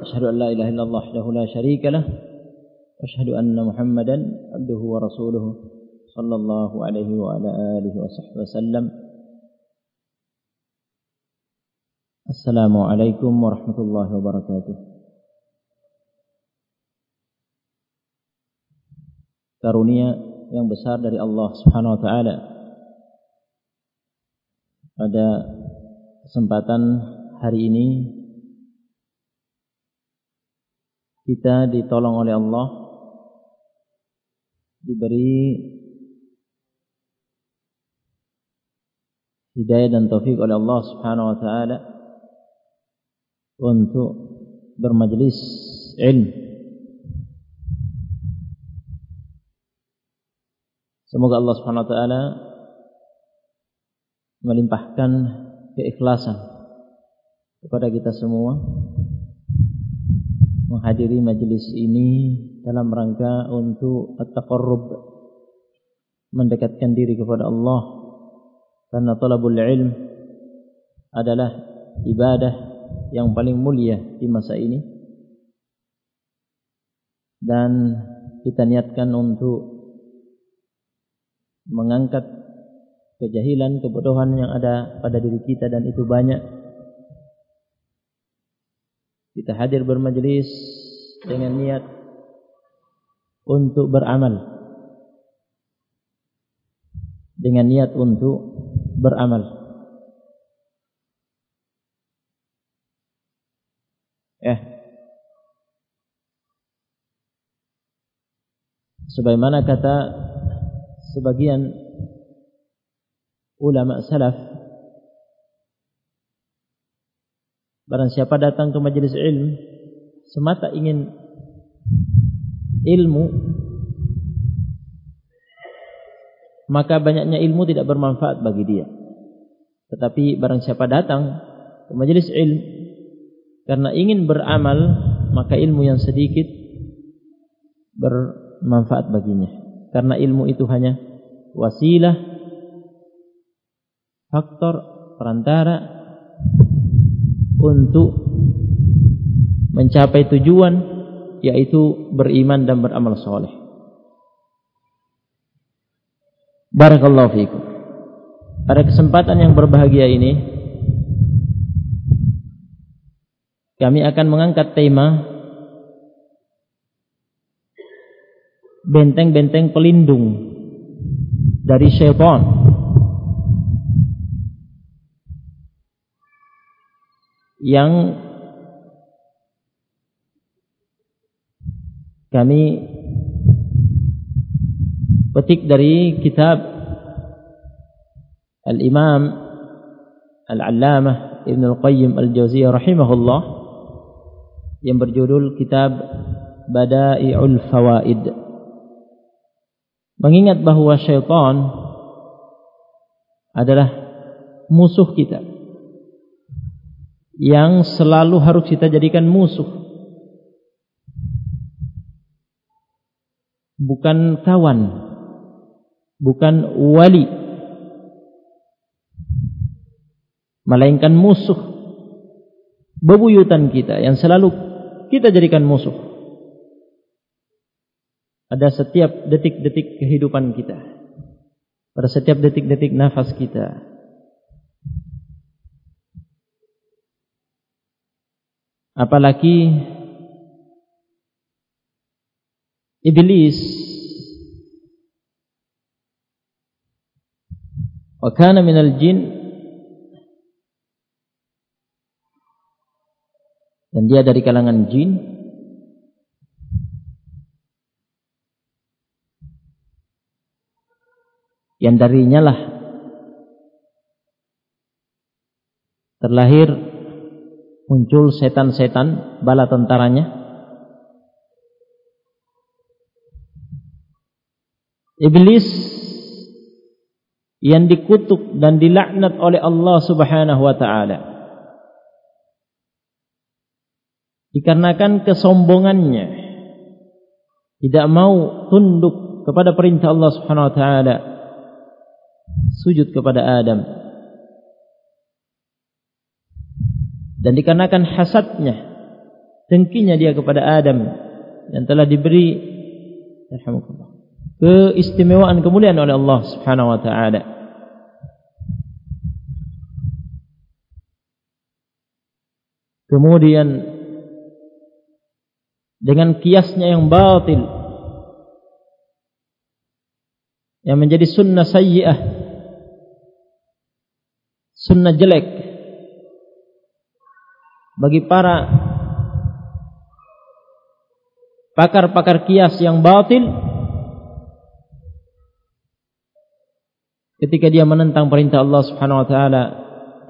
أشهد أن لا إله إلا الله وحده لا شريك له وأشهد أن محمدا عبده ورسوله صلى الله عليه وعلى آله وصحبه وسلم. السلام عليكم ورحمة الله وبركاته. karunia yang besar dari Allah Subhanahu wa taala. Pada kesempatan hari ini kita ditolong oleh Allah. Diberi hidayah dan taufik oleh Allah Subhanahu wa taala untuk bermajlis ilmu. Semoga Allah Subhanahu wa taala melimpahkan keikhlasan kepada kita semua menghadiri majelis ini dalam rangka untuk at-taqarrub mendekatkan diri kepada Allah. Karena talabul ilm adalah ibadah yang paling mulia di masa ini. Dan kita niatkan untuk mengangkat kejahilan, kebodohan yang ada pada diri kita dan itu banyak kita hadir bermajlis dengan niat untuk beramal. Dengan niat untuk beramal. Eh. Sebagaimana kata sebagian ulama salaf Barang siapa datang ke majelis ilmu semata ingin ilmu maka banyaknya ilmu tidak bermanfaat bagi dia. Tetapi barang siapa datang ke majelis ilmu karena ingin beramal maka ilmu yang sedikit bermanfaat baginya. Karena ilmu itu hanya wasilah faktor perantara untuk mencapai tujuan yaitu beriman dan beramal soleh. Barakallahu fiikum. Pada kesempatan yang berbahagia ini kami akan mengangkat tema benteng-benteng pelindung dari syaitan yang kami petik dari kitab Al-Imam Al-Allamah Ibn Al-Qayyim Al-Jawziyah rahimahullah yang berjudul kitab Bada'i'ul Fawaid. Mengingat bahwa syaitan adalah musuh kita yang selalu harus kita jadikan musuh. Bukan kawan, bukan wali, melainkan musuh bebuyutan kita yang selalu kita jadikan musuh. Ada setiap detik-detik kehidupan kita. Pada setiap detik-detik nafas kita. Apalagi iblis. Wa kana minal jin. Dan dia dari kalangan jin. Yang darinya lah terlahir muncul setan-setan bala tentaranya. Iblis yang dikutuk dan dilaknat oleh Allah Subhanahu wa taala dikarenakan kesombongannya tidak mau tunduk kepada perintah Allah Subhanahu wa taala sujud kepada Adam dan dikarenakan hasadnya dengkinya dia kepada Adam yang telah diberi alhamdulillah keistimewaan kemuliaan oleh Allah Subhanahu wa taala. Kemudian dengan kiasnya yang batil yang menjadi sunnah sayyi'ah sunnah jelek bagi para pakar-pakar kias yang batil ketika dia menentang perintah Allah Subhanahu wa taala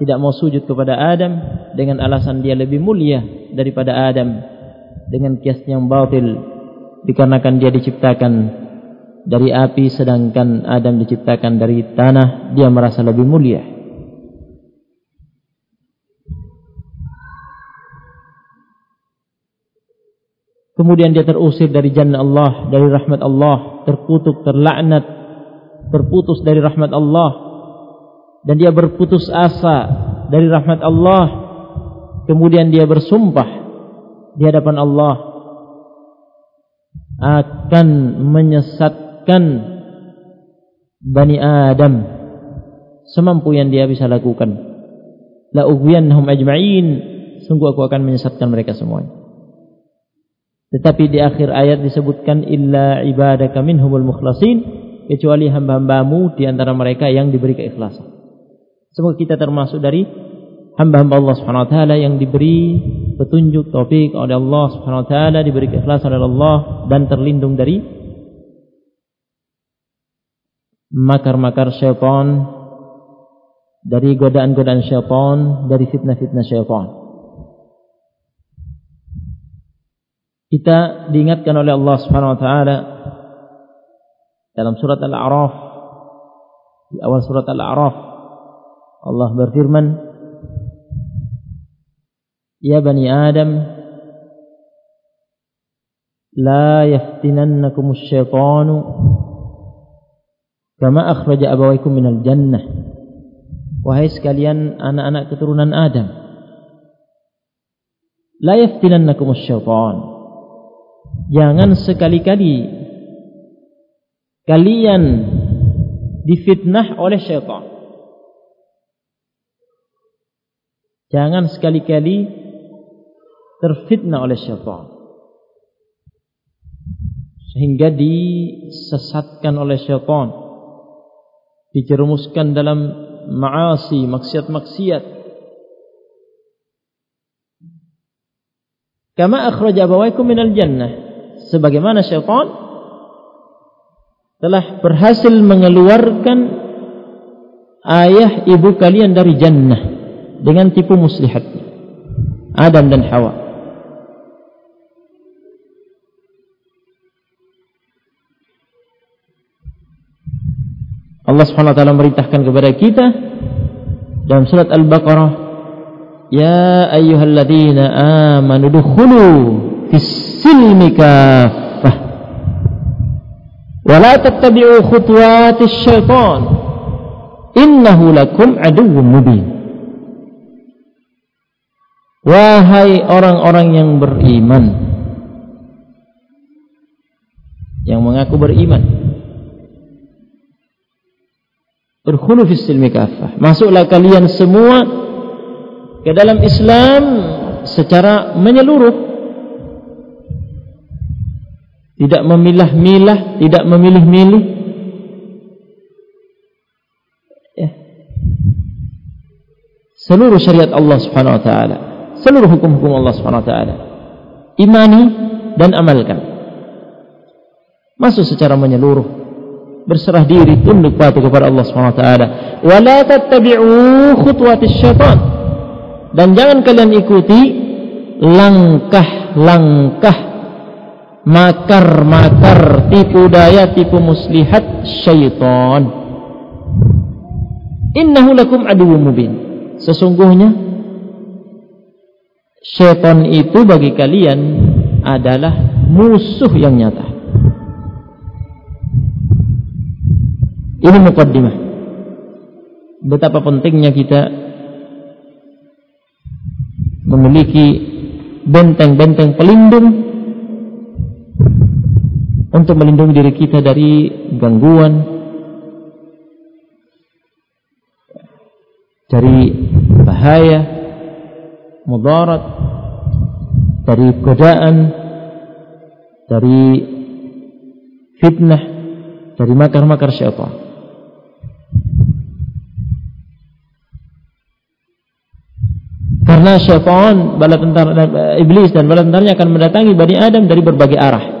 tidak mau sujud kepada Adam dengan alasan dia lebih mulia daripada Adam dengan kias yang batil dikarenakan dia diciptakan dari api sedangkan Adam diciptakan dari tanah dia merasa lebih mulia Kemudian dia terusir dari jannah Allah, dari rahmat Allah, terkutuk, terlaknat berputus dari rahmat Allah. Dan dia berputus asa dari rahmat Allah. Kemudian dia bersumpah di hadapan Allah. Akan menyesatkan Bani Adam semampu yang dia bisa lakukan. La ughwiyannahum ajma'in. Sungguh aku akan menyesatkan mereka semuanya tetapi di akhir ayat disebutkan illa ibadaka minhumul mukhlasin kecuali hamba-hambamu di antara mereka yang diberi keikhlasan. Semoga kita termasuk dari hamba-hamba Allah Subhanahu wa taala yang diberi petunjuk taufik oleh Allah Subhanahu wa taala, diberi keikhlasan oleh Allah dan terlindung dari makar-makar syaitan, dari godaan-godaan syaitan, dari fitnah-fitnah syaitan. Kita diingatkan oleh Allah Subhanahu wa taala dalam surat Al-A'raf. Di awal surat Al-A'raf Allah berfirman Ya bani Adam la yaftinannakum asy-syaitanu kama akhraja abawaykum minal jannah. Wahai sekalian anak-anak keturunan Adam la yaftinannakum asy-syaitan jangan sekali-kali kalian difitnah oleh syaitan. Jangan sekali-kali terfitnah oleh syaitan. Sehingga disesatkan oleh syaitan. Dijerumuskan dalam ma'asi, maksiat-maksiat. Kama akhraja abawaikum minal jannah. Sebagaimana syaitan telah berhasil mengeluarkan ayah ibu kalian dari jannah dengan tipu muslihatnya Adam dan Hawa. Allah taala merintahkan kepada kita dalam surat Al-Baqarah Ya ayyuhalladzina amanu dukhulu fisilmi kafah wa la tattabi'u khutuwatis syaitan. Innahu lakum aduwwum mubin. Wahai orang-orang yang beriman. Yang mengaku beriman. Berkhulu fis silmi kafah. Masuklah kalian semua ke dalam Islam secara menyeluruh. Tidak memilah-milah, tidak memilih-milih. Ya. Seluruh syariat Allah Subhanahu wa taala, seluruh hukum-hukum Allah Subhanahu wa taala. Imani dan amalkan. Masuk secara menyeluruh. Berserah diri tunduk patuh kepada Allah Subhanahu wa taala. Wa la tattabi'u khutuwatis syaitan. Dan jangan kalian ikuti langkah-langkah makar-makar tipu daya tipu muslihat syaitan. Innahu lakum aduwwum mubin. Sesungguhnya syaitan itu bagi kalian adalah musuh yang nyata. Ini mukaddimah. Betapa pentingnya kita memiliki benteng-benteng pelindung untuk melindungi diri kita dari gangguan dari bahaya mudarat dari godaan dari fitnah dari makar-makar syaitan. Karena syaitan bala tentara iblis dan bala tentaranya akan mendatangi Bani Adam dari berbagai arah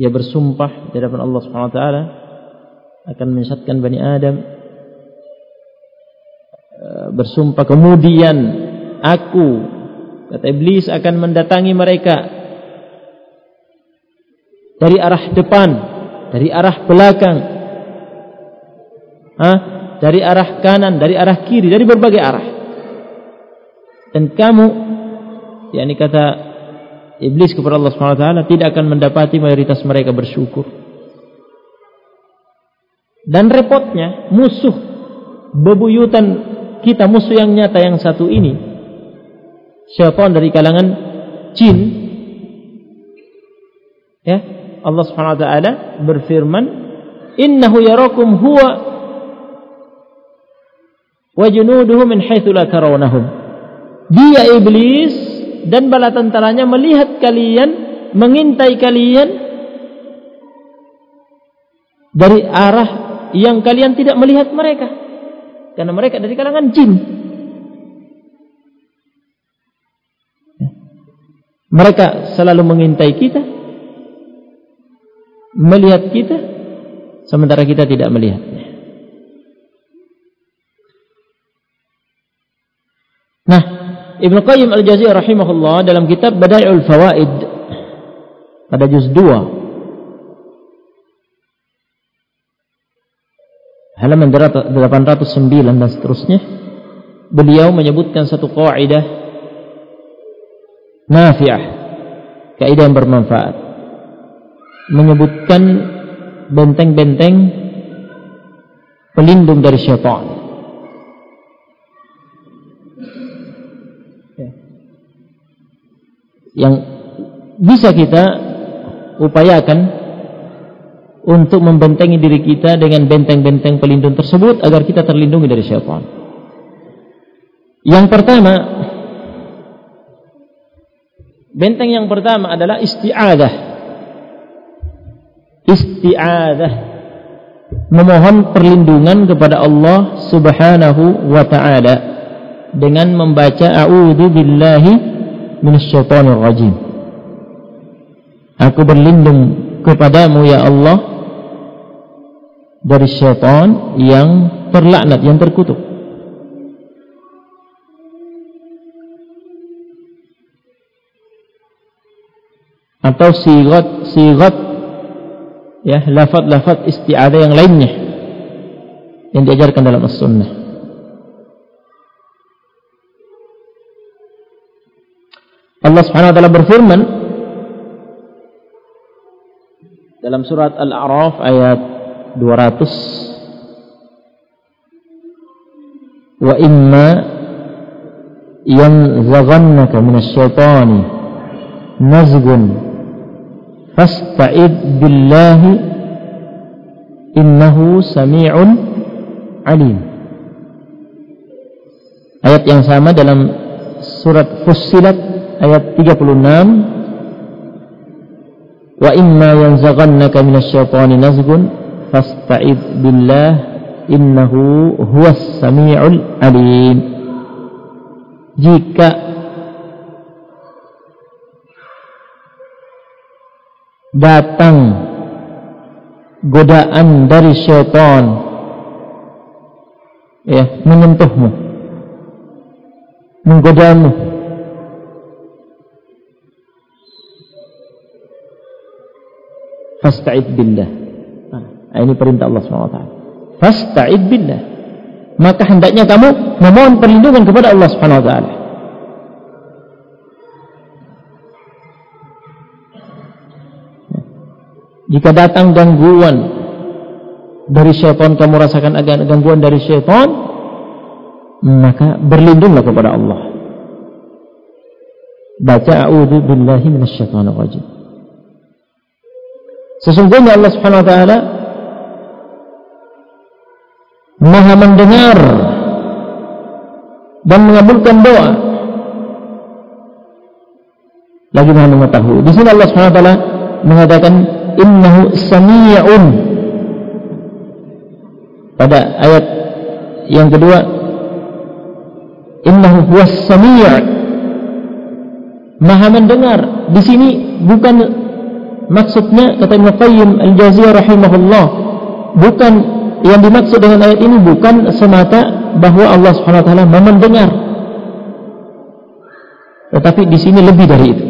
Dia bersumpah di hadapan Allah Subhanahu wa taala akan menyesatkan Bani Adam eh, bersumpah kemudian aku kata iblis akan mendatangi mereka dari arah depan dari arah belakang Hah? dari arah kanan dari arah kiri dari berbagai arah dan kamu yakni kata iblis kepada Allah Subhanahu wa taala tidak akan mendapati mayoritas mereka bersyukur. Dan repotnya musuh bebuyutan kita musuh yang nyata yang satu ini syaitan dari kalangan jin ya Allah Subhanahu wa taala berfirman innahu yarakum huwa wa junuduhu min haitsu la dia iblis dan bala tentaranya melihat kalian, mengintai kalian dari arah yang kalian tidak melihat mereka. Karena mereka dari kalangan jin. Mereka selalu mengintai kita, melihat kita, sementara kita tidak melihatnya. Nah, Ibn Qayyim Al-Jaziyah rahimahullah dalam kitab Badai'ul Fawaid pada juz 2 halaman 809 dan seterusnya beliau menyebutkan satu kaidah nafi'ah kaidah yang bermanfaat. Menyebutkan benteng-benteng pelindung dari syaitan yang bisa kita upayakan untuk membentengi diri kita dengan benteng-benteng pelindung tersebut agar kita terlindungi dari syaitan. Yang pertama, benteng yang pertama adalah isti'adah. Isti'adah memohon perlindungan kepada Allah Subhanahu wa taala dengan membaca a'udzu billahi minasyaitonir rajim. Aku berlindung kepadamu ya Allah dari syaitan yang terlaknat, yang terkutuk. Atau sigat ya lafaz-lafaz isti'adzah yang lainnya yang diajarkan dalam as-sunnah. Allah Subhanahu wa taala berfirman dalam surat Al-A'raf ayat 200 Wa imma yanzaghannaka minasy-syaitani nazghun fasta'id billahi innahu sami'un alim. Ayat yang sama dalam surat Fussilat ayat 36 wa imma yanzaghannaka minasyaitani nazghun fasta'id billah innahu huwas samiul alim. Jika datang godaan dari syaitan ya menyentuhmu menggodamu fasta'id billah nah, ini perintah Allah SWT fasta'id billah maka hendaknya kamu memohon perlindungan kepada Allah taala Jika datang gangguan dari syaitan, kamu rasakan agak gangguan dari syaitan, maka berlindunglah kepada Allah. Baca a'udzu billahi minasyaitonir rajim. Sesungguhnya Allah Subhanahu wa taala Maha mendengar dan mengabulkan doa. Lagi Maha mengetahui. Di sini Allah Subhanahu wa taala mengatakan innahu sami'un pada ayat yang kedua innahu huwas sami' maha mendengar di sini bukan maksudnya kata Ibnu Qayyim Al-Jauziyah rahimahullah bukan yang dimaksud dengan ayat ini bukan semata bahwa Allah Subhanahu wa taala mendengar. Tetapi di sini lebih dari itu.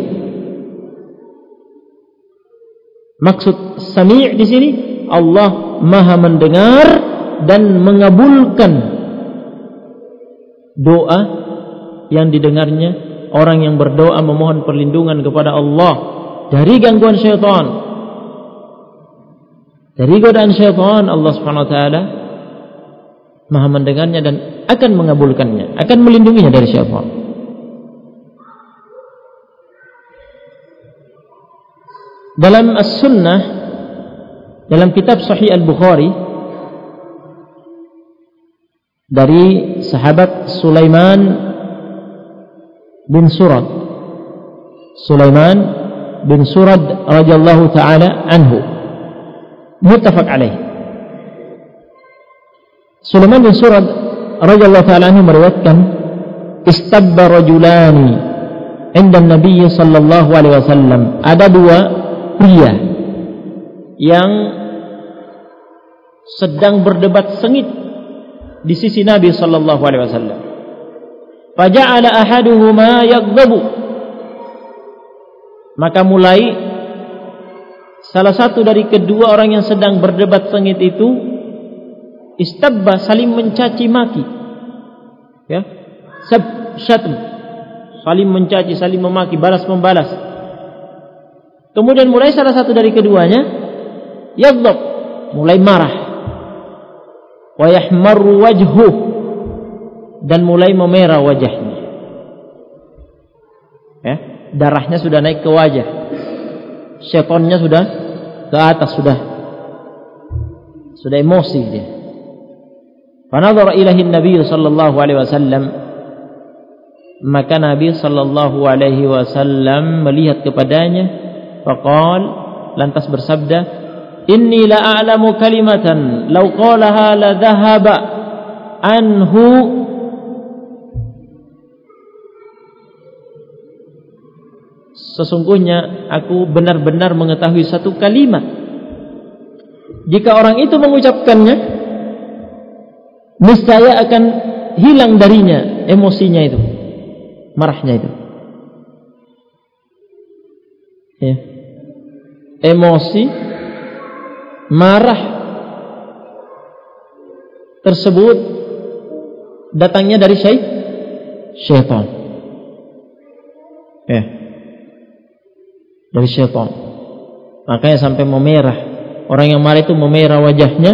Maksud sami' di sini Allah Maha mendengar dan mengabulkan doa yang didengarnya orang yang berdoa memohon perlindungan kepada Allah dari gangguan syaitan. Dari godaan syaitan Allah Subhanahu wa taala Maha mendengarnya dan akan mengabulkannya akan melindunginya dari syaitan. Dalam As-Sunnah dalam kitab Sahih Al-Bukhari dari sahabat Sulaiman bin Surad Sulaiman bin Surad radhiyallahu taala anhu muttafaq alaih Sulaiman bin Surad radhiyallahu taala anhu meriwayatkan istabba rajulani inda Nabi sallallahu alaihi wasallam ada dua pria yang sedang berdebat sengit di sisi Nabi sallallahu alaihi wasallam. Faja'ala ahaduhuma yaghdabu. Maka mulai salah satu dari kedua orang yang sedang berdebat sengit itu istabba saling mencaci maki. Ya. Sab syatm. Saling mencaci, saling memaki, balas membalas. Kemudian mulai salah satu dari keduanya yaghdab, mulai marah. Wa yahmarru wajhuh dan mulai memerah wajahnya. Ya, darahnya sudah naik ke wajah. Syaitannya sudah ke atas sudah sudah emosi dia. Fanadhara ilahi Nabi sallallahu alaihi wasallam maka Nabi sallallahu alaihi wasallam melihat kepadanya Faqal lantas bersabda, "Inni la a'lamu kalimatan law qalaha la dhahaba anhu Sesungguhnya aku benar-benar mengetahui satu kalimat. Jika orang itu mengucapkannya Niscaya akan hilang darinya emosinya itu Marahnya itu. Ya. Emosi marah tersebut datangnya dari syait syaitan. Ya dari syaitan. Makanya sampai memerah. Orang yang marah itu memerah wajahnya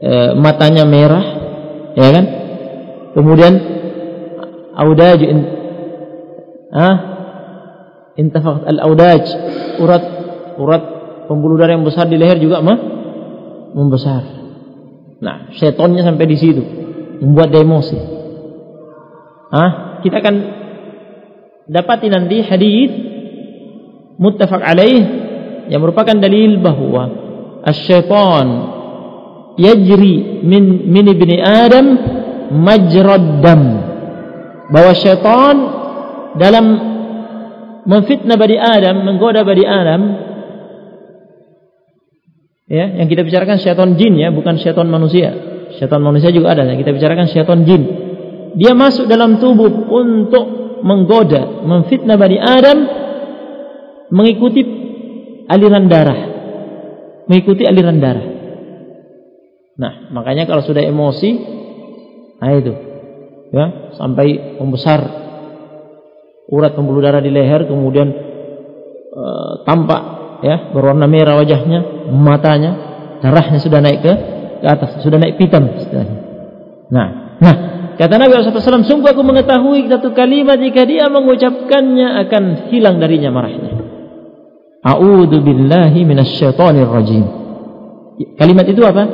e, matanya merah ya kan? Kemudian audaj ah intafaqat al-audaj. Urat urat pembuluh darah yang besar di leher juga mah membesar. Nah, setonnya sampai di situ. Membuat dia emosi. Ah, kita akan dapati nanti hadis muttafaq alaih yang merupakan dalil bahwa asy-syaitan yajri min min ibni Adam majrad dam. Bahwa syaitan dalam memfitnah Bani Adam, menggoda Bani Adam ya, yang kita bicarakan syaitan jin ya, bukan syaitan manusia. Syaitan manusia juga ada, yang kita bicarakan syaitan jin. Dia masuk dalam tubuh untuk menggoda, memfitnah Bani Adam mengikuti aliran darah. Mengikuti aliran darah. Nah, makanya kalau sudah emosi, nah itu, ya, sampai membesar urat pembuluh darah di leher, kemudian e, tampak, ya, berwarna merah wajahnya, matanya, darahnya sudah naik ke ke atas, sudah naik pitam. Nah, nah, Kata Nabi SAW, sungguh aku mengetahui satu kalimat jika dia mengucapkannya akan hilang darinya marahnya. A'udhu billahi minasyaitonir rajim. Kalimat itu apa?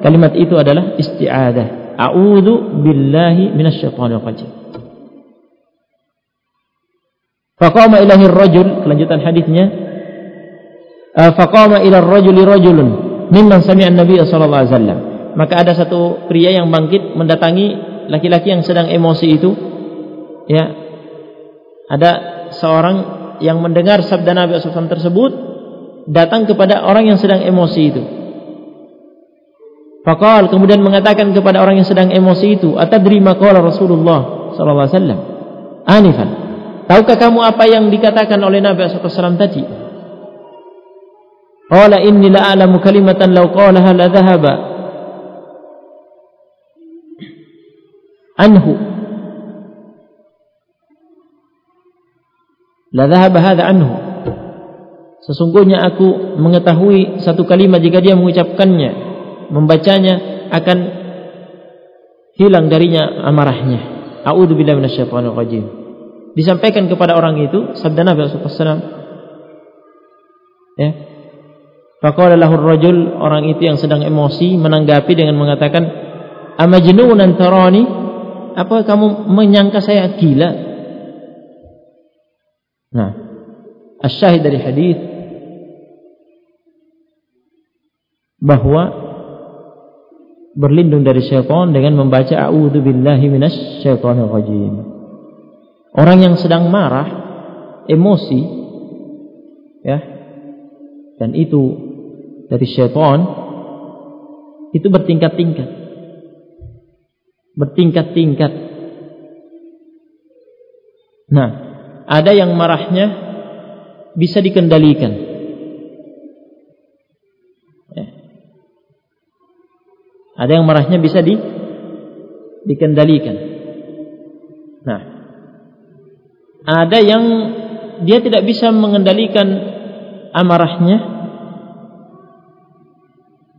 Kalimat itu adalah isti'adah. A'udhu billahi minasyaitonir rajim. Faqama ilahi rajul, kelanjutan hadisnya. Faqama ila rajuli rajulun mimman sami'an Nabi sallallahu alaihi wasallam. Maka ada satu pria yang bangkit mendatangi laki-laki yang sedang emosi itu ya ada seorang yang mendengar sabda Nabi SAW tersebut datang kepada orang yang sedang emosi itu. Fakal kemudian mengatakan kepada orang yang sedang emosi itu atadri maqala Rasulullah sallallahu alaihi wasallam? Anifan tahukah kamu apa yang dikatakan oleh Nabi SAW tadi? Qala inni la a'lamu kalimatan law qalaha la dhahaba. Anhu la dhahaba hadha anhu. Sesungguhnya aku mengetahui satu kalimat jika dia mengucapkannya membacanya akan hilang darinya amarahnya. A'udzu billahi minasyaitonir rajim. Disampaikan kepada orang itu sabda Nabi sallallahu alaihi wasallam ya. Faqala lahu rajul orang itu yang sedang emosi menanggapi dengan mengatakan amajnunan tarani? Apa kamu menyangka saya gila? Nah, asyahid dari hadis bahwa berlindung dari syaitan dengan membaca a'udzu billahi rajim. Orang yang sedang marah, emosi ya. Dan itu dari syaitan itu bertingkat-tingkat bertingkat-tingkat. Nah, ada yang marahnya bisa dikendalikan. Ya. Ada yang marahnya bisa di, dikendalikan. Nah, ada yang dia tidak bisa mengendalikan amarahnya.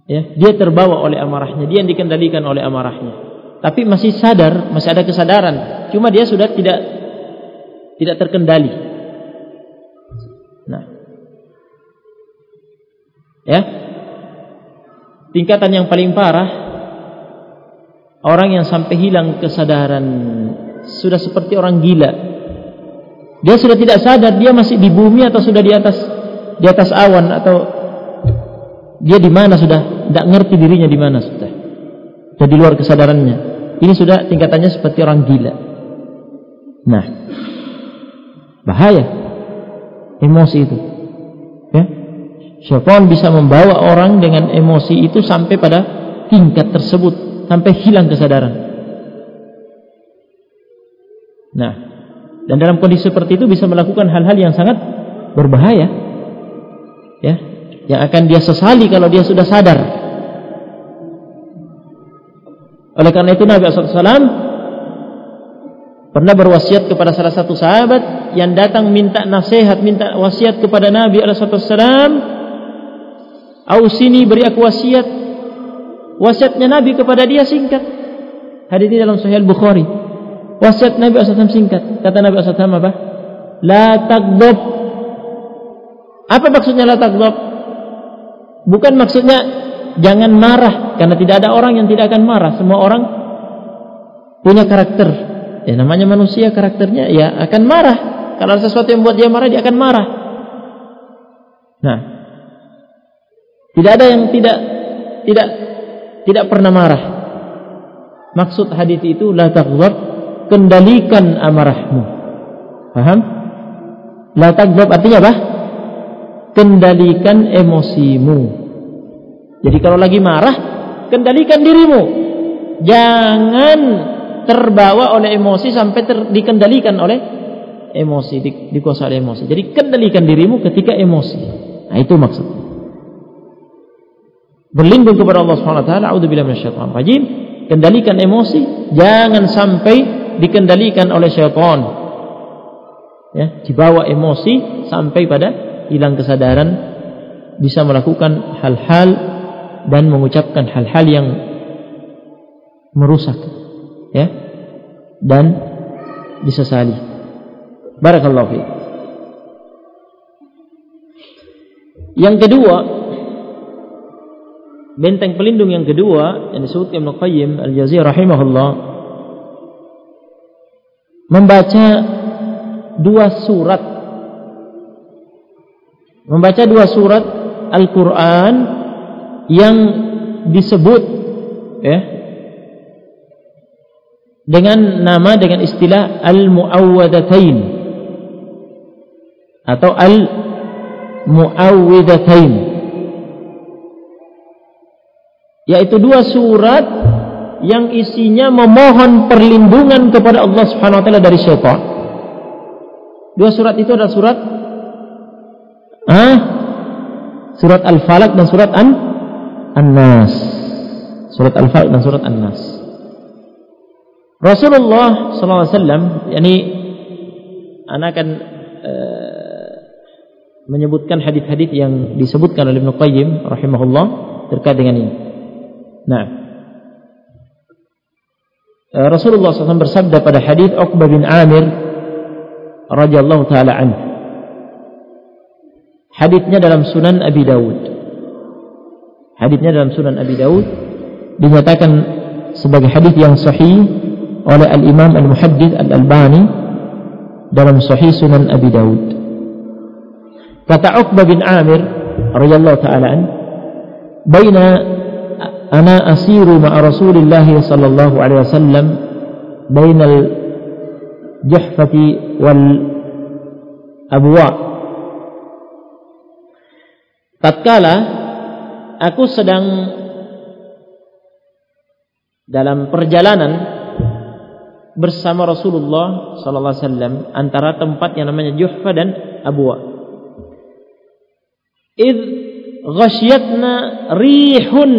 Ya, dia terbawa oleh amarahnya, dia yang dikendalikan oleh amarahnya tapi masih sadar, masih ada kesadaran. Cuma dia sudah tidak tidak terkendali. Nah. Ya. Tingkatan yang paling parah orang yang sampai hilang kesadaran sudah seperti orang gila. Dia sudah tidak sadar dia masih di bumi atau sudah di atas di atas awan atau dia di mana sudah tidak ngerti dirinya di mana sudah. Jadi luar kesadarannya. Ini sudah tingkatannya seperti orang gila. Nah, bahaya emosi itu. Ya. Syaitan bisa membawa orang dengan emosi itu sampai pada tingkat tersebut, sampai hilang kesadaran. Nah, dan dalam kondisi seperti itu bisa melakukan hal-hal yang sangat berbahaya. Ya, yang akan dia sesali kalau dia sudah sadar oleh karena itu Nabi SAW pernah berwasiat kepada salah satu sahabat yang datang minta nasihat, minta wasiat kepada Nabi SAW. Ausini beri aku wasiat. Wasiatnya Nabi kepada dia singkat. Hadis ini dalam Sahih Bukhari. Wasiat Nabi SAW singkat. Kata Nabi SAW apa? La takdob. Apa maksudnya la takdob? Bukan maksudnya jangan marah karena tidak ada orang yang tidak akan marah. Semua orang punya karakter, Ya namanya manusia karakternya ya akan marah. Kalau ada sesuatu yang membuat dia marah, dia akan marah. Nah, tidak ada yang tidak tidak tidak pernah marah. Maksud hadis itu la taghdab, kendalikan amarahmu. Paham? La taghdab artinya apa? Kendalikan emosimu. Jadi kalau lagi marah, kendalikan dirimu. Jangan terbawa oleh emosi sampai ter, dikendalikan oleh emosi, di, dikuasai oleh emosi. Jadi kendalikan dirimu ketika emosi. Nah, itu maksud. Berlindung kepada Allah Subhanahu wa taala, auzubillahi minasyaitonir rajim. Kendalikan emosi, jangan sampai dikendalikan oleh syaitan. Ya, dibawa emosi sampai pada hilang kesadaran bisa melakukan hal-hal dan mengucapkan hal-hal yang merusak ya dan disesali. Barakallahu fiik. Yang kedua, benteng pelindung yang kedua yang disebut Ibnu Qayyim Al-Jauziyah rahimahullah membaca dua surat membaca dua surat Al-Qur'an yang disebut ya dengan nama dengan istilah al-muawwadatain atau al-muawwidatain yaitu dua surat yang isinya memohon perlindungan kepada Allah Subhanahu wa taala dari syaitan. Dua surat itu adalah surat ah surat Al-Falaq dan surat An-Nas. Surat Al-Falaq dan surat An-Nas. Rasulullah SAW, yani anak akan uh, menyebutkan hadis-hadis yang disebutkan oleh Ibnu Qayyim rahimahullah terkait dengan ini. Nah, uh, Rasulullah SAW bersabda pada hadis Uqbah bin Amir radhiyallahu taala anhu. Hadisnya dalam Sunan Abi Dawud. Hadisnya dalam Sunan Abi Dawud dinyatakan sebagai hadis yang sahih oleh Al-Imam Al-Muhaddith Al-Albani dalam Sahih Sunan Abi Dawud. Kata Uqbah bin Amir radhiyallahu taala an, "Baina ana asiru ma'a Rasulillah sallallahu alaihi wasallam baina al-Juhfati wal Abwa." Tatkala aku sedang dalam perjalanan bersama Rasulullah sallallahu alaihi wasallam antara tempat yang namanya Juhfa dan Abwa. Id ghasyatna rihun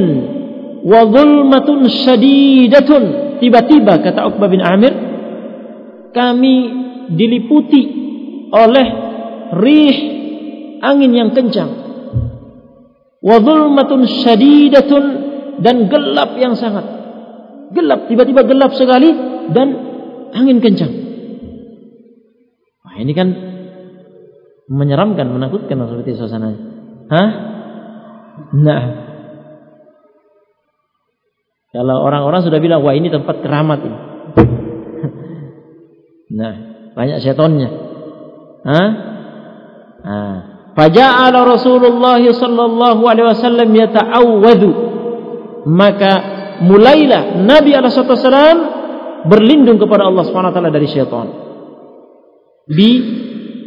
wa dhulmatun shadidatun. Tiba-tiba kata Uqbah bin Amir, kami diliputi oleh rih angin yang kencang. Wa dhulmatun shadidatun dan gelap yang sangat gelap tiba-tiba gelap sekali dan angin kencang. Wah, ini kan menyeramkan, menakutkan seperti suasana. Hah? Nah. Kalau orang-orang sudah bilang, wah ini tempat keramat ini. nah, banyak setonnya. Hah? Nah. Faja'ala Rasulullah sallallahu alaihi wasallam yata'awwadhu. Maka mulailah Nabi alaihi wasallam berlindung kepada Allah Subhanahu wa taala dari syaitan. Bi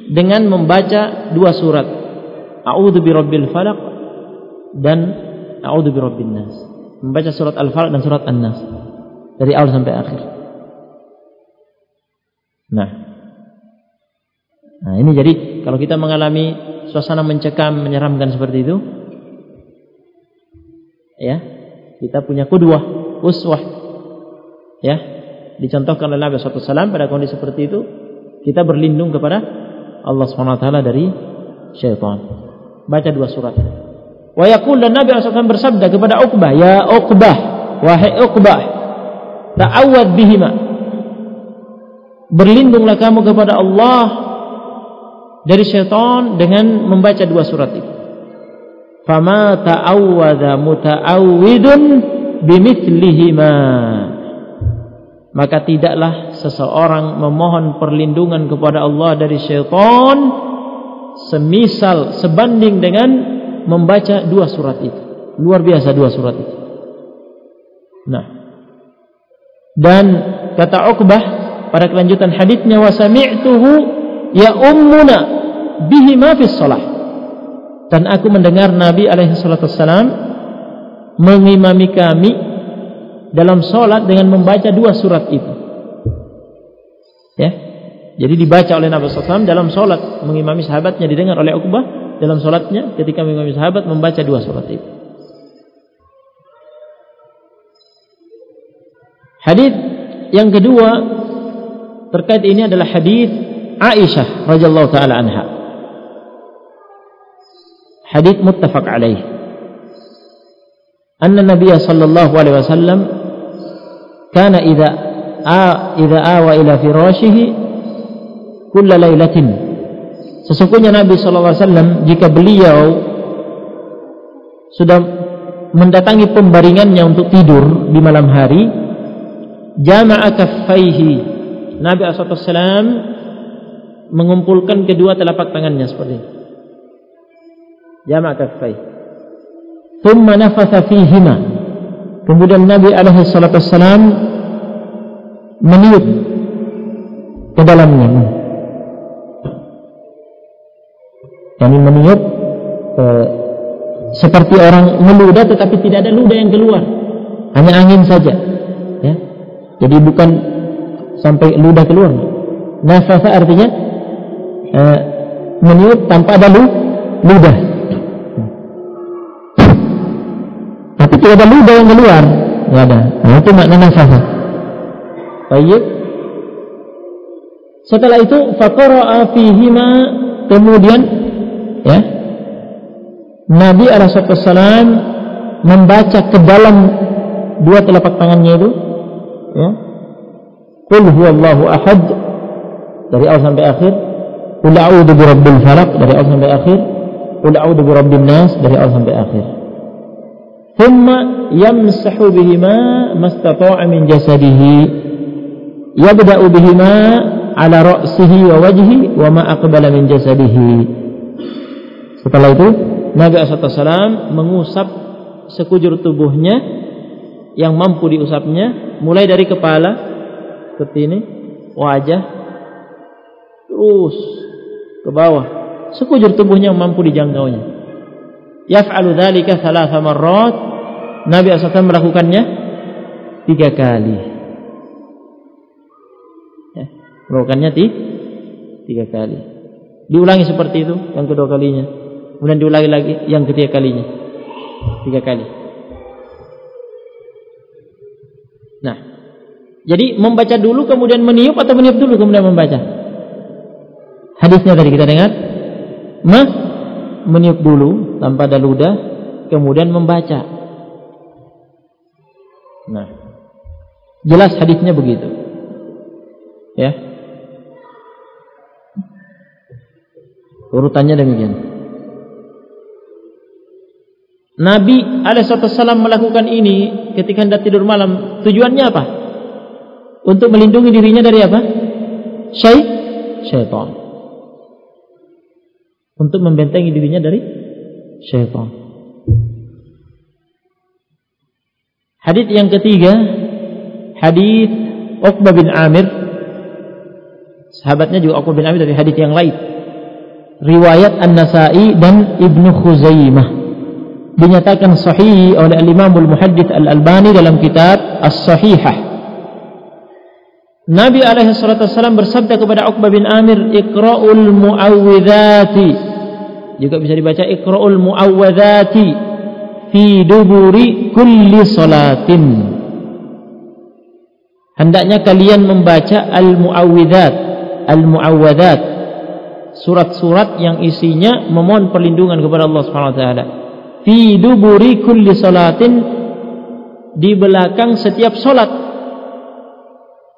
dengan membaca dua surat. A'udzu birabbil falaq dan a'udzu birabbin nas. Membaca surat Al-Falaq dan surat An-Nas dari awal sampai akhir. Nah. Nah, ini jadi kalau kita mengalami suasana mencekam, menyeramkan seperti itu, ya, kita punya kedua uswah. Ya, dicontohkan oleh Nabi SAW pada kondisi seperti itu kita berlindung kepada Allah SWT dari syaitan. Baca dua surat. Wa yakul dan Nabi SAW bersabda kepada Uqbah ya Uqbah wahai Uqbah ta'awad bihima. Berlindunglah kamu kepada Allah dari syaitan dengan membaca dua surat itu. Fama ta'awwadha muta'awwidun bimithlihima maka tidaklah seseorang memohon perlindungan kepada Allah dari syaitan semisal sebanding dengan membaca dua surat itu. Luar biasa dua surat itu. Nah. Dan kata Uqbah pada kelanjutan hadisnya wa sami'tuhu ya ummuna bihi ma fi shalah. Dan aku mendengar Nabi alaihi salatu mengimami kami dalam salat dengan membaca dua surat itu. Ya. Jadi dibaca oleh Nabi SAW dalam salat mengimami sahabatnya didengar oleh Uqbah dalam salatnya ketika mengimami sahabat membaca dua surat itu. Hadis yang kedua terkait ini adalah hadis Aisyah radhiyallahu taala anha. Hadis muttafaq alaih. Anna Nabi sallallahu alaihi wasallam kana idza idza awa ila firashihi kulla lailatin. Sesungguhnya Nabi sallallahu alaihi wasallam jika beliau sudah mendatangi pembaringannya untuk tidur di malam hari, jama'a kaffaihi. Nabi SAW mengumpulkan kedua telapak tangannya seperti ini. Jama'a kaffaihi. Thumma nafatha fihima. Kemudian Nabi alaihi salatu wassalam meniup ke dalamnya. Yani meniup eh, seperti orang meludah tetapi tidak ada ludah yang keluar. Hanya angin saja. Ya. Jadi bukan sampai ludah keluar. Nafasa artinya eh, meniup tanpa ada ludah. Tidak ada ludah yang keluar. Tidak ada. Nah, itu makna nafasa. Baik. Setelah itu faqara'a fihima kemudian ya Nabi Alaihissalam membaca ke dalam dua telapak tangannya itu ya Qul huwallahu ahad dari awal sampai akhir Qul a'udzu birabbil falaq dari awal sampai akhir Qul a'udzu birabbin nas dari awal sampai akhir Thumma yamsahu bihima mastata'a min jasadihi. Yabda'u bihima ala ra'sihi wa wajhi wa ma aqbala min Setelah itu Nabi SAW mengusap sekujur tubuhnya yang mampu diusapnya mulai dari kepala seperti ini wajah terus ke bawah. Sekujur tubuhnya yang mampu dijangkaunya yaf'alu dzalika thalatha marrat. Nabi SAW melakukannya tiga kali. Ya, melakukannya tiga kali. Diulangi seperti itu yang kedua kalinya. Kemudian diulangi lagi yang ketiga kalinya. Tiga kali. Nah, jadi membaca dulu kemudian meniup atau meniup dulu kemudian membaca? Hadisnya tadi kita dengar, mah meniup dulu tanpa ada ludah, kemudian membaca. Nah, jelas hadisnya begitu. Ya. Urutannya demikian. Nabi alaihissalam melakukan ini ketika hendak tidur malam. Tujuannya apa? Untuk melindungi dirinya dari apa? Syai syaitan. Untuk membentengi dirinya dari syaitan. Hadis yang ketiga, hadis Uqbah bin Amir. Sahabatnya juga Uqbah bin Amir dari hadis yang lain. Riwayat An-Nasa'i dan Ibnu Khuzaimah dinyatakan sahih oleh Al-Imam Al-Muhaddits Al-Albani dalam kitab As-Sahihah. Nabi alaihi salatu wasallam bersabda kepada Uqbah bin Amir, "Iqra'ul mu'awwidzati." Juga bisa dibaca Iqra'ul mu'awwidzati fi duburi kulli salatin. Hendaknya kalian membaca al-mu'awwidzat, al-mu'awwidzat, surat-surat yang isinya memohon perlindungan kepada Allah Subhanahu wa taala fi duburi kulli salatin di belakang setiap solat.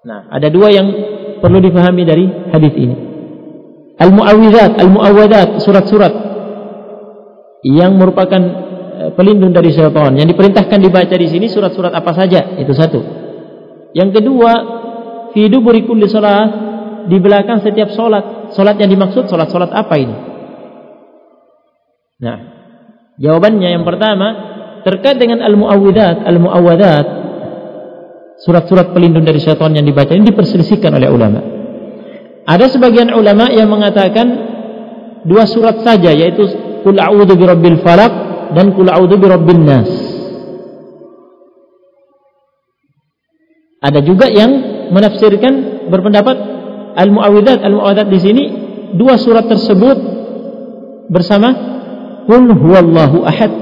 Nah, ada dua yang perlu dipahami dari hadis ini. Al-mu'awwidzat, al-mu'awwadat, surat-surat yang merupakan eh, pelindung dari syaitan. Yang diperintahkan dibaca di sini surat-surat apa saja? Itu satu. Yang kedua, fi duburi kulli salat di belakang setiap salat. Salat yang dimaksud salat-salat apa ini? Nah, jawabannya yang pertama terkait dengan al-muawwidzat, al-muawwadat surat-surat pelindung dari syaitan yang dibaca ini diperselisihkan oleh ulama. Ada sebagian ulama yang mengatakan dua surat saja yaitu Qul a'udzu birabbil falaq dan Qul a'udzu birabbin nas. Ada juga yang menafsirkan berpendapat al-muawwidzat al-muawwidzat di sini dua surat tersebut bersama Qul huwallahu ahad.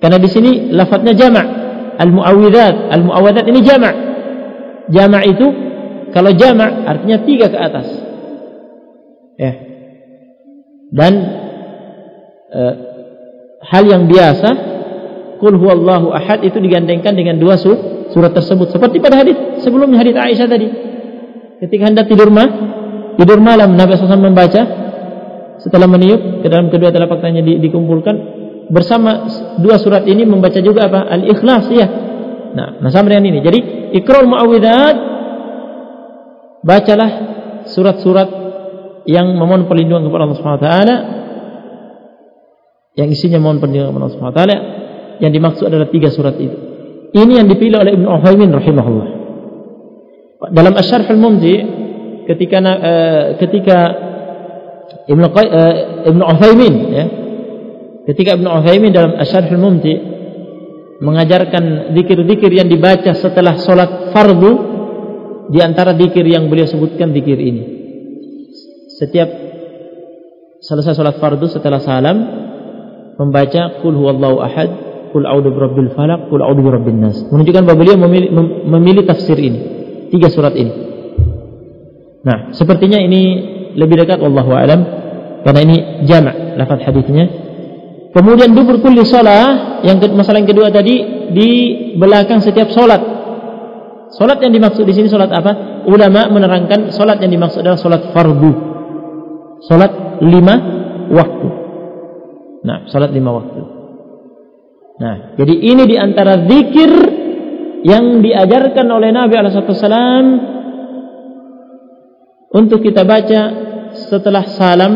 Karena di sini lafadznya jama' al-muawwidzat, al-muawwidzat ini jama'. Jama' itu kalau jama' artinya tiga ke atas. Ya. Dan e, hal yang biasa Qul huwallahu ahad itu digandengkan dengan dua surat, surat tersebut seperti pada hadis sebelumnya hadis Aisyah tadi. Ketika hendak tidur mah, tidur malam Nabi SAW membaca setelah meniup ke dalam kedua telapak tangannya di, dikumpulkan bersama dua surat ini membaca juga apa? Al-Ikhlas ya. Nah, nah sama dengan ini. Jadi ikrul muawwidzat bacalah surat-surat yang memohon perlindungan kepada Allah Subhanahu wa taala yang isinya mohon perlindungan kepada Allah Subhanahu wa taala yang dimaksud adalah tiga surat itu. Ini yang dipilih oleh Ibnu Utsaimin rahimahullah. Dalam Asy-Syarh Al-Mumti ketika uh, ketika Ibnu uh, Ibnu ya. Ketika Ibnu Utsaimin dalam Asy-Syarh Al-Mumti mengajarkan zikir-zikir yang dibaca setelah salat fardu di antara zikir yang beliau sebutkan zikir ini. Setiap selesai salat fardu setelah salam membaca qul huwallahu ahad Qul a'udzu birabbil falaq, qul a'udzu birabbin nas. Menunjukkan bahwa beliau memilih, memilih tafsir ini. Tiga surat ini. Nah, sepertinya ini lebih dekat wallahu alam karena ini jama' lafaz hadisnya. Kemudian dubur kulli shalah, yang masalah yang kedua tadi di belakang setiap salat. Salat yang dimaksud di sini salat apa? Ulama menerangkan salat yang dimaksud adalah salat fardu. Salat lima waktu. Nah, salat lima waktu. Nah, jadi ini di antara zikir yang diajarkan oleh Nabi Alaihissalam untuk kita baca setelah salam,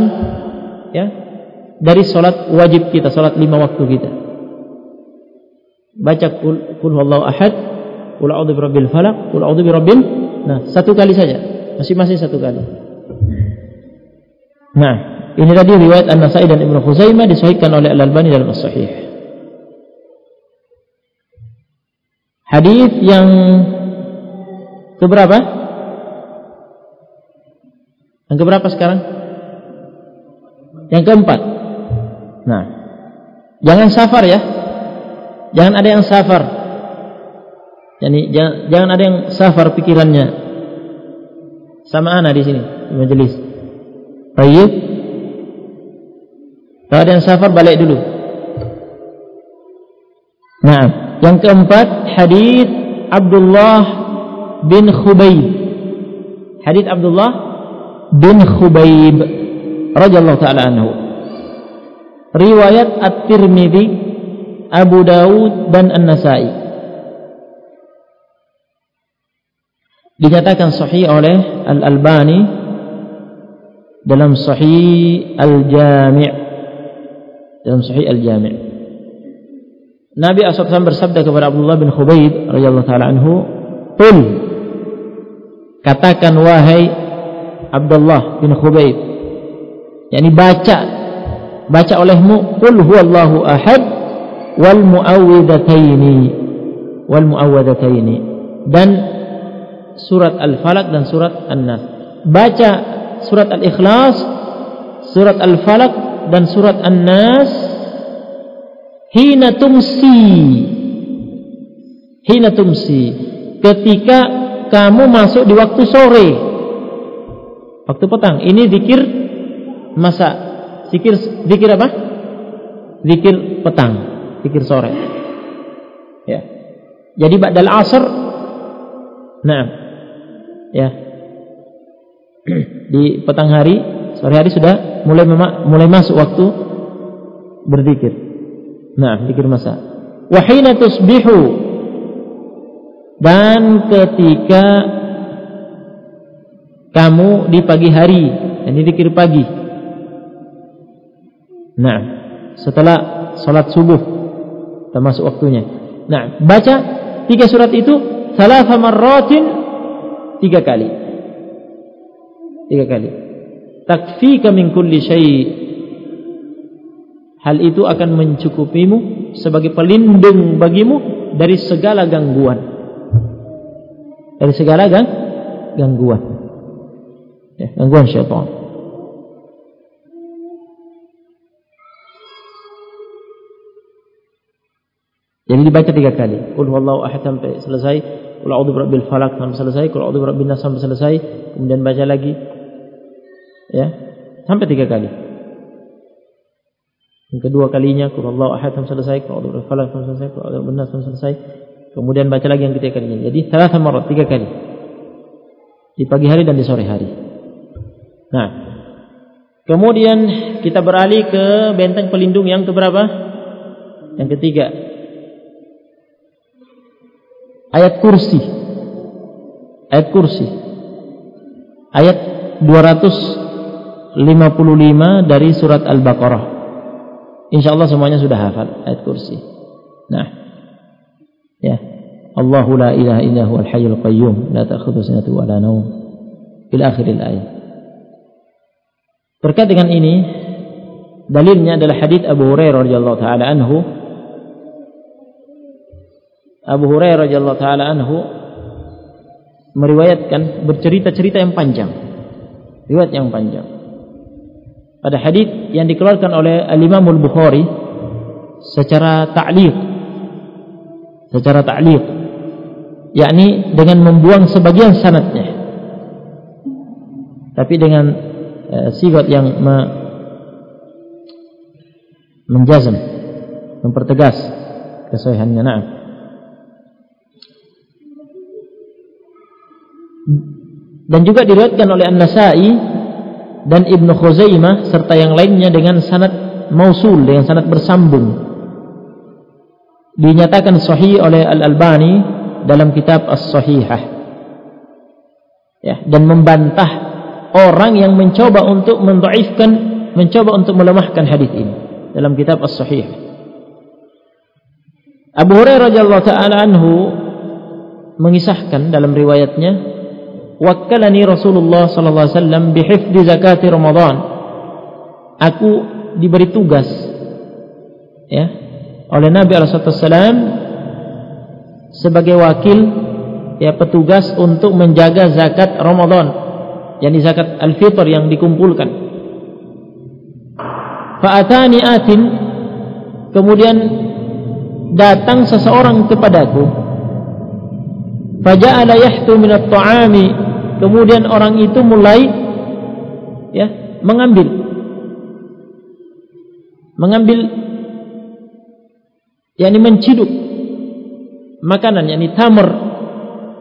ya, dari solat wajib kita, solat lima waktu kita. Baca kul, kul wallahu ahad, kul a'udzu birabbil falaq, kul a'udzu birabbin. Nah, satu kali saja. Masing-masing satu kali. Nah, ini tadi riwayat An-Nasai dan Ibnu Khuzaimah disahihkan oleh Al-Albani dalam As-Sahih. Hadis yang keberapa? Yang keberapa sekarang? Yang keempat. Nah, jangan safar ya. Jangan ada yang safar. Yani jangan, jangan ada yang safar pikirannya. Sama ana di sini di majelis. Baik. Kalau ada yang safar balik dulu. Nah, yang keempat hadis Abdullah bin Khubayb. Hadis Abdullah bin Khubayb radhiyallahu taala anhu. Riwayat At-Tirmidzi, Abu Dawud dan An-Nasa'i. Dinyatakan sahih oleh Al-Albani dalam Sahih Al-Jami' dalam Sahih Al-Jami' Nabi SAW bersabda kepada Abdullah bin Khubaib radhiyallahu taala anhu, "Qul katakan wahai Abdullah bin Khubaib, yakni baca baca olehmu qul huwallahu ahad wal muawwidataini wal muawwidataini dan surat Al-Falaq dan surat An-Nas. Baca surat Al-Ikhlas, surat Al-Falaq dan surat An-Nas hina tumsi. Hina tumsi. Ketika kamu masuk di waktu sore. Waktu petang. Ini zikir masa zikir zikir apa? Zikir petang zikir sore. Ya. Jadi ba'dal asr nah ya. Di petang hari sore hari sudah mulai mulai masuk waktu berzikir. Nah, zikir masa. Wahina tusbihu. Dan ketika kamu di pagi hari ini dikir pagi nah setelah salat subuh termasuk waktunya. Nah baca tiga surat itu salah marratin tiga kali. Tiga kali. Takfika min kulli syai. Hal itu akan mencukupimu sebagai pelindung bagimu dari segala gangguan. Dari segala gang gangguan. Ya, gangguan syaitan. Jadi dibaca tiga kali. Qul huwallahu ahad sampai selesai. Qul a'udzu birabbil falaq sampai selesai. Qul a'udzu birabbin nas sampai selesai. Kemudian baca lagi. Ya, sampai tiga kali. Yang kedua kalinya Qul huwallahu ahad sampai selesai. Qul a'udzu birabbil falaq sampai selesai. Qul a'udzu birabbin nas sampai selesai. Kemudian baca lagi yang ketiga kalinya. Jadi salah sama tiga kali. Di pagi hari dan di sore hari. Nah, kemudian kita beralih ke benteng pelindung yang keberapa? Yang ketiga. Ayat kursi. Ayat kursi. Ayat 255 dari surat Al-Baqarah. Insyaallah semuanya sudah hafal ayat kursi. Nah. Ya. Allahu la ilaha illa huwal hayyul qayyum la ta'khudhuhu sinatun wa la nawm. Ila akhiril ayat. Berkait dengan ini, dalilnya adalah hadis Abu Hurairah radhiyallahu taala anhu. Abu Hurairah radhiyallahu taala anhu meriwayatkan bercerita-cerita yang panjang. Riwayat yang panjang. Pada hadis yang dikeluarkan oleh Al-Imam Al-Bukhari secara ta'liq. Secara ta'liq. yakni dengan membuang sebagian sanatnya. Tapi dengan Eh, sifat yang me menjazam mempertegas kesahihannya na'am dan juga diriwayatkan oleh An-Nasa'i dan Ibnu Khuzaimah serta yang lainnya dengan sanad mausul dengan sanad bersambung dinyatakan sahih oleh Al-Albani dalam kitab As-Sahihah ya dan membantah orang yang mencoba untuk mendaifkan, mencoba untuk melemahkan hadis ini dalam kitab As-Sahih. Abu Hurairah radhiyallahu taala anhu mengisahkan dalam riwayatnya, "Wakkalani Rasulullah sallallahu alaihi wasallam bi hifdzi zakati Ramadan." Aku diberi tugas ya oleh Nabi alaihi wasallam sebagai wakil ya petugas untuk menjaga zakat Ramadan yakni zakat al-fitr yang dikumpulkan. Fa'atani atin kemudian datang seseorang kepadaku. Faja'ala yahtu min at-ta'ami kemudian orang itu mulai ya mengambil mengambil yakni menciduk makanan yakni tamar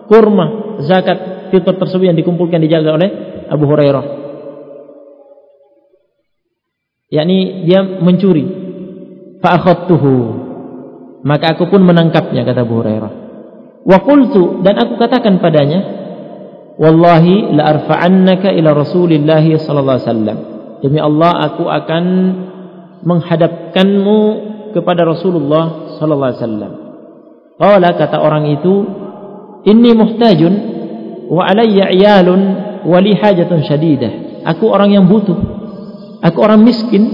kurma zakat fitr tersebut yang dikumpulkan dijaga oleh Abu Hurairah. Yakni dia mencuri. Fa'akhadtuhu. Maka aku pun menangkapnya kata Abu Hurairah. Wa qultu dan aku katakan padanya, wallahi la arfa'annaka ila Rasulillah sallallahu alaihi wasallam. Demi Allah aku akan menghadapkanmu kepada Rasulullah sallallahu alaihi wasallam. Qala kata orang itu, inni muhtajun wa alayya iyalun wali hajatun syadidah. Aku orang yang butuh. Aku orang miskin.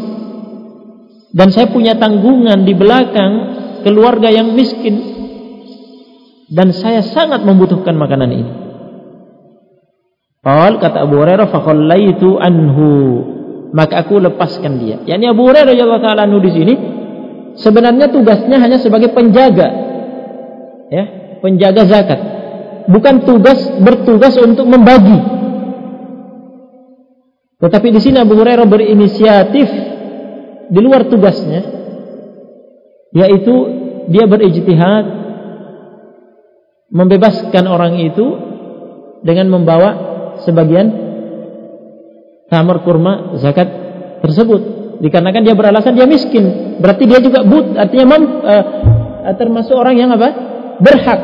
Dan saya punya tanggungan di belakang keluarga yang miskin. Dan saya sangat membutuhkan makanan ini. Qal kata Abu Hurairah fakhallaitu anhu. Maka aku lepaskan dia. Yani Abu Hurairah radhiyallahu taala anhu di sini sebenarnya tugasnya hanya sebagai penjaga. Ya, penjaga zakat. Bukan tugas bertugas untuk membagi tetapi di sini Abu Hurairah berinisiatif di luar tugasnya, yaitu dia berijtihad membebaskan orang itu dengan membawa sebagian tamar kurma zakat tersebut. Dikarenakan dia beralasan dia miskin, berarti dia juga but, artinya mem, uh, termasuk orang yang apa? berhak,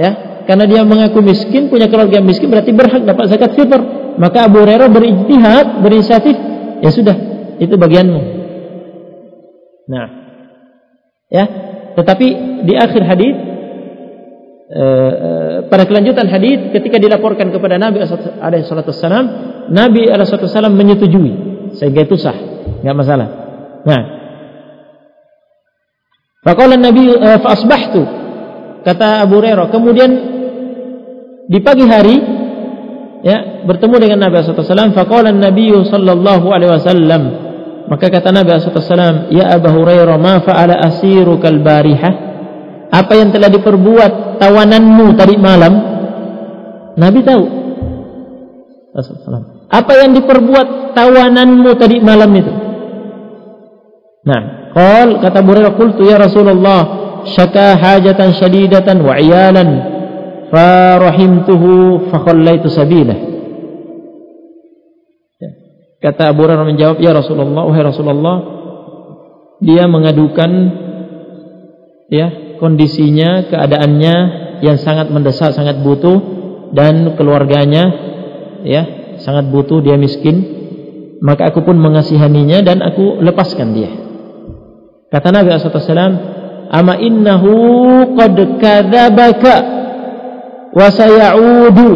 ya, karena dia mengaku miskin, punya keluarga miskin berarti berhak dapat zakat fitr. Maka Abu Hurairah berijtihad, berinisiatif, ya sudah, itu bagianmu. Nah, ya, tetapi di akhir hadis pada kelanjutan hadis ketika dilaporkan kepada Nabi alaihi wasallam, Nabi alaihi wasallam menyetujui. Sehingga itu sah, enggak masalah. Nah, Faqala Nabi uh, fa asbahtu kata Abu Hurairah. Kemudian di pagi hari ya bertemu dengan Nabi sallallahu alaihi wasallam faqala Nabi sallallahu alaihi wasallam. Maka kata Nabi sallallahu alaihi ya Abu Hurairah ma fa'ala asirukal barihah apa yang telah diperbuat tawananmu tadi malam Nabi tahu apa yang diperbuat tawananmu tadi malam itu nah Qal kata Burairah qultu ya Rasulullah syaka hajatan syadidatan wa iyalan fa rahimtuhu fa khallaitu sabilah. Ya. Kata Abu Hurairah menjawab, "Ya Rasulullah, wahai Rasulullah, dia mengadukan ya kondisinya, keadaannya yang sangat mendesak, sangat butuh dan keluarganya ya sangat butuh, dia miskin. Maka aku pun mengasihaninya dan aku lepaskan dia." Kata Nabi SAW, Ama innahu qad kadzabaka wa sayaudu.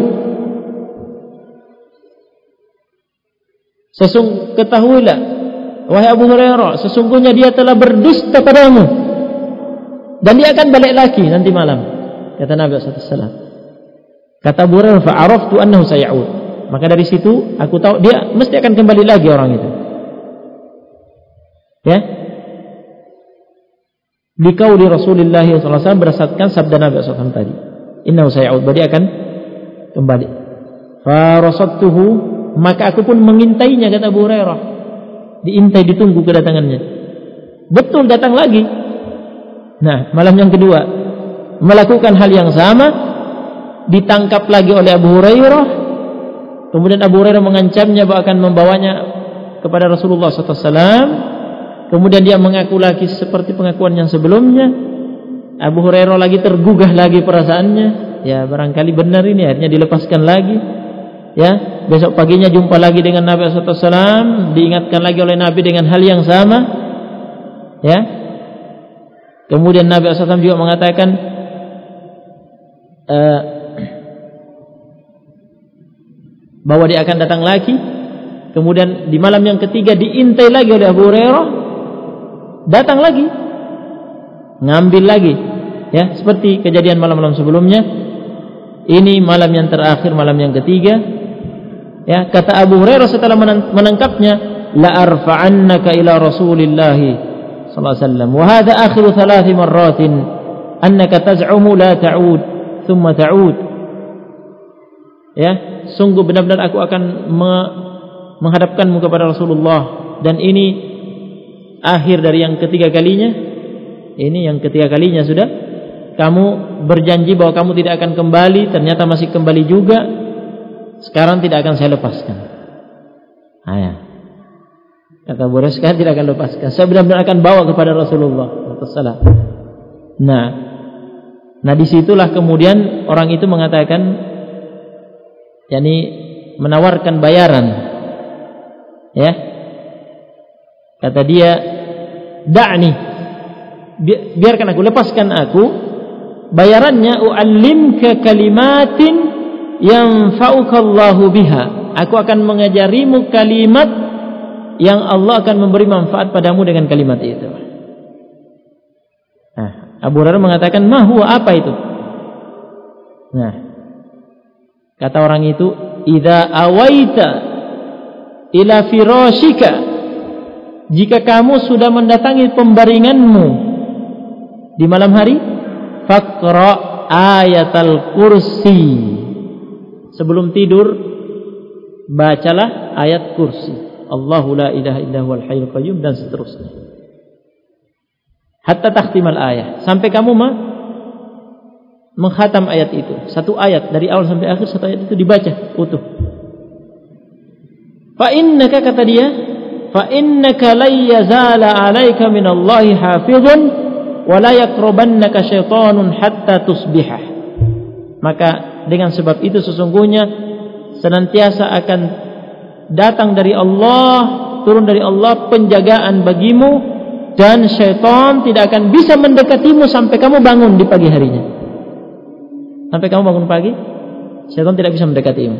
Ketahuilah wahai Abu Hurairah, sesungguhnya dia telah berdusta padamu dan dia akan balik lagi nanti malam. Kata Nabi SAW. Kata Hurairah, fa'araftu annahu sayaud. Maka dari situ aku tahu dia mesti akan kembali lagi orang itu. Ya, Bikauli Rasulullah SAW berdasarkan sabda Nabi SAW tadi. Inna saya'ud. Berarti akan kembali. Farasattuhu. Maka aku pun mengintainya kata Abu Hurairah. Diintai ditunggu kedatangannya. Betul datang lagi. Nah malam yang kedua. Melakukan hal yang sama. Ditangkap lagi oleh Abu Hurairah. Kemudian Abu Hurairah mengancamnya bahwa akan membawanya kepada Rasulullah SAW. Kemudian dia mengaku lagi seperti pengakuan yang sebelumnya. Abu Hurairah lagi tergugah lagi perasaannya. Ya barangkali benar ini akhirnya dilepaskan lagi. Ya besok paginya jumpa lagi dengan Nabi SAW. Diingatkan lagi oleh Nabi dengan hal yang sama. Ya. Kemudian Nabi SAW juga mengatakan. Uh, bahwa dia akan datang lagi. Kemudian di malam yang ketiga diintai lagi oleh Abu Hurairah datang lagi ngambil lagi ya seperti kejadian malam-malam sebelumnya ini malam yang terakhir malam yang ketiga ya kata Abu Hurairah setelah menangkapnya la arfa'annaka ila Rasulillah sallallahu alaihi wasallam. Wa hadha akhiru thalath marratin annaka taz'umu la ta'ud thumma ta'ud. Ya sungguh benar-benar aku akan menghadapkanmu kepada Rasulullah. Dan ini akhir dari yang ketiga kalinya. Ini yang ketiga kalinya sudah. Kamu berjanji bahwa kamu tidak akan kembali ternyata masih kembali juga. Sekarang tidak akan saya lepaskan. Ayah kata sekarang tidak akan lepaskan saya benar-benar akan bawa kepada Rasulullah SAW nah nah di situlah kemudian orang itu mengatakan yakni menawarkan bayaran ya Kata dia, "Da'ni. Biarkan aku lepaskan aku. Bayarannya u'allimka kalimatin yang fa'ukallahu biha. Aku akan mengajarimu kalimat yang Allah akan memberi manfaat padamu dengan kalimat itu." Nah, Abu Hurairah mengatakan, "Ma huwa apa itu?" Nah, kata orang itu, "Idza awaita ila firashika jika kamu sudah mendatangi pembaringanmu di malam hari faqra ayatal kursi sebelum tidur bacalah ayat kursi Allahu la ilaha illa huwal hayyul qayyum dan seterusnya. Hatta takhtimal ayat sampai kamu mah menghatam ayat itu. Satu ayat dari awal sampai akhir satu ayat itu dibaca utuh. Fa innaka kata dia fa innaka la yazala 'alaika min Allah hafizun wa la yaqrabannaka syaitanun hatta tusbihah Maka dengan sebab itu sesungguhnya senantiasa akan datang dari Allah, turun dari Allah penjagaan bagimu dan syaitan tidak akan bisa mendekatimu sampai kamu bangun di pagi harinya. Sampai kamu bangun pagi, syaitan tidak bisa mendekatimu.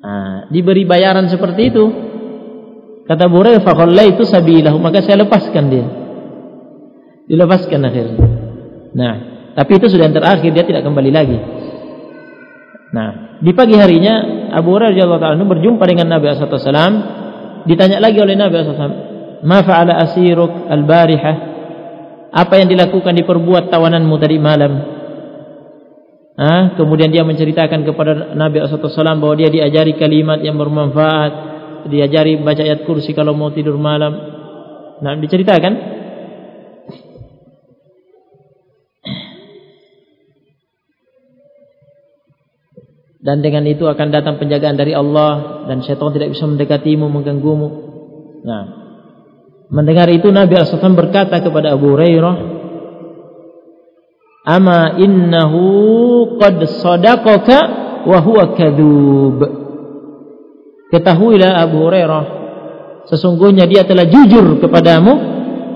Nah, diberi bayaran seperti itu. Kata Burairah, itu sabilahu." Maka saya lepaskan dia. Dilepaskan akhirnya. Nah, tapi itu sudah yang terakhir, dia tidak kembali lagi. Nah, di pagi harinya Abu Hurairah radhiyallahu anhu berjumpa dengan Nabi sallallahu alaihi wasallam. Ditanya lagi oleh Nabi sallallahu alaihi wasallam, "Ma fa'ala asiruk al-barihah?" Apa yang dilakukan diperbuat tawananmu tadi malam? Ah, kemudian dia menceritakan kepada Nabi SAW bahwa dia diajari kalimat yang bermanfaat, diajari baca ayat kursi kalau mau tidur malam. Nah, diceritakan dan dengan itu akan datang penjagaan dari Allah dan syaitan tidak bisa mendekatimu mengganggumu. Nah, mendengar itu Nabi SAW berkata kepada Abu Hurairah, "Ama innahu qad sadaqaka wa huwa kadzub." Ketahuilah Abu Hurairah, sesungguhnya dia telah jujur kepadamu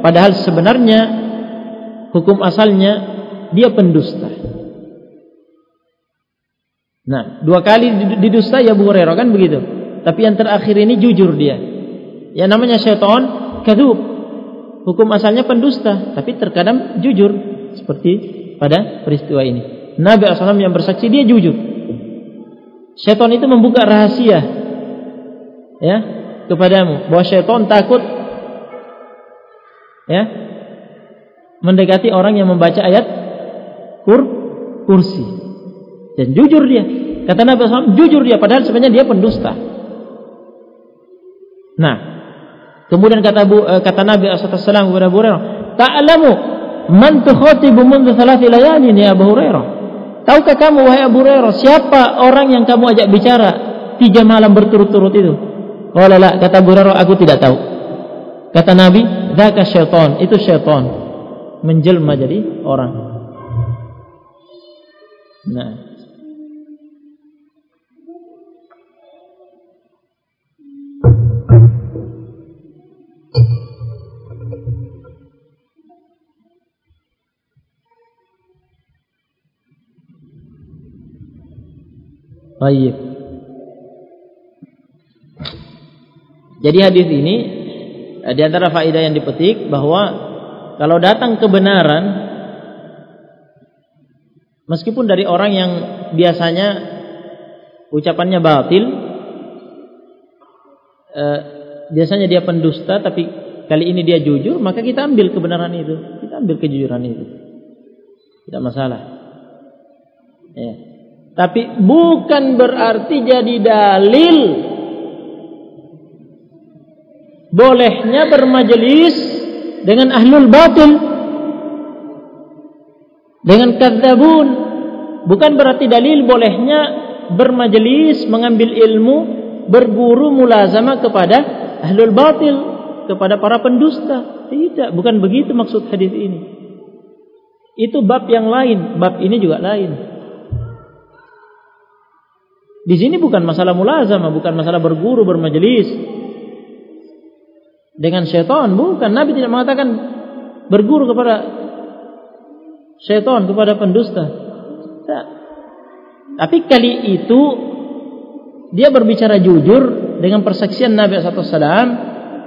padahal sebenarnya hukum asalnya dia pendusta. Nah, dua kali didusta ya Abu Hurairah kan begitu. Tapi yang terakhir ini jujur dia. Yang namanya syaitan kadzub. Hukum asalnya pendusta, tapi terkadang jujur seperti pada peristiwa ini. Nabi SAW yang bersaksi dia jujur. Syaitan itu membuka rahasia ya kepadamu bahwa syaitan takut ya mendekati orang yang membaca ayat kur kursi dan jujur dia. Kata Nabi SAW, jujur dia. Padahal sebenarnya dia pendusta. Nah, kemudian kata Abu, eh, kata Nabi SAW kepada Abu Hurairah, Ta'alamu man tukhatibu mundu thalathi layalin ya Abu Hurairah. Tahukah kamu wahai Abu Hurairah siapa orang yang kamu ajak bicara tiga malam berturut-turut itu? Oh la, kata Abu Hurairah aku tidak tahu. Kata Nabi, "Dzaka syaitan." Itu syaitan menjelma jadi orang. Nah, Baik. Jadi hadis ini eh, di antara faedah yang dipetik bahwa kalau datang kebenaran meskipun dari orang yang biasanya ucapannya batil eh, biasanya dia pendusta tapi kali ini dia jujur maka kita ambil kebenaran itu. Kita ambil kejujuran itu. Tidak masalah. Ya. Tapi bukan berarti jadi dalil. Bolehnya bermajelis dengan ahlul batil dengan kadzabun. Bukan berarti dalil bolehnya bermajelis mengambil ilmu berguru mulazama kepada ahlul batil kepada para pendusta tidak bukan begitu maksud hadis ini itu bab yang lain bab ini juga lain di sini bukan masalah mulazamah, bukan masalah berguru, bermajelis dengan syaitan, bukan. Nabi tidak mengatakan berguru kepada syaitan, kepada pendusta. Tidak. Tapi kali itu dia berbicara jujur dengan persaksian Nabi SAW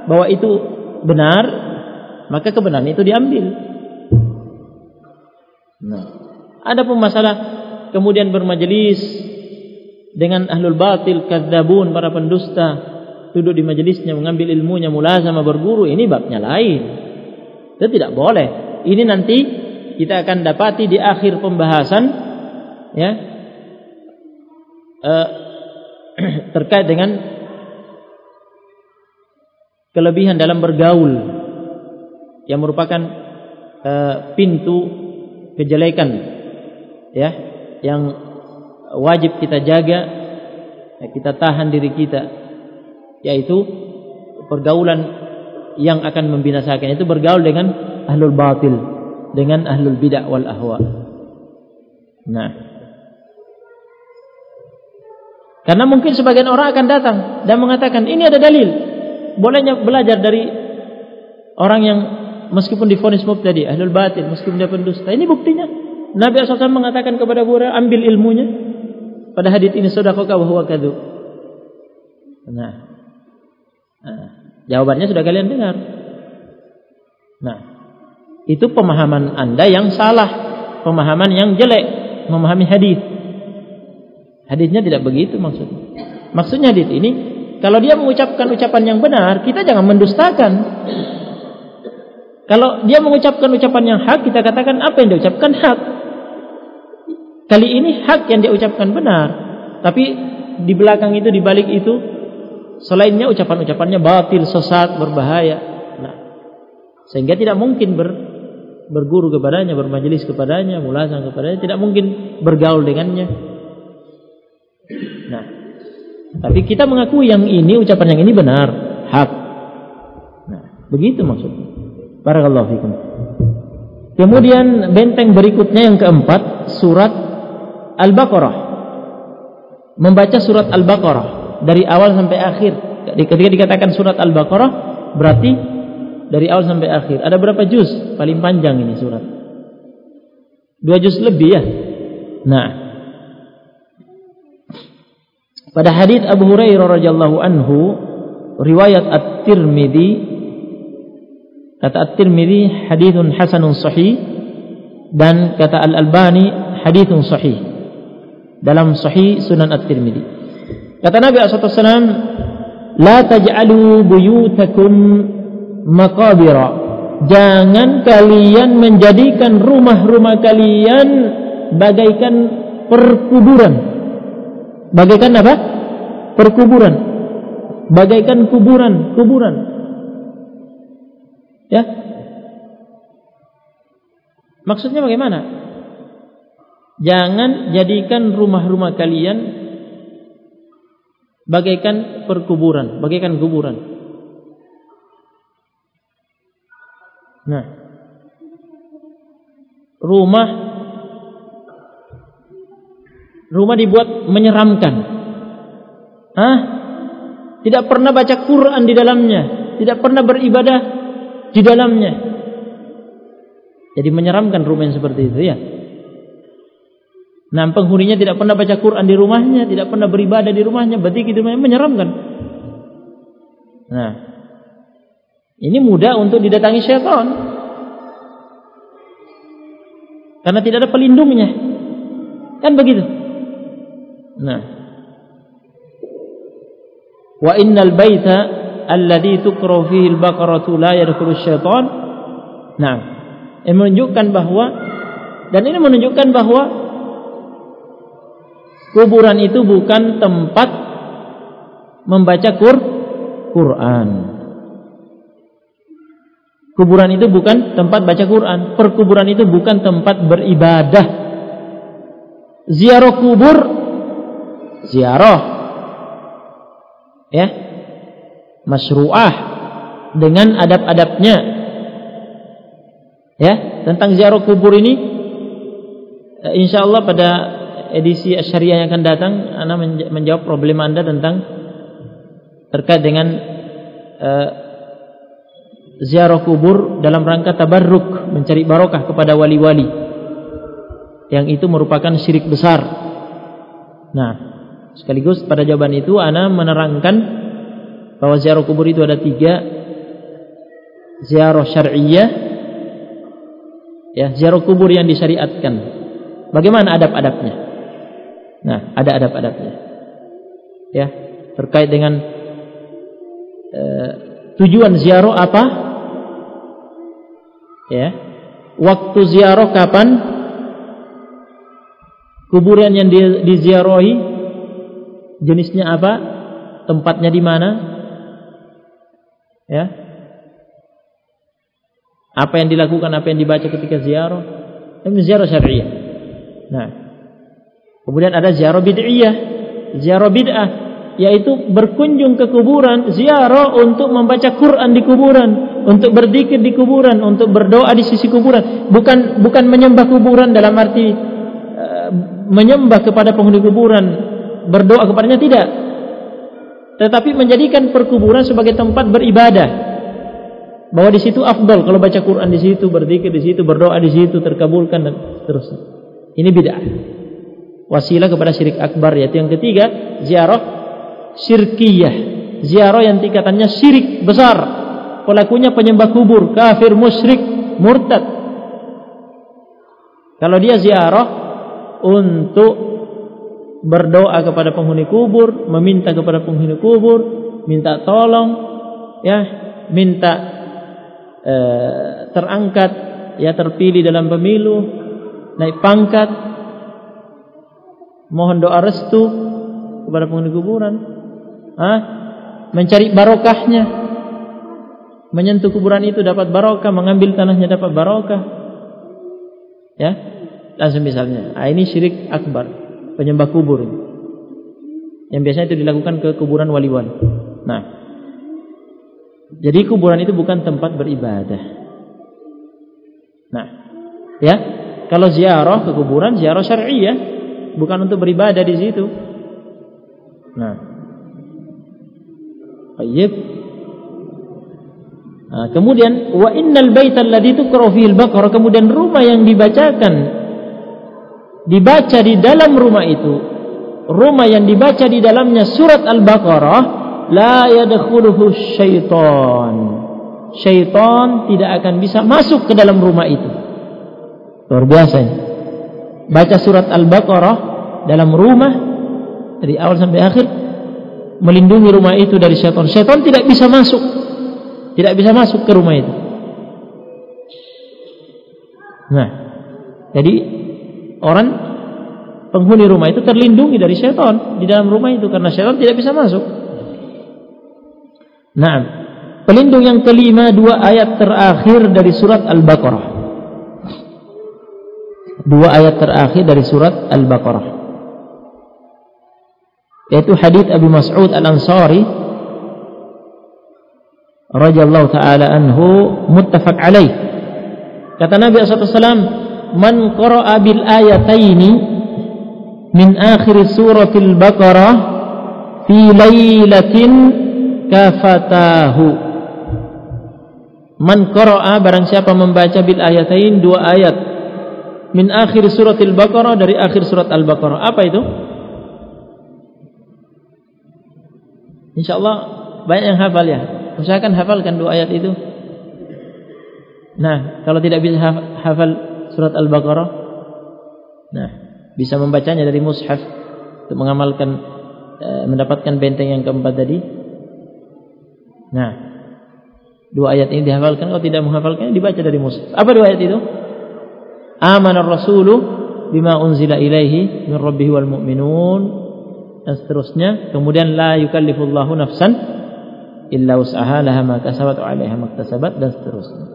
bahwa itu benar, maka kebenaran itu diambil. Nah, ada pun masalah kemudian bermajelis dengan ahlul batil, kadzabun, para pendusta, duduk di majelisnya mengambil ilmunya, mulazamah berguru, ini babnya lain. Itu tidak boleh. Ini nanti kita akan dapati di akhir pembahasan ya eh, terkait dengan kelebihan dalam bergaul yang merupakan eh, pintu kejelekan ya yang wajib kita jaga kita tahan diri kita yaitu pergaulan yang akan membinasakan itu bergaul dengan ahlul batil dengan ahlul bidah wal ahwa Nah. Karena mungkin sebagian orang akan datang dan mengatakan, ini ada dalil. Bolehnya belajar dari orang yang meskipun difonis mubtadi, ahlul batil, meskipun dia pendusta. Ini buktinya. Nabi SAW mengatakan kepada Hurairah, ambil ilmunya. Pada hadis ini sadaqaka wa huwa kadzub. Nah. nah. Jawabannya sudah kalian dengar. Nah. Itu pemahaman Anda yang salah, pemahaman yang jelek, memahami hadis. Hadisnya tidak begitu maksudnya. Maksudnya hadis ini kalau dia mengucapkan ucapan yang benar, kita jangan mendustakan. Kalau dia mengucapkan ucapan yang hak, kita katakan apa yang dia ucapkan hak. Kali ini hak yang dia ucapkan benar, tapi di belakang itu, di balik itu, selainnya ucapan-ucapannya batil, sesat, berbahaya. Nah, sehingga tidak mungkin ber, berguru kepadanya, bermajelis kepadanya, mulasang kepadanya, tidak mungkin bergaul dengannya. Tapi kita mengakui yang ini, ucapan yang ini benar, hak. Nah, begitu maksudnya. Barakallahu fikum. Kemudian benteng berikutnya yang keempat surat Al-Baqarah. Membaca surat Al-Baqarah dari awal sampai akhir. Ketika dikatakan surat Al-Baqarah berarti dari awal sampai akhir. Ada berapa juz? Paling panjang ini surat. Dua juz lebih ya. Nah. Pada hadis Abu Hurairah radhiyallahu anhu riwayat At-Tirmidzi Kata At-Tirmidzi hadithun hasanun sahih dan kata Al-Albani hadithun sahih dalam sahih Sunan At-Tirmidzi. Kata Nabi SAW, La taj'alu buyutakum maqabira. Jangan kalian menjadikan rumah-rumah kalian bagaikan perkuburan. Bagaikan apa? Perkuburan. Bagaikan kuburan, kuburan. Ya. Maksudnya bagaimana? Jangan jadikan rumah-rumah kalian bagaikan perkuburan, bagaikan kuburan. Nah, rumah rumah dibuat menyeramkan. Hah? Tidak pernah baca Quran di dalamnya, tidak pernah beribadah di dalamnya. Jadi menyeramkan rumah yang seperti itu ya. Nah penghuninya tidak pernah baca Quran di rumahnya, tidak pernah beribadah di rumahnya, berarti di rumahnya menyeramkan. Nah, ini mudah untuk didatangi syaitan. Karena tidak ada pelindungnya. Kan begitu. Nah. Wa innal baita alladhi tukrahu fihi al-baqaratu la yadkhulu syaitan. Nah, ini menunjukkan bahwa dan ini menunjukkan bahwa kuburan itu bukan tempat membaca Qur Quran. Kuburan itu bukan tempat baca Quran. Perkuburan itu bukan tempat beribadah. Ziarah kubur ziarah ya masyru'ah dengan adab-adabnya. Ya, tentang ziarah kubur ini eh, insyaallah pada edisi syariah yang akan datang ana menjawab problem Anda tentang terkait dengan uh, ziarah kubur dalam rangka tabarruk, mencari barokah kepada wali-wali. Yang itu merupakan syirik besar. Nah, sekaligus pada jawaban itu ana menerangkan bahwa ziarah kubur itu ada tiga. Ziarah syar'iyah ya ziarah kubur yang disyariatkan. Bagaimana adab-adabnya? Nah ada adab-adabnya. Ya terkait dengan uh, tujuan ziarah apa? Ya waktu ziarah kapan? Kuburan yang diziarahi jenisnya apa tempatnya di mana Ya. Apa yang dilakukan, apa yang dibaca ketika ziarah? Ini ziarah syariah. Nah. Kemudian ada ziarah bid'iyah. Ziarah bid'ah yaitu berkunjung ke kuburan, ziarah untuk membaca Quran di kuburan, untuk berzikir di kuburan, untuk berdoa di sisi kuburan, bukan bukan menyembah kuburan dalam arti uh, menyembah kepada penghuni kuburan, berdoa kepadanya tidak. Tetapi menjadikan perkuburan sebagai tempat beribadah. Bahwa di situ afdal kalau baca Quran di situ, berzikir di situ, berdoa di situ terkabulkan dan seterusnya. Ini bid'ah. Wasilah kepada syirik akbar yaitu yang ketiga, ziarah syirkiyah. Ziarah yang tingkatannya syirik besar. Pelakunya penyembah kubur, kafir, musyrik, murtad. Kalau dia ziarah untuk berdoa kepada penghuni kubur, meminta kepada penghuni kubur, minta tolong, ya, minta e, terangkat, ya terpilih dalam pemilu, naik pangkat, mohon doa restu kepada penghuni kuburan, ah, mencari barokahnya, menyentuh kuburan itu dapat barokah, mengambil tanahnya dapat barokah, ya, langsung misalnya, ah, ini syirik akbar penyembah kubur. Yang biasanya itu dilakukan ke kuburan wali-wali. Nah, jadi kuburan itu bukan tempat beribadah. Nah, ya, kalau ziarah ke kuburan ziarah syar'iyah, bukan untuk beribadah di situ. Nah, baik. Nah, kemudian wa innal baita alladhi tuqra fihi al-baqarah kemudian rumah yang dibacakan dibaca di dalam rumah itu rumah yang dibaca di dalamnya surat Al-Baqarah la yadkhuluhu syaitan. Syaitan tidak akan bisa masuk ke dalam rumah itu. Luar biasa ini. baca surat Al-Baqarah dalam rumah dari awal sampai akhir melindungi rumah itu dari syaitan. Syaitan tidak bisa masuk. Tidak bisa masuk ke rumah itu. Nah jadi orang penghuni rumah itu terlindungi dari syaitan di dalam rumah itu karena syaitan tidak bisa masuk. Nah, pelindung yang kelima dua ayat terakhir dari surat Al-Baqarah. Dua ayat terakhir dari surat Al-Baqarah. Yaitu hadis Abu Mas'ud Al-Ansari radhiyallahu taala anhu muttafaq alaih. Kata Nabi sallallahu alaihi wasallam, man qara'a bil ayataini min akhir suratil baqarah fi lailatin kafatahu. Man qara'a barang siapa membaca bil ayatain dua ayat. Min akhir suratil baqarah dari akhir surat al-baqarah. Apa itu? Insyaallah banyak yang hafal ya. Usahakan hafalkan dua ayat itu. Nah kalau tidak bisa hafal surat Al-Baqarah? Nah, bisa membacanya dari mushaf untuk mengamalkan e, mendapatkan benteng yang keempat tadi. Nah, dua ayat ini dihafalkan kalau tidak menghafalkan dibaca dari mushaf. Apa dua ayat itu? Amana rasulu bima unzila ilaihi min rabbihi wal mu'minun dan seterusnya. Kemudian la yukallifullahu nafsan illa usaha laha ma kasabat wa 'alaiha ma dan seterusnya.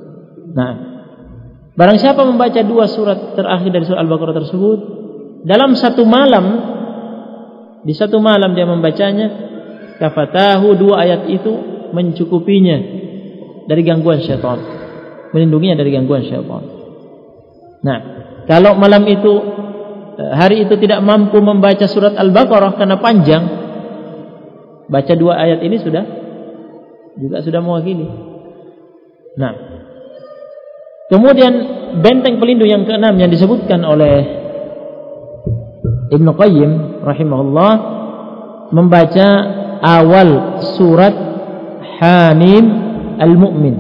Nah, Barang siapa membaca dua surat terakhir dari surat Al-Baqarah tersebut dalam satu malam di satu malam dia membacanya kafatahu dua ayat itu mencukupinya dari gangguan syaitan. Melindunginya dari gangguan syaitan. Nah kalau malam itu eh, hari itu tidak mampu membaca surat Al-Baqarah karena panjang baca dua ayat ini sudah juga sudah mewakili. Nah Kemudian benteng pelindung yang keenam yang disebutkan oleh Ibn Qayyim rahimahullah membaca awal surat Hamim Al-Mu'min.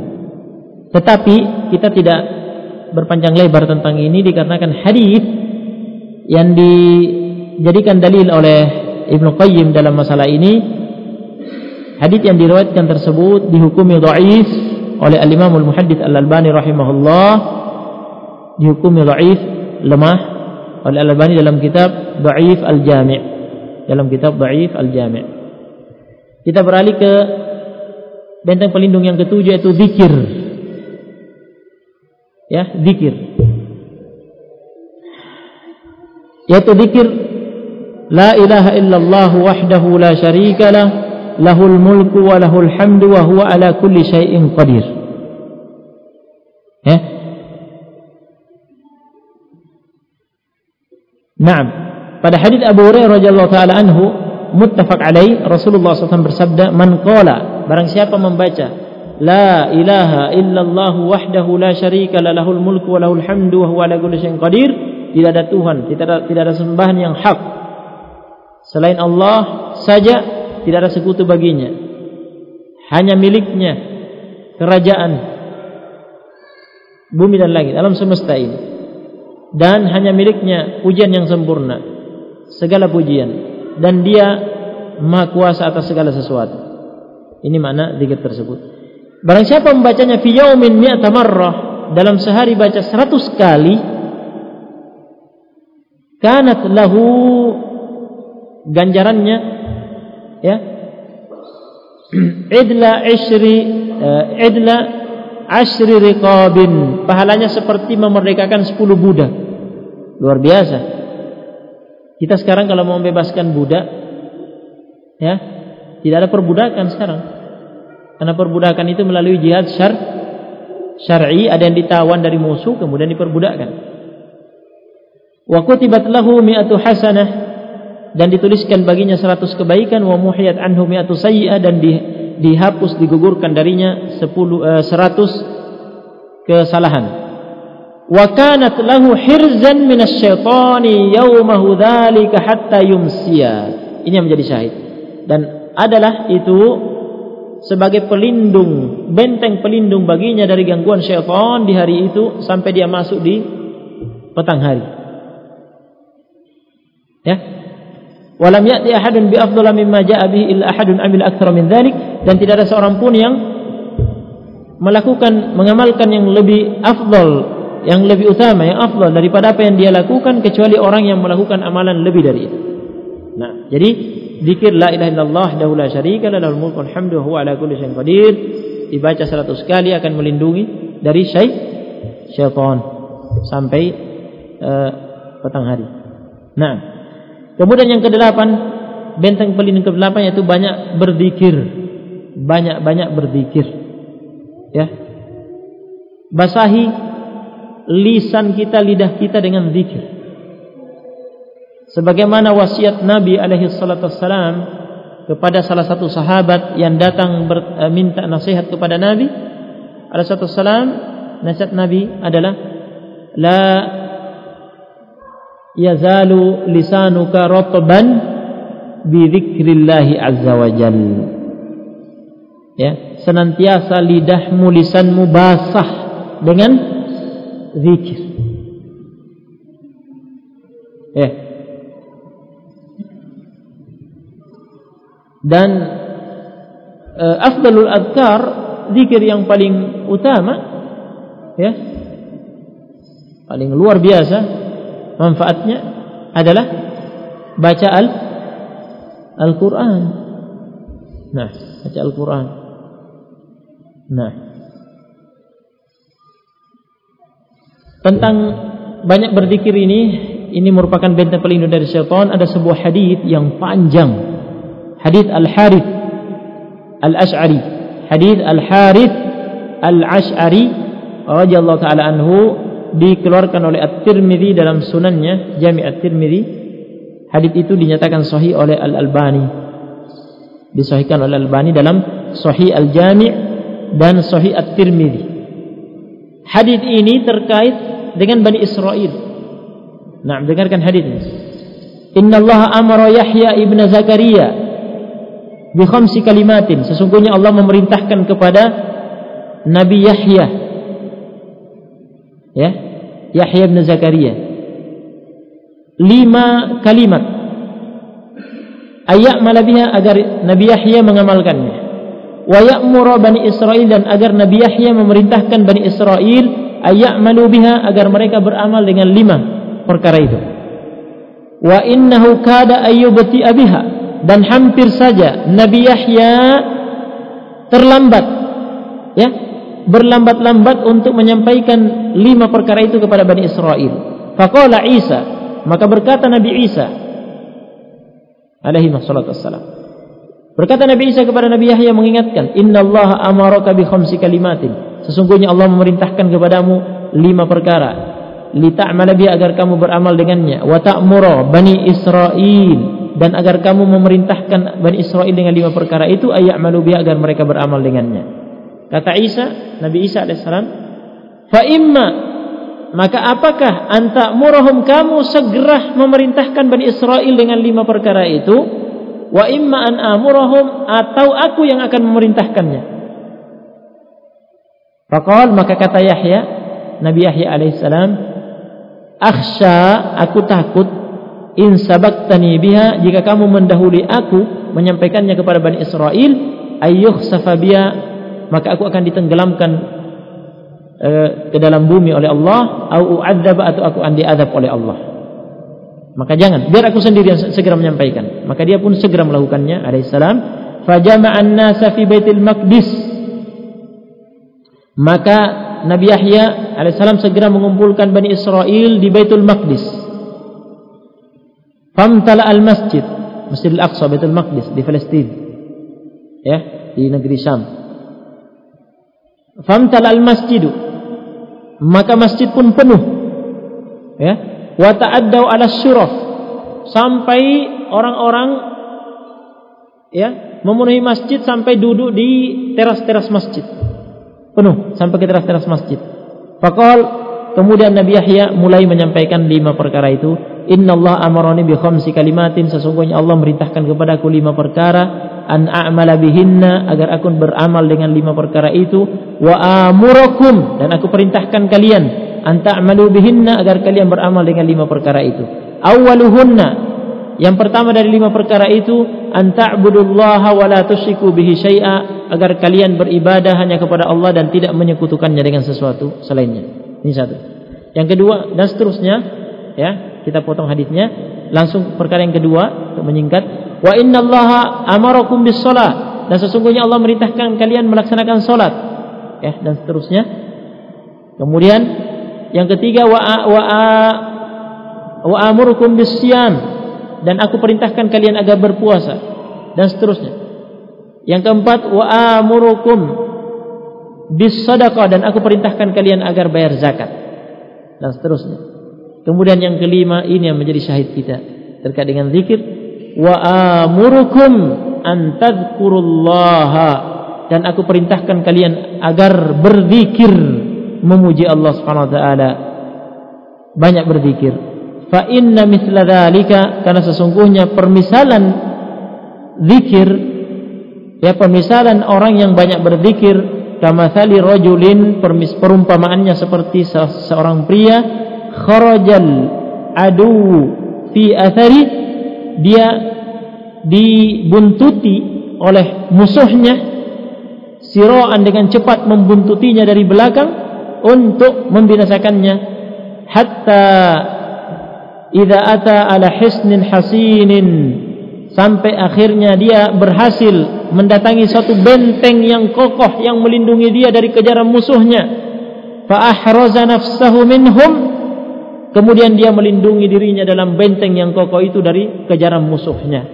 Tetapi kita tidak berpanjang lebar tentang ini dikarenakan hadis yang dijadikan dalil oleh Ibn Qayyim dalam masalah ini hadis yang diriwayatkan tersebut dihukumi dhaif oleh al-Imam al-Muhaddits Al-Albani rahimahullah dihukumi dhaif lemah oleh Al-Albani dalam kitab Dhaif Al-Jami' dalam kitab Dhaif Al-Jami' kita beralih ke benteng pelindung yang ketujuh yaitu zikir. Ya zikir. Yaitu zikir la ilaha illallah wahdahu la syarika lah lahul mulku wa lahul hamdu wa huwa ala kulli syai'in qadir. Ya. Naam. pada hadis Abu Hurairah radhiyallahu taala anhu muttafaq alaih Rasulullah SAW bersabda man qala barang siapa membaca la ilaha illallah wahdahu la syarika lahul mulku wa lahul hamdu wa huwa ala kulli syai'in qadir tidak ada Tuhan tidak ada tidak ada sembahan yang hak selain Allah saja tidak ada sekutu baginya hanya miliknya kerajaan bumi dan langit alam semesta ini dan hanya miliknya pujian yang sempurna segala pujian dan dia maha kuasa atas segala sesuatu. Ini makna zikir tersebut. Barang siapa membacanya fi yaumin mi'ata marrah dalam sehari baca 100 kali kanat lahu ganjarannya ya? Idla ishri uh, idla ashri riqabin. Pahalanya seperti memerdekakan 10 budak. Luar biasa. Kita sekarang kalau mau membebaskan budak, ya, tidak ada perbudakan sekarang. Karena perbudakan itu melalui jihad syar syar'i, ada yang ditawan dari musuh kemudian diperbudakkan. Wa kutibat lahu mi'atu hasanah dan dituliskan baginya seratus kebaikan wa muhiyat anhu mi'atu sayyi'ah dan di, dihapus digugurkan darinya 10 uh, 100 kesalahan wa kanat lahu hirzan minasyaitani yaumahu dzalika hatta yumsiya. Ini yang menjadi syahid. Dan adalah itu sebagai pelindung, benteng pelindung baginya dari gangguan syaitan di hari itu sampai dia masuk di petang hari. Ya. Walam ya'ti ahadun bi afdhala mimma ja'a bihi illa ahadun amil aktsara min dzalik dan tidak ada seorang pun yang melakukan mengamalkan yang lebih afdal yang lebih utama, yang afdal daripada apa yang dia lakukan kecuali orang yang melakukan amalan lebih dari itu. Nah, jadi zikir la ilaha illallah dahu la syarika lahul mulku wal hamdu wa huwa ala kulli syai'in qadir dibaca 100 kali akan melindungi dari syai syaitan sampai uh, petang hari. Nah, kemudian yang kedelapan benteng pelindung kedelapan yaitu banyak berzikir. Banyak-banyak berzikir. Ya. Basahi lisan kita, lidah kita dengan zikir. Sebagaimana wasiat Nabi alaihi salatu wassalam kepada salah satu sahabat yang datang ber, uh, minta nasihat kepada Nabi alaihi salatu wassalam, nasihat Nabi adalah la yazalu lisanuka ratban bi dzikrillah azza wa Ya, senantiasa lidahmu lisanmu basah dengan zikir. Ya. Dan uh, afdalul adkar zikir yang paling utama ya paling luar biasa manfaatnya adalah baca al Al-Qur'an. Nah, baca Al-Qur'an. Nah, Tentang banyak berzikir ini, ini merupakan benteng pelindung dari syaitan. Ada sebuah hadis yang panjang. Hadis Al-Harith Al-Ash'ari. Hadis Al-Harith Al-Ash'ari radhiyallahu taala anhu dikeluarkan oleh At-Tirmidzi dalam sunannya Jami' At-Tirmidzi. Hadis itu dinyatakan sahih oleh Al-Albani. Disahihkan oleh Al-Albani dalam Sahih Al-Jami' dan Sahih At-Tirmidzi. Hadis ini terkait dengan Bani Israel. Nah, dengarkan hadisnya. Inna Allah amara Yahya ibn Zakaria bi khamsi kalimatin. Sesungguhnya Allah memerintahkan kepada Nabi Yahya ya, Yahya ibn Zakaria. Lima kalimat. Ayak malabiha agar Nabi Yahya mengamalkannya. Wa ya'muru Bani Israel dan agar Nabi Yahya memerintahkan Bani Israel ayyamalu biha agar mereka beramal dengan lima perkara itu. Wa innahu kada ayyubti biha dan hampir saja Nabi Yahya terlambat. Ya berlambat-lambat untuk menyampaikan lima perkara itu kepada Bani Israel. Faqala Isa, maka berkata Nabi Isa alaihi wassalam. Berkata Nabi Isa kepada Nabi Yahya mengingatkan, "Inna Allah amaraka bi khamsi kalimatin." Sesungguhnya Allah memerintahkan kepadamu lima perkara. li ta'mala bi agar kamu beramal dengannya wa bani Israil dan agar kamu memerintahkan Bani Israel dengan lima perkara itu ayyamalu bi agar mereka beramal dengannya. Kata Isa, Nabi Isa alaihissalam, fa imma maka apakah anta murahum kamu segera memerintahkan Bani Israel dengan lima perkara itu wa imma an amurahum atau aku yang akan memerintahkannya. Faqal maka kata Yahya, Nabi Yahya alaihissalam, akhsha aku takut in sabaktani biha jika kamu mendahului aku menyampaikannya kepada Bani Israel ayyuh safabia maka aku akan ditenggelamkan uh, ke dalam bumi oleh Allah au atau aku akan diadab oleh Allah. Maka jangan biar aku sendiri yang segera menyampaikan. Maka dia pun segera melakukannya alaihissalam fajama'an nasa fi baitil maqdis. Maka Nabi Yahya alaihissalam segera mengumpulkan Bani Israel di Baitul Maqdis. Famtala al-masjid, Masjid al-Aqsa, Baitul Maqdis di Palestina. Ya, di negeri Syam. Famtala al-masjidu. Maka masjid pun penuh. Ya, wa ta'addau ala syuraf. Sampai orang-orang ya, memenuhi masjid sampai duduk di teras-teras masjid. Penuh sampai ke teras-teras masjid. Fakal kemudian Nabi Yahya mulai menyampaikan lima perkara itu. Inna Allah amarani bi khamsi kalimatin sesungguhnya Allah merintahkan kepadaku lima perkara. An a'mala bihinna agar aku beramal dengan lima perkara itu. Wa amurakum dan aku perintahkan kalian an ta'malu bihinna agar kalian beramal dengan lima perkara itu. Awwaluhunna yang pertama dari lima perkara itu an ta'budullaha wa la tusyriku bihi syai'a agar kalian beribadah hanya kepada Allah dan tidak menyekutukannya dengan sesuatu selainnya ini satu. Yang kedua dan seterusnya ya kita potong hadisnya. Langsung perkara yang kedua untuk menyingkat. Wa innallaha amarakum bis shalah dan sesungguhnya Allah merintahkan kalian melaksanakan salat. Ya dan seterusnya. Kemudian yang ketiga wa wa wa amurukum bis dan aku perintahkan kalian agar berpuasa. Dan seterusnya. Yang keempat wa amurukum bis sadaqah dan aku perintahkan kalian agar bayar zakat. Dan seterusnya. Kemudian yang kelima ini yang menjadi syahid kita. Terkait dengan zikir. Wa amurukum an tadhkurullaha. Dan aku perintahkan kalian agar berzikir. Memuji Allah Subhanahu wa taala. Banyak berzikir. Fa inna mithla dzalika karena sesungguhnya permisalan zikir ya permisalan orang yang banyak berzikir kama rajulin perumpamaannya seperti seorang pria kharajal adu fi athari dia dibuntuti oleh musuhnya siraan dengan cepat membuntutinya dari belakang untuk membinasakannya. Hatta idza ata ala hisnin hasinin sampai akhirnya dia berhasil mendatangi satu benteng yang kokoh yang melindungi dia dari kejaran musuhnya fa ahraza nafsahu minhum Kemudian dia melindungi dirinya dalam benteng yang kokoh itu dari kejaran musuhnya.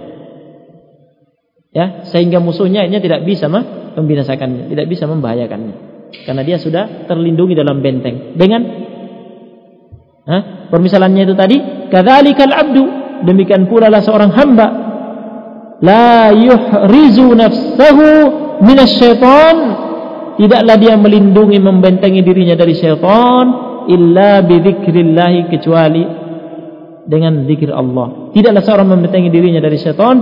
Ya, sehingga musuhnya ini tidak bisa mah membinasakannya, tidak bisa membahayakannya. Karena dia sudah terlindungi dalam benteng. Dengan ha? permisalannya itu tadi, kadzalikal abdu, demikian pula lah seorang hamba la yuhrizu nafsahu minasyaiton tidaklah dia melindungi membentengi dirinya dari syaitan illa bidzikrillah kecuali dengan zikir Allah. Tidaklah seorang membentengi dirinya dari syaitan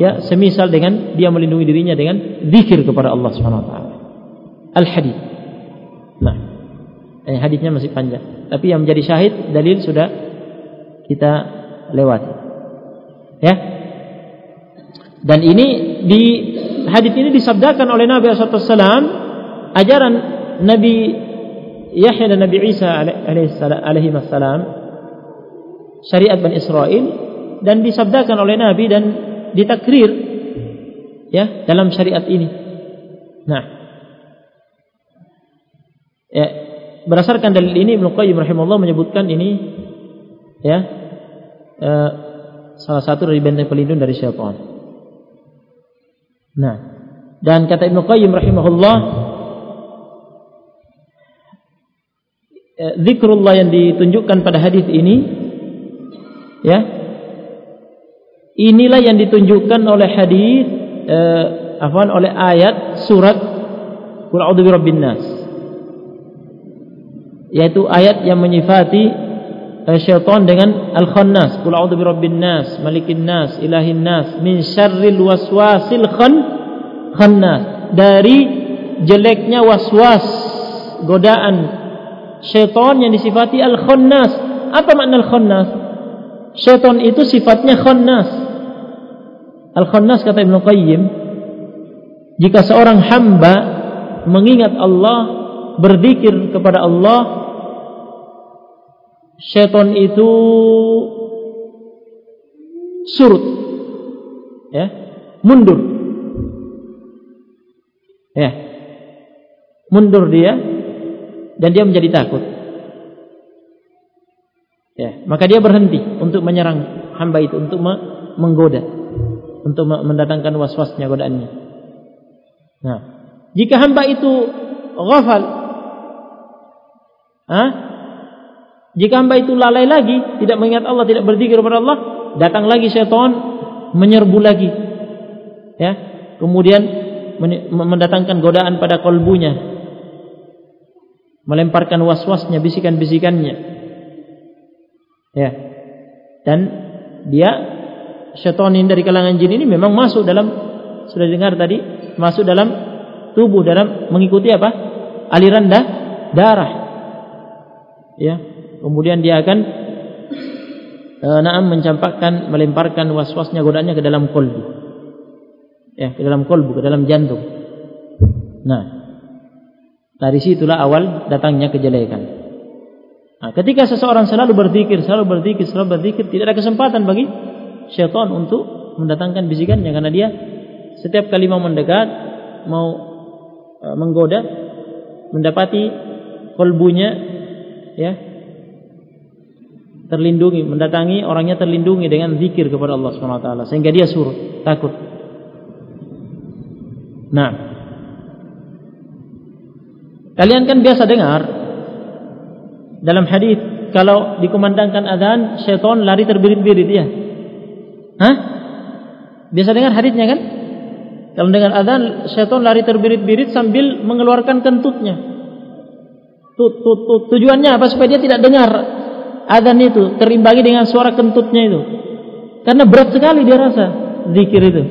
ya semisal dengan dia melindungi dirinya dengan zikir kepada Allah Subhanahu wa taala. Al hadis. Nah, eh, hadisnya masih panjang, tapi yang menjadi syahid dalil sudah kita lewati. Ya. Dan ini di hadis ini disabdakan oleh Nabi SAW ajaran Nabi Yahya dan Nabi Isa alaihi salam syariat Bani Israel dan disabdakan oleh Nabi dan ditakrir ya dalam syariat ini. Nah, ya, berdasarkan dalil ini Ibnu Qayyim rahimahullah menyebutkan ini ya eh, salah satu dari benteng pelindung dari syaitan. Nah, dan kata Ibnu Qayyim rahimahullah eh, zikrullah yang ditunjukkan pada hadis ini ya inilah yang ditunjukkan oleh hadis eh, afwan oleh ayat surat Qul a'udzu birabbin nas yaitu ayat yang menyifati syaitan dengan al-khannas Qul a'udzu birabbin nas malikin nas ilahin nas min syarril waswasil khan khannas dari jeleknya waswas godaan syaitan yang disifati al-khannas. Apa makna al-khannas? Syaitan itu sifatnya khannas. Al-khannas kata Ibn Qayyim, jika seorang hamba mengingat Allah, berzikir kepada Allah, syaitan itu surut. Ya, mundur. Ya. Mundur dia dan dia menjadi takut. Ya, maka dia berhenti untuk menyerang hamba itu, untuk menggoda, untuk mendatangkan was-wasnya, godaannya. Nah, jika hamba itu ghafal, ah, jika hamba itu lalai lagi, tidak mengingat Allah, tidak berzikir kepada Allah, datang lagi syaitan menyerbu lagi. Ya, kemudian mendatangkan godaan pada kolbunya melemparkan was-wasnya, bisikan-bisikannya. Ya. Dan dia syaitan ini dari kalangan jin ini memang masuk dalam sudah dengar tadi, masuk dalam tubuh dalam mengikuti apa? aliran darah. Ya. Kemudian dia akan e, naam mencampakkan, melemparkan was-wasnya godanya ke dalam kolbu. Ya, ke dalam kolbu, ke dalam jantung. Nah, dari situlah awal datangnya kejelekan. Nah, ketika seseorang selalu berzikir, selalu berzikir, selalu berzikir, tidak ada kesempatan bagi syaitan untuk mendatangkan bisikannya karena dia setiap kali mau mendekat, mau uh, menggoda, mendapati kolbunya ya terlindungi, mendatangi orangnya terlindungi dengan zikir kepada Allah Subhanahu wa taala sehingga dia surut, takut. Nah, Kalian kan biasa dengar dalam hadis kalau dikumandangkan azan syaitan lari terbirit-birit ya. Hah? Biasa dengar hadisnya kan? Kalau dengar azan syaitan lari terbirit-birit sambil mengeluarkan kentutnya. Tut, tut, tut. Tujuannya apa? Supaya dia tidak dengar azan itu terimbangi dengan suara kentutnya itu. Karena berat sekali dia rasa zikir itu.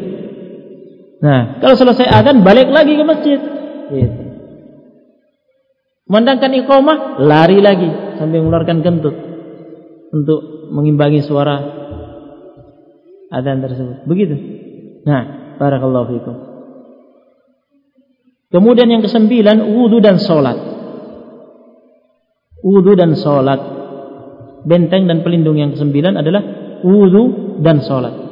Nah, kalau selesai azan balik lagi ke masjid. Gitu. Memandangkan iqamah, lari lagi sambil mengeluarkan kentut untuk mengimbangi suara adzan tersebut. Begitu. Nah, barakallahu fikum. Kemudian yang kesembilan, wudu dan solat. Wudu dan solat. Benteng dan pelindung yang kesembilan adalah wudu dan solat.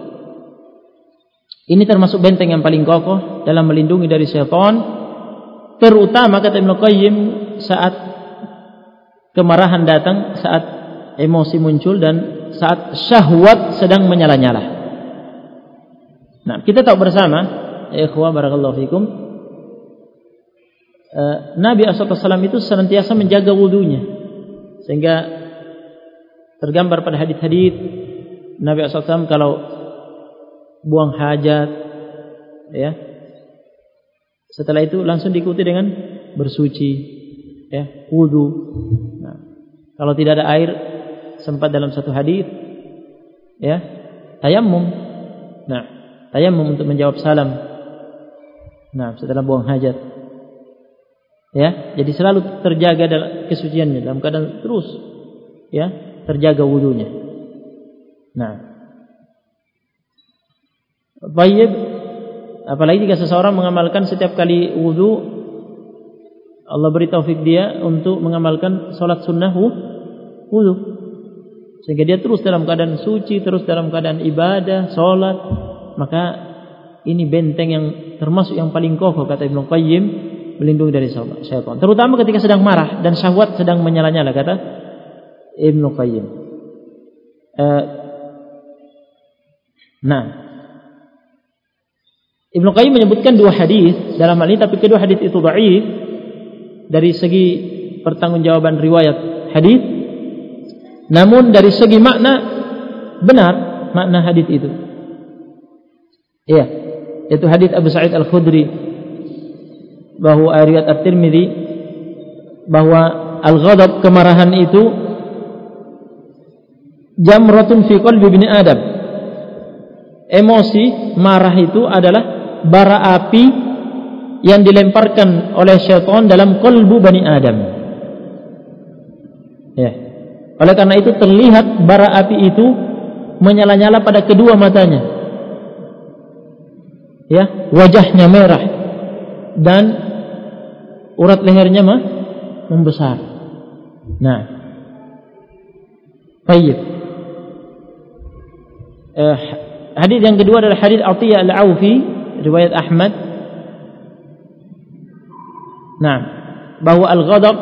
Ini termasuk benteng yang paling kokoh dalam melindungi dari syaitan terutama kata Ibn Qayyim saat kemarahan datang, saat emosi muncul dan saat syahwat sedang menyala-nyala. Nah, kita tahu bersama, ikhwah barakallahu fikum, eh, Nabi SAW itu senantiasa menjaga wudhunya sehingga tergambar pada hadis-hadis Nabi SAW kalau buang hajat ya setelah itu langsung diikuti dengan bersuci, ya, wudu. Nah, kalau tidak ada air, sempat dalam satu hadis, ya, tayamum. Nah, tayamum untuk menjawab salam. Nah, setelah buang hajat. Ya, jadi selalu terjaga dalam kesuciannya dalam keadaan terus ya, terjaga wudunya. Nah, baik apalagi jika seseorang mengamalkan setiap kali wudhu Allah beri taufik dia untuk mengamalkan sholat sunnah wudhu sehingga dia terus dalam keadaan suci terus dalam keadaan ibadah sholat maka ini benteng yang termasuk yang paling kokoh kata Ibnu Qayyim melindungi dari syaitan. Terutama ketika sedang marah dan syahwat sedang menyala-nyala kata Ibnu Qayyim. Uh, nah. Ibnu Qayyim menyebutkan dua hadis dalam hal ini tapi kedua hadis itu dhaif dari segi pertanggungjawaban riwayat hadis. Namun dari segi makna benar makna hadis itu. Iya itu hadis Abu Sa'id Al-Khudri bahwa riwayat At-Tirmidzi bahwa al-ghadab kemarahan itu jamratun fi qalbi ibni Adam emosi marah itu adalah bara api yang dilemparkan oleh syaitan dalam kolbu bani Adam. Ya. Oleh karena itu terlihat bara api itu menyala-nyala pada kedua matanya. Ya, wajahnya merah dan urat lehernya mah membesar. Nah, baik. Eh, hadis yang kedua adalah hadis Atiyah Al-Aufi riwayat Ahmad. Nah, bahwa al-ghadab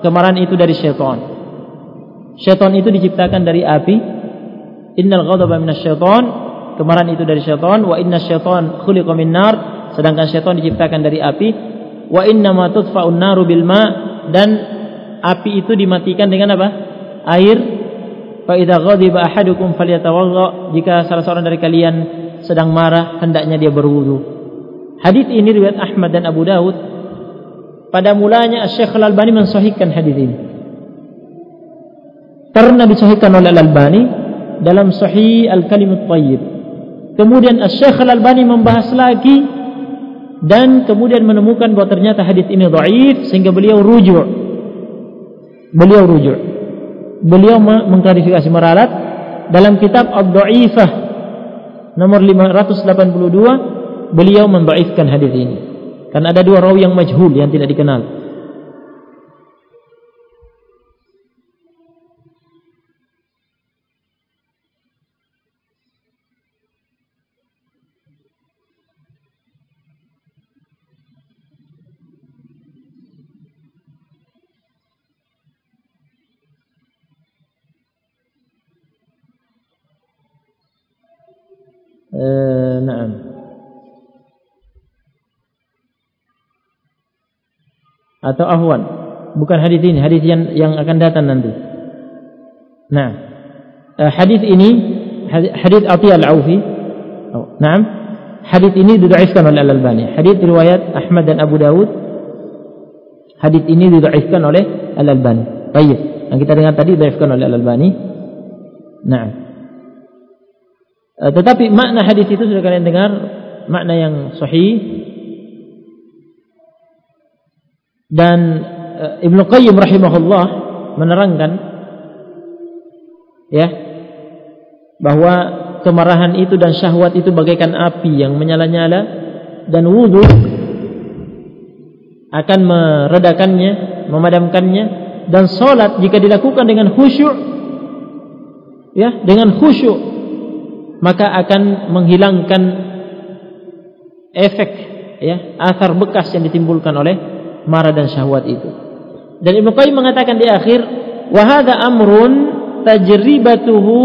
kemarahan itu dari syaitan. Syaitan itu diciptakan dari api. Innal ghadaba minasyaitan. Kemarahan itu dari syaitan. Wa inna syaitan khuliqa min nar. Sedangkan syaitan diciptakan dari api. Wa inna ma tudfa'un naru bil ma. Dan api itu dimatikan dengan apa? Air. Fa idza ghadiba ahadukum falyatawadda. Jika salah seorang dari kalian sedang marah, hendaknya dia berwudu. Hadis ini riwayat Ahmad dan Abu Daud. Pada mulanya Syekh Al-Albani mensahihkan hadis ini. Karena disahihkan oleh Al-Albani dalam Sahih Al-Kalimut Thayyib. Kemudian Syekh Al-Albani membahas lagi dan kemudian menemukan bahwa ternyata hadis ini dhaif sehingga beliau rujuk. Beliau rujuk. Beliau mengklarifikasi meralat dalam kitab Ad-Dhaifah nomor 582 beliau mendaifkan hadis ini. Karena ada dua rawi yang majhul yang tidak dikenal Eh, na'am. Atau ahwan. Bukan hadis ini, hadis yang yang akan datang nanti. Nah, hadis ini hadis Atiyah Al-Aufi. Oh, na'am. Hadis ini didhaifkan oleh Al-Albani. Hadis riwayat Ahmad dan Abu Dawud. Hadis ini didhaifkan oleh Al-Albani. Baik. Yang kita dengar tadi didhaifkan oleh Al-Albani. Nah. Eh, tetapi makna hadis itu sudah kalian dengar makna yang sahih. Dan uh, Ibnu Qayyim rahimahullah menerangkan ya bahwa kemarahan itu dan syahwat itu bagaikan api yang menyala-nyala dan wudhu akan meredakannya, memadamkannya dan solat jika dilakukan dengan khusyuk ya dengan khusyuk maka akan menghilangkan efek ya asar bekas yang ditimbulkan oleh marah dan syahwat itu. Dan Ibnu Qayyim mengatakan di akhir wa hadza amrun tajribatuhu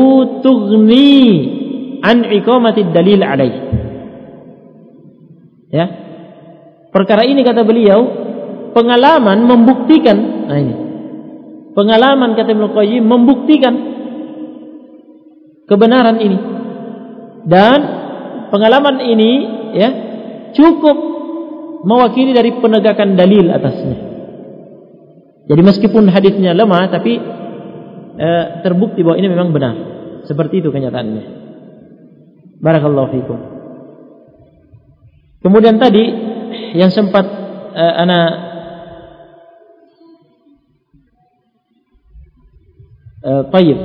tughni an iqamati dalil alaih. Ya. Perkara ini kata beliau pengalaman membuktikan nah ini. Pengalaman kata Ibnu Qayyim membuktikan kebenaran ini dan pengalaman ini ya cukup mewakili dari penegakan dalil atasnya. Jadi meskipun hadisnya lemah tapi e, terbukti bahwa ini memang benar. Seperti itu kenyataannya. Barakallahu fikum. Kemudian tadi yang sempat e, ana e, tayyib.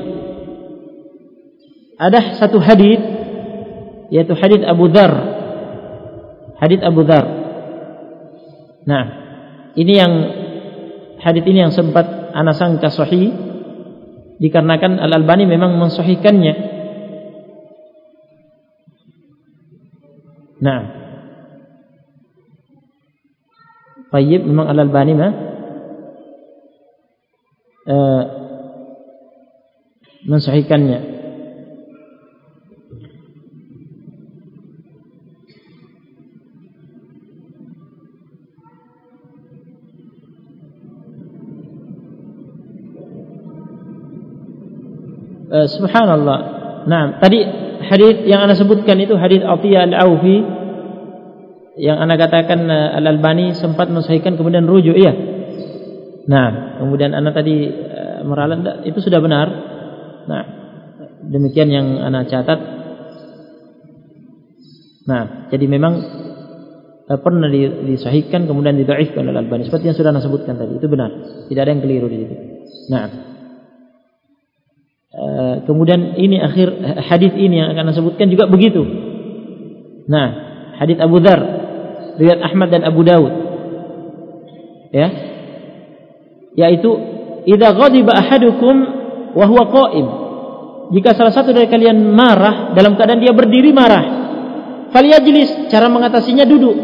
Ada satu hadis yaitu hadis Abu Dzar. Hadis Abu Dzar. Nah, ini yang hadis ini yang sempat ana sangka sahih dikarenakan Al Albani memang mensahihkannya. Nah. Tayyib memang Al Albani mah uh, mensahihkannya. Uh, subhanallah. Nah, tadi hadis yang anda sebutkan itu hadis Atiyah Al-Aufi yang anda katakan uh, Al-Albani sempat mensahihkan kemudian rujuk iya. Nah, kemudian anda tadi uh, meralat itu sudah benar. Nah, demikian yang anda catat. Nah, jadi memang pernah disahihkan kemudian didaifkan oleh Al-Albani seperti yang sudah anda sebutkan tadi. Itu benar. Tidak ada yang keliru di situ. Nah, kemudian ini akhir hadis ini yang akan saya sebutkan juga begitu. Nah, hadis Abu Dzar riwayat Ahmad dan Abu Dawud. Ya. Yaitu idza ghadiba ahadukum wa huwa qa'im. Jika salah satu dari kalian marah dalam keadaan dia berdiri marah, falyajlis, cara mengatasinya duduk.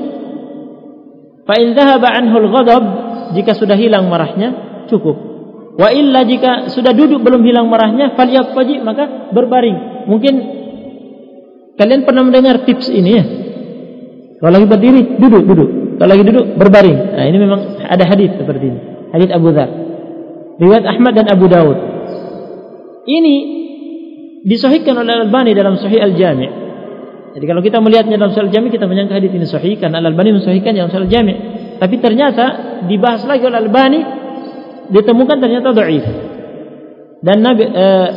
Fa in dhahaba anhu al-ghadab, jika sudah hilang marahnya, cukup. Wa illa jika sudah duduk belum hilang marahnya, falyaqfaji, maka berbaring. Mungkin kalian pernah mendengar tips ini ya? Kalau lagi berdiri, duduk, duduk. Kalau lagi duduk, berbaring. Nah, ini memang ada hadis seperti ini. Hadis Abu Dzar. Riwayat Ahmad dan Abu Dawud. Ini disahihkan oleh Al-Albani dalam Sahih Al-Jami'. Jadi kalau kita melihatnya dalam Sahih Al-Jami' kita menyangka hadis ini sahih karena Al-Albani mensahihkan dalam Sahih Al-Jami'. Tapi ternyata dibahas lagi oleh Al-Albani ditemukan ternyata dhaif. Dan Nabi uh,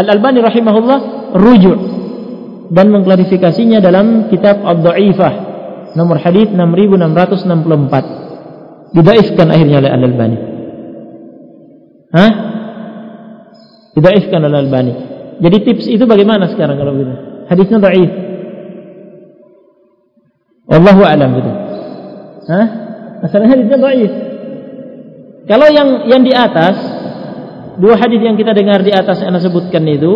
Al-Albani rahimahullah rujuk dan mengklarifikasinya dalam kitab Ad-Dhaifah nomor hadis 6664 didaifkan akhirnya oleh Al-Albani. Hah? didaifkan oleh Al-Albani. Jadi tips itu bagaimana sekarang kalau begitu? Hadisnya daif Wallahu a'lam gitu. Hah? masalah hadisnya daif kalau yang yang di atas dua hadis yang kita dengar di atas yang saya sebutkan itu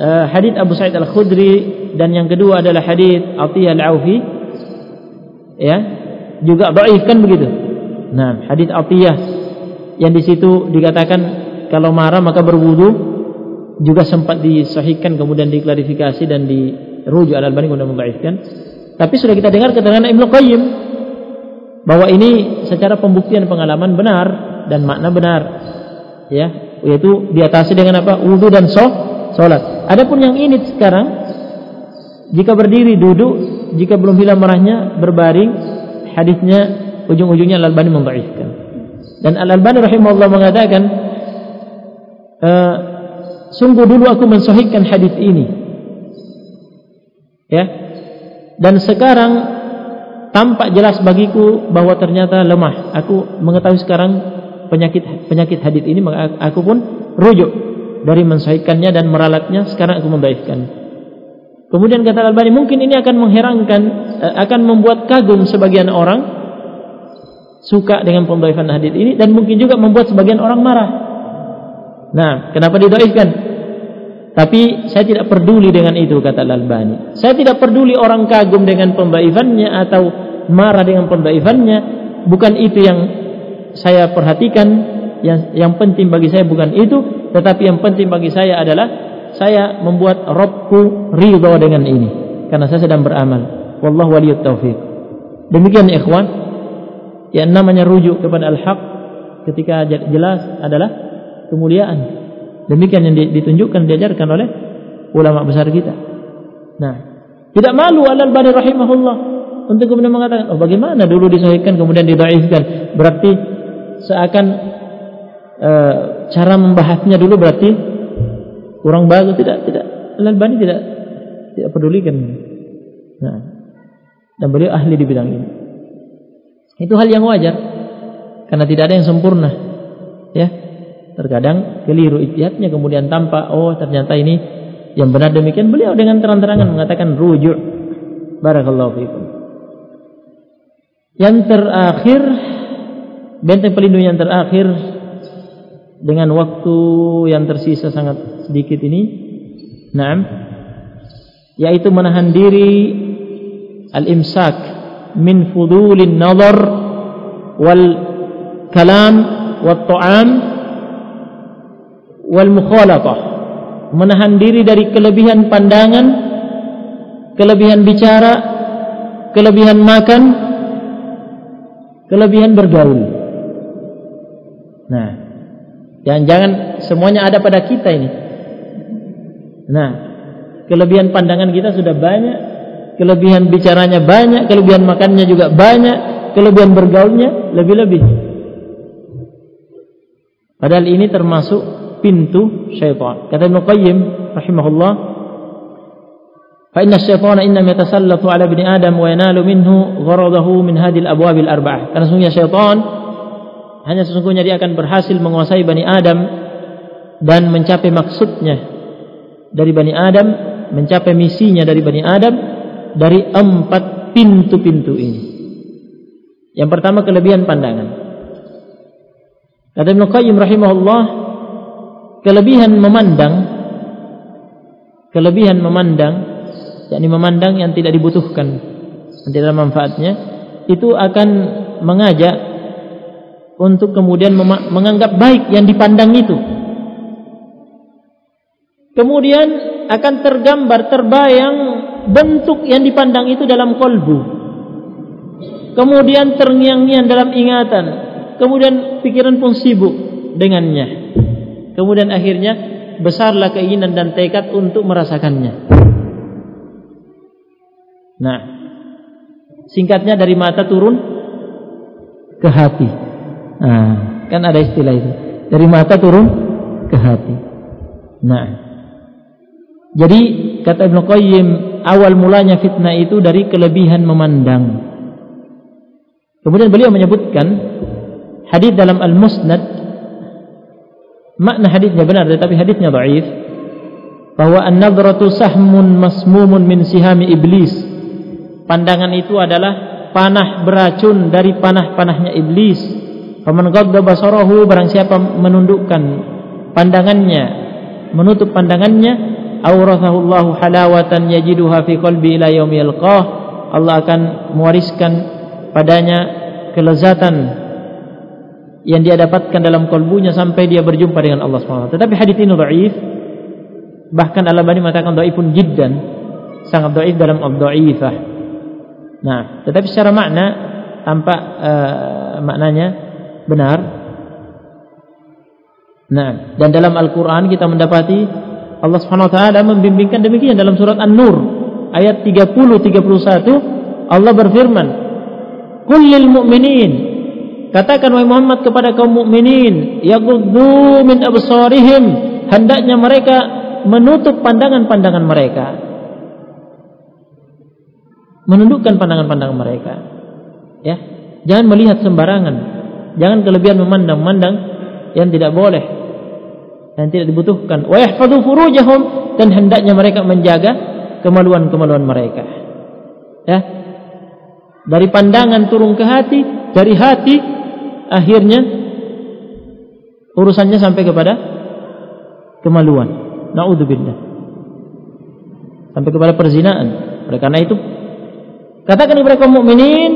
uh, hadis Abu Sa'id Al-Khudri dan yang kedua adalah hadis Atiyah Al-Aufi ya juga dhaif kan begitu. Nah, hadis Atiyah yang di situ dikatakan kalau marah maka berwudu juga sempat disahihkan kemudian diklarifikasi dan dirujuk Al-Albani kemudian mendhaifkan. Tapi sudah kita dengar keterangan Ibnu Qayyim bahwa ini secara pembuktian pengalaman benar dan makna benar. Ya, yaitu diatasi dengan apa? wudu dan so, salat. Adapun yang ini sekarang jika berdiri duduk, jika belum hilang marahnya berbaring, hadisnya ujung-ujungnya Al-Albani mendhaifkan. Dan Al-Albani rahimahullah mengatakan, e, sungguh dulu aku mensahihkan hadis ini. Ya. Dan sekarang tampak jelas bagiku bahwa ternyata lemah. Aku mengetahui sekarang penyakit penyakit hadis ini maka aku pun rujuk dari mensahihkannya dan meralatnya sekarang aku mendhaifkan. Kemudian kata Al-Albani mungkin ini akan mengherankan eh, akan membuat kagum sebagian orang suka dengan pembaifan hadis ini dan mungkin juga membuat sebagian orang marah. Nah, kenapa didoifkan? Tapi saya tidak peduli dengan itu kata Al-Albani. Saya tidak peduli orang kagum dengan pembaifannya atau marah dengan pembaifannya. Bukan itu yang saya perhatikan. Yang yang penting bagi saya bukan itu, tetapi yang penting bagi saya adalah saya membuat Robku ridho dengan ini karena saya sedang beramal. Wallahu waliyut taufiq. Demikian ikhwan, yang namanya rujuk kepada al-haq ketika jelas adalah kemuliaan. Demikian yang ditunjukkan diajarkan oleh ulama besar kita. Nah, tidak malu Al-Albani rahimahullah untuk kemudian mengatakan, "Oh, bagaimana dulu disahihkan kemudian didaifkan?" Berarti seakan e, cara membahasnya dulu berarti kurang bagus tidak tidak Al-Albani tidak tidak pedulikan. Nah, dan beliau ahli di bidang ini. Itu hal yang wajar karena tidak ada yang sempurna. Ya. Terkadang keliru ijtihadnya kemudian tampak oh ternyata ini yang benar demikian beliau dengan terang-terangan mengatakan rujuk. Barakallahu fiikum. Yang terakhir benteng pelindung yang terakhir dengan waktu yang tersisa sangat sedikit ini. Naam. Yaitu menahan diri al-imsak min fudulin nazar wal kalam wal ta'am wal mukhalatah. Menahan diri dari kelebihan pandangan kelebihan bicara kelebihan makan kelebihan bergaul nah jangan-jangan semuanya ada pada kita ini Nah, kelebihan pandangan kita sudah banyak, kelebihan bicaranya banyak, kelebihan makannya juga banyak, kelebihan bergaulnya lebih-lebih. Padahal ini termasuk pintu syaitan. Kata Ibnu Qayyim rahimahullah, "Fa inna syaitana innama yatasallatu 'ala ibni Adam wa yanalu minhu gharadahu min hadhihi al-abwab al-arba'ah." Karena sesungguhnya syaitan hanya sesungguhnya dia akan berhasil menguasai Bani Adam dan mencapai maksudnya dari Bani Adam, mencapai misinya dari Bani Adam dari empat pintu-pintu ini. Yang pertama kelebihan pandangan. Kata Qayyim rahimahullah, kelebihan memandang kelebihan memandang yakni memandang yang tidak dibutuhkan yang tidak ada manfaatnya itu akan mengajak untuk kemudian menganggap baik yang dipandang itu. Kemudian akan tergambar, terbayang bentuk yang dipandang itu dalam kolbu. Kemudian terngiang-ngiang dalam ingatan. Kemudian pikiran pun sibuk dengannya. Kemudian akhirnya besarlah keinginan dan tekad untuk merasakannya. Nah, singkatnya dari mata turun ke hati. Nah, kan ada istilah itu. Dari mata turun ke hati. Nah. Jadi kata Ibnu Qayyim, awal mulanya fitnah itu dari kelebihan memandang. Kemudian beliau menyebutkan hadis dalam Al-Musnad makna hadisnya benar tetapi hadisnya dhaif bahwa an-nadratu sahmun masmumun min sihami iblis. Pandangan itu adalah panah beracun dari panah-panahnya iblis. Faman ghadda basarahu barang siapa menundukkan pandangannya, menutup pandangannya, aurathahu Allahu halawatan yajiduha fi qalbi ila. Allah akan mewariskan padanya kelezatan yang dia dapatkan dalam kalbunya sampai dia berjumpa dengan Allah SWT. Tetapi hadis ini dhaif. Bahkan Al-Albani mengatakan dhaifun jiddan. Sangat dhaif dalam al-dhaifah. Nah, tetapi secara makna tampak uh, maknanya benar. Nah, dan dalam Al-Qur'an kita mendapati Allah Subhanahu wa taala membimbingkan demikian dalam surat An-Nur ayat 30 31 Allah berfirman, "Kullil mu'minin" Katakan wahai Muhammad kepada kaum mukminin, yaghuddu min absarihim, hendaknya mereka menutup pandangan-pandangan mereka. Menundukkan pandangan-pandangan mereka. Ya, jangan melihat sembarangan. Jangan kelebihan memandang-mandang yang tidak boleh yang tidak dibutuhkan. Wa furujahum dan hendaknya mereka menjaga kemaluan-kemaluan mereka. Ya. Dari pandangan turun ke hati, dari hati akhirnya urusannya sampai kepada kemaluan. Nauzubillah. Sampai kepada perzinaan. Oleh karena itu katakan kepada kaum mukminin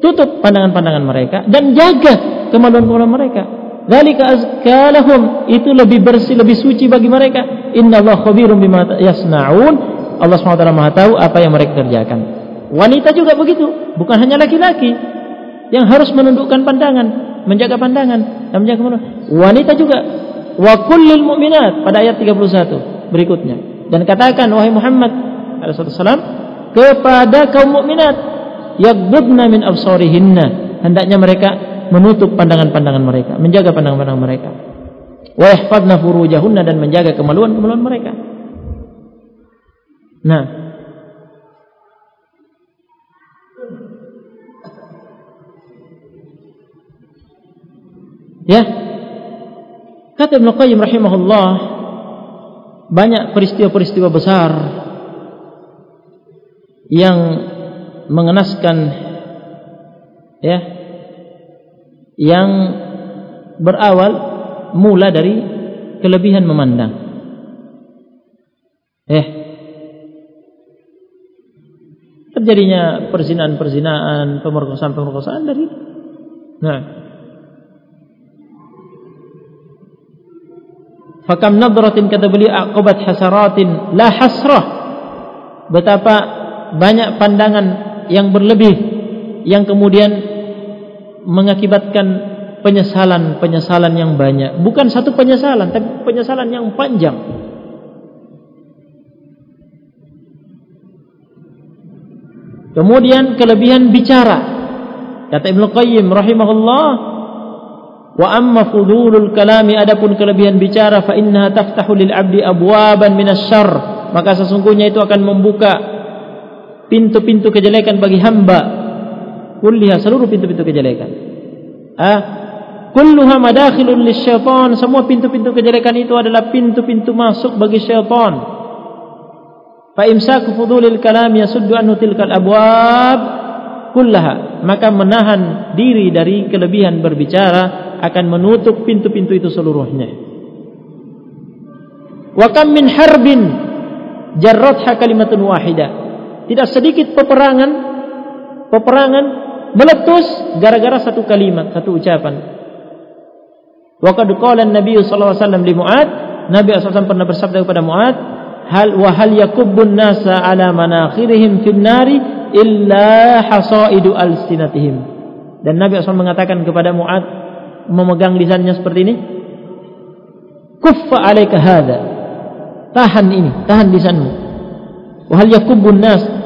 tutup pandangan-pandangan mereka dan jaga kemaluan-kemaluan mereka. Dzalika azkalahum itu lebih bersih, lebih suci bagi mereka. Innallaha khabirum bima yasnaun. Allah SWT Maha tahu apa yang mereka kerjakan. Wanita juga begitu, bukan hanya laki-laki yang harus menundukkan pandangan, menjaga pandangan dan menjaga kemaluan. Wanita juga wa kullil mu'minat pada ayat 31 berikutnya. Dan katakan wahai Muhammad alaihi kepada kaum mukminat. Yaghdudna min absarihinna. Hendaknya mereka menutup pandangan-pandangan mereka menjaga pandangan-pandangan mereka. Wa yahfadna furujahunna dan menjaga kemaluan-kemaluan mereka. Nah. Ya. Kata Ibnu Qayyim rahimahullah banyak peristiwa-peristiwa besar yang mengenaskan ya yang berawal mula dari kelebihan memandang. Eh terjadinya perzinaan-perzinaan, pemerkosaan-pemerkosaan dari nah Fakam nadratin kata beliau aqabat hasaratin la hasrah. Betapa banyak pandangan yang berlebih yang kemudian mengakibatkan penyesalan-penyesalan yang banyak. Bukan satu penyesalan, tapi penyesalan yang panjang. Kemudian kelebihan bicara. Kata Ibnu Qayyim rahimahullah, "Wa amma fudulul kalami adapun kelebihan bicara fa innaha taftahu lil abdi abwaban minasy syarr." Maka sesungguhnya itu akan membuka pintu-pintu kejelekan bagi hamba. Kulliha seluruh pintu-pintu kejelekan. Ah, kulluha madakhilun lisyaitan. Semua pintu-pintu kejelekan itu adalah pintu-pintu masuk bagi syaitan. Fa imsaku fudulil kalam yasuddu anhu tilkal abwab kullaha. Maka menahan diri dari kelebihan berbicara akan menutup pintu-pintu itu seluruhnya. Wa kam min harbin jarratha kalimatun wahida. Tidak sedikit peperangan peperangan meletus gara-gara satu kalimat, satu ucapan. Wa qad qala an-nabiy sallallahu alaihi wasallam li Mu'ad, Nabi SAW pernah bersabda kepada Mu'ad, hal wa hal yakubbun nasa ala manakhirihim fin nari illa hasaidu alsinatihim. Dan Nabi SAW mengatakan kepada Mu'ad memegang lisannya seperti ini kuffa alaika hadha. Tahan ini tahan lisanmu. Wa hal yakubbun nas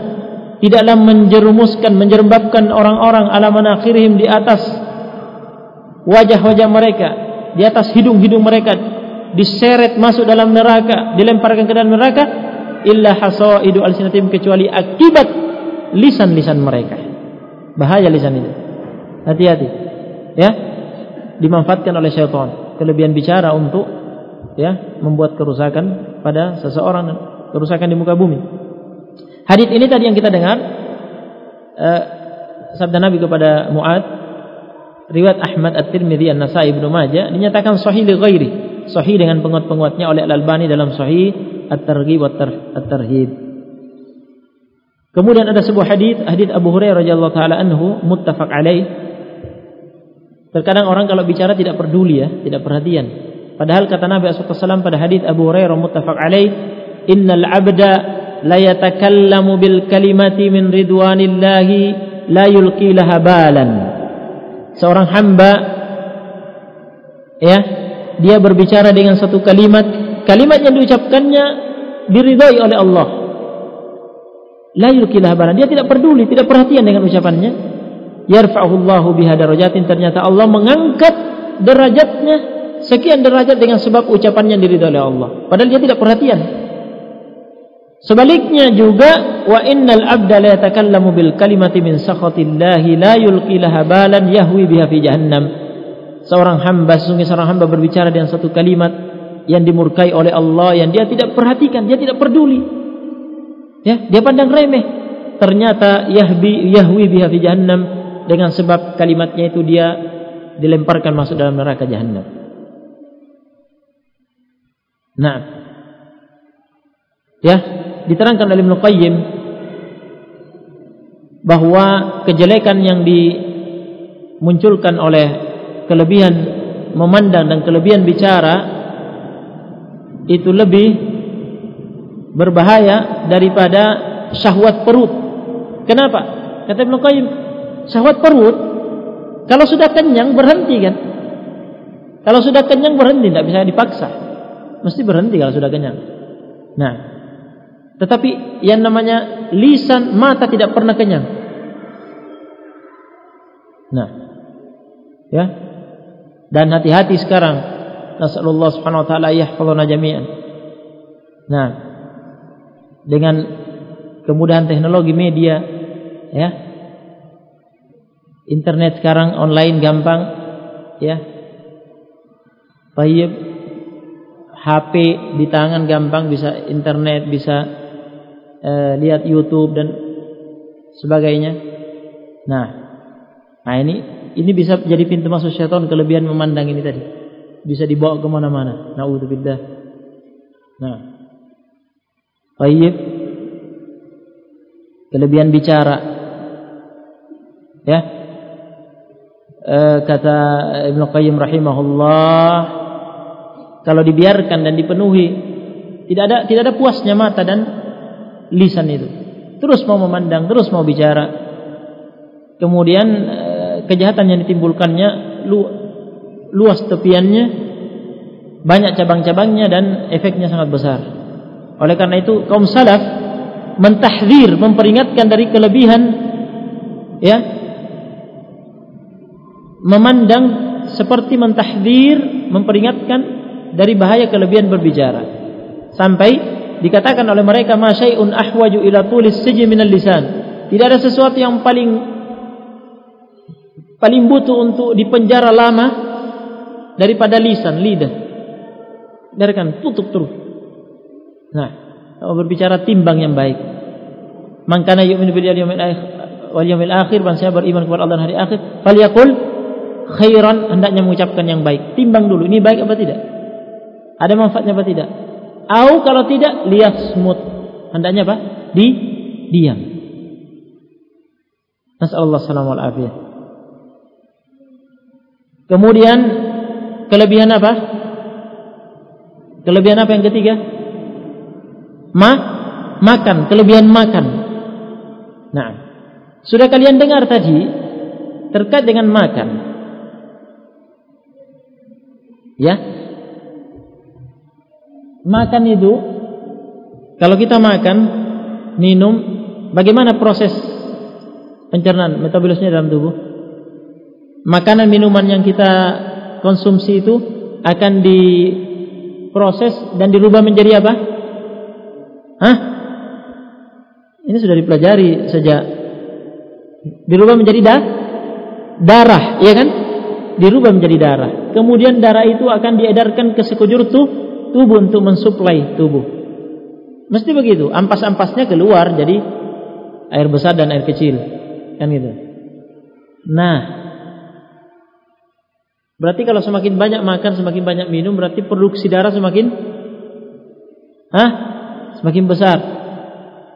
tidaklah menjerumuskan menjerembabkan orang-orang ala manakhirihim di atas wajah-wajah mereka di atas hidung-hidung mereka diseret masuk dalam neraka, dilemparkan ke dalam neraka illa hasaidu alsinatim kecuali akibat lisan-lisan mereka. Bahaya lisan itu. Hati-hati. Ya. Dimanfaatkan oleh syaitan. Kelebihan bicara untuk ya, membuat kerusakan pada seseorang kerusakan di muka bumi. Hadis ini tadi yang kita dengar eh, sabda Nabi kepada Muad riwayat Ahmad At-Tirmidzi An-Nasa'i Ibnu Majah dinyatakan sahih li ghairi sahih dengan penguat-penguatnya oleh Al-Albani dalam sahih At-Targhib At-Tarhib. Kemudian ada sebuah hadis, hadis Abu Hurairah radhiyallahu taala anhu muttafaq alaih. Terkadang orang kalau bicara tidak peduli ya, tidak perhatian. Padahal kata Nabi SAW pada hadis Abu Hurairah muttafaq alaih, "Innal 'abda la yatakallamu bil kalimati min ridwanillahi la yulqi laha balan." Seorang hamba ya, dia berbicara dengan satu kalimat, kalimat yang diucapkannya diridhai oleh Allah. La yulkilah balan. Dia tidak peduli, tidak perhatian dengan ucapannya. Yarfa'ullahu biha darajatin. Ternyata Allah mengangkat derajatnya sekian derajat dengan sebab ucapannya diridhai oleh Allah. Padahal dia tidak perhatian. Sebaliknya juga wa innal abda la yatakallamu bil kalimati min sakhatillahi la yulqilaha balan yahwi biha fi jahannam seorang hamba sesungguhnya seorang hamba berbicara dengan satu kalimat yang dimurkai oleh Allah yang dia tidak perhatikan, dia tidak peduli. Ya, dia pandang remeh. Ternyata yahbi yahwi biha fi jahannam dengan sebab kalimatnya itu dia dilemparkan masuk dalam neraka jahannam. Nah. Ya, diterangkan oleh Ibnu Qayyim bahwa kejelekan yang dimunculkan oleh kelebihan memandang dan kelebihan bicara itu lebih berbahaya daripada syahwat perut. Kenapa? Kata Ibnu Qayyim, syahwat perut kalau sudah kenyang berhenti kan? Kalau sudah kenyang berhenti, tidak bisa dipaksa. Mesti berhenti kalau sudah kenyang. Nah, tetapi yang namanya lisan mata tidak pernah kenyang. Nah, ya, dan hati-hati sekarang. Nasallallahu subhanahu wa ta'ala yahfazuna jami'an. Nah, dengan kemudahan teknologi media ya. Internet sekarang online gampang ya. Tayyib HP di tangan gampang bisa internet, bisa eh, lihat YouTube dan sebagainya. Nah, nah ini ini bisa jadi pintu masuk syaitan kelebihan memandang ini tadi. Bisa dibawa kemana-mana. Naudzubillah. Nah. Baik. Kelebihan bicara. Ya. E, kata Ibnu Qayyim rahimahullah, kalau dibiarkan dan dipenuhi, tidak ada tidak ada puasnya mata dan lisan itu. Terus mau memandang, terus mau bicara. Kemudian kejahatan yang ditimbulkannya lu, luas tepiannya banyak cabang-cabangnya dan efeknya sangat besar oleh karena itu kaum salaf mentahdir memperingatkan dari kelebihan ya memandang seperti mentahdir, memperingatkan dari bahaya kelebihan berbicara. Sampai dikatakan oleh mereka masyai'un ahwaju ila tulis sijil minal lisan. Tidak ada sesuatu yang paling paling butuh untuk dipenjara lama daripada lisan, lidah. Biarkan tutup terus. Nah, kalau berbicara timbang yang baik. Mangkana yu'minu bil yawmil akhir wal yawmil akhir, bangsa beriman kepada Allah dan hari akhir, falyakul khairan hendaknya mengucapkan yang baik. Timbang dulu, ini baik apa tidak? Ada manfaatnya apa tidak? Au kalau tidak, lihat smooth. Hendaknya apa? Di diam. Nasallallahu salamul. Kemudian kelebihan apa? Kelebihan apa yang ketiga? Ma makan, kelebihan makan. Nah, sudah kalian dengar tadi terkait dengan makan. Ya. Makan itu kalau kita makan, minum, bagaimana proses pencernaan metabolisme dalam tubuh? Makanan minuman yang kita konsumsi itu akan diproses dan dirubah menjadi apa? Hah? Ini sudah dipelajari sejak dirubah menjadi da darah, iya kan? dirubah menjadi darah. Kemudian darah itu akan diedarkan ke sekujur tuh, tubuh untuk mensuplai tubuh. Mesti begitu. Ampas-ampasnya keluar jadi air besar dan air kecil. Kan gitu. Nah, berarti kalau semakin banyak makan, semakin banyak minum, berarti produksi darah semakin Hah? Semakin besar.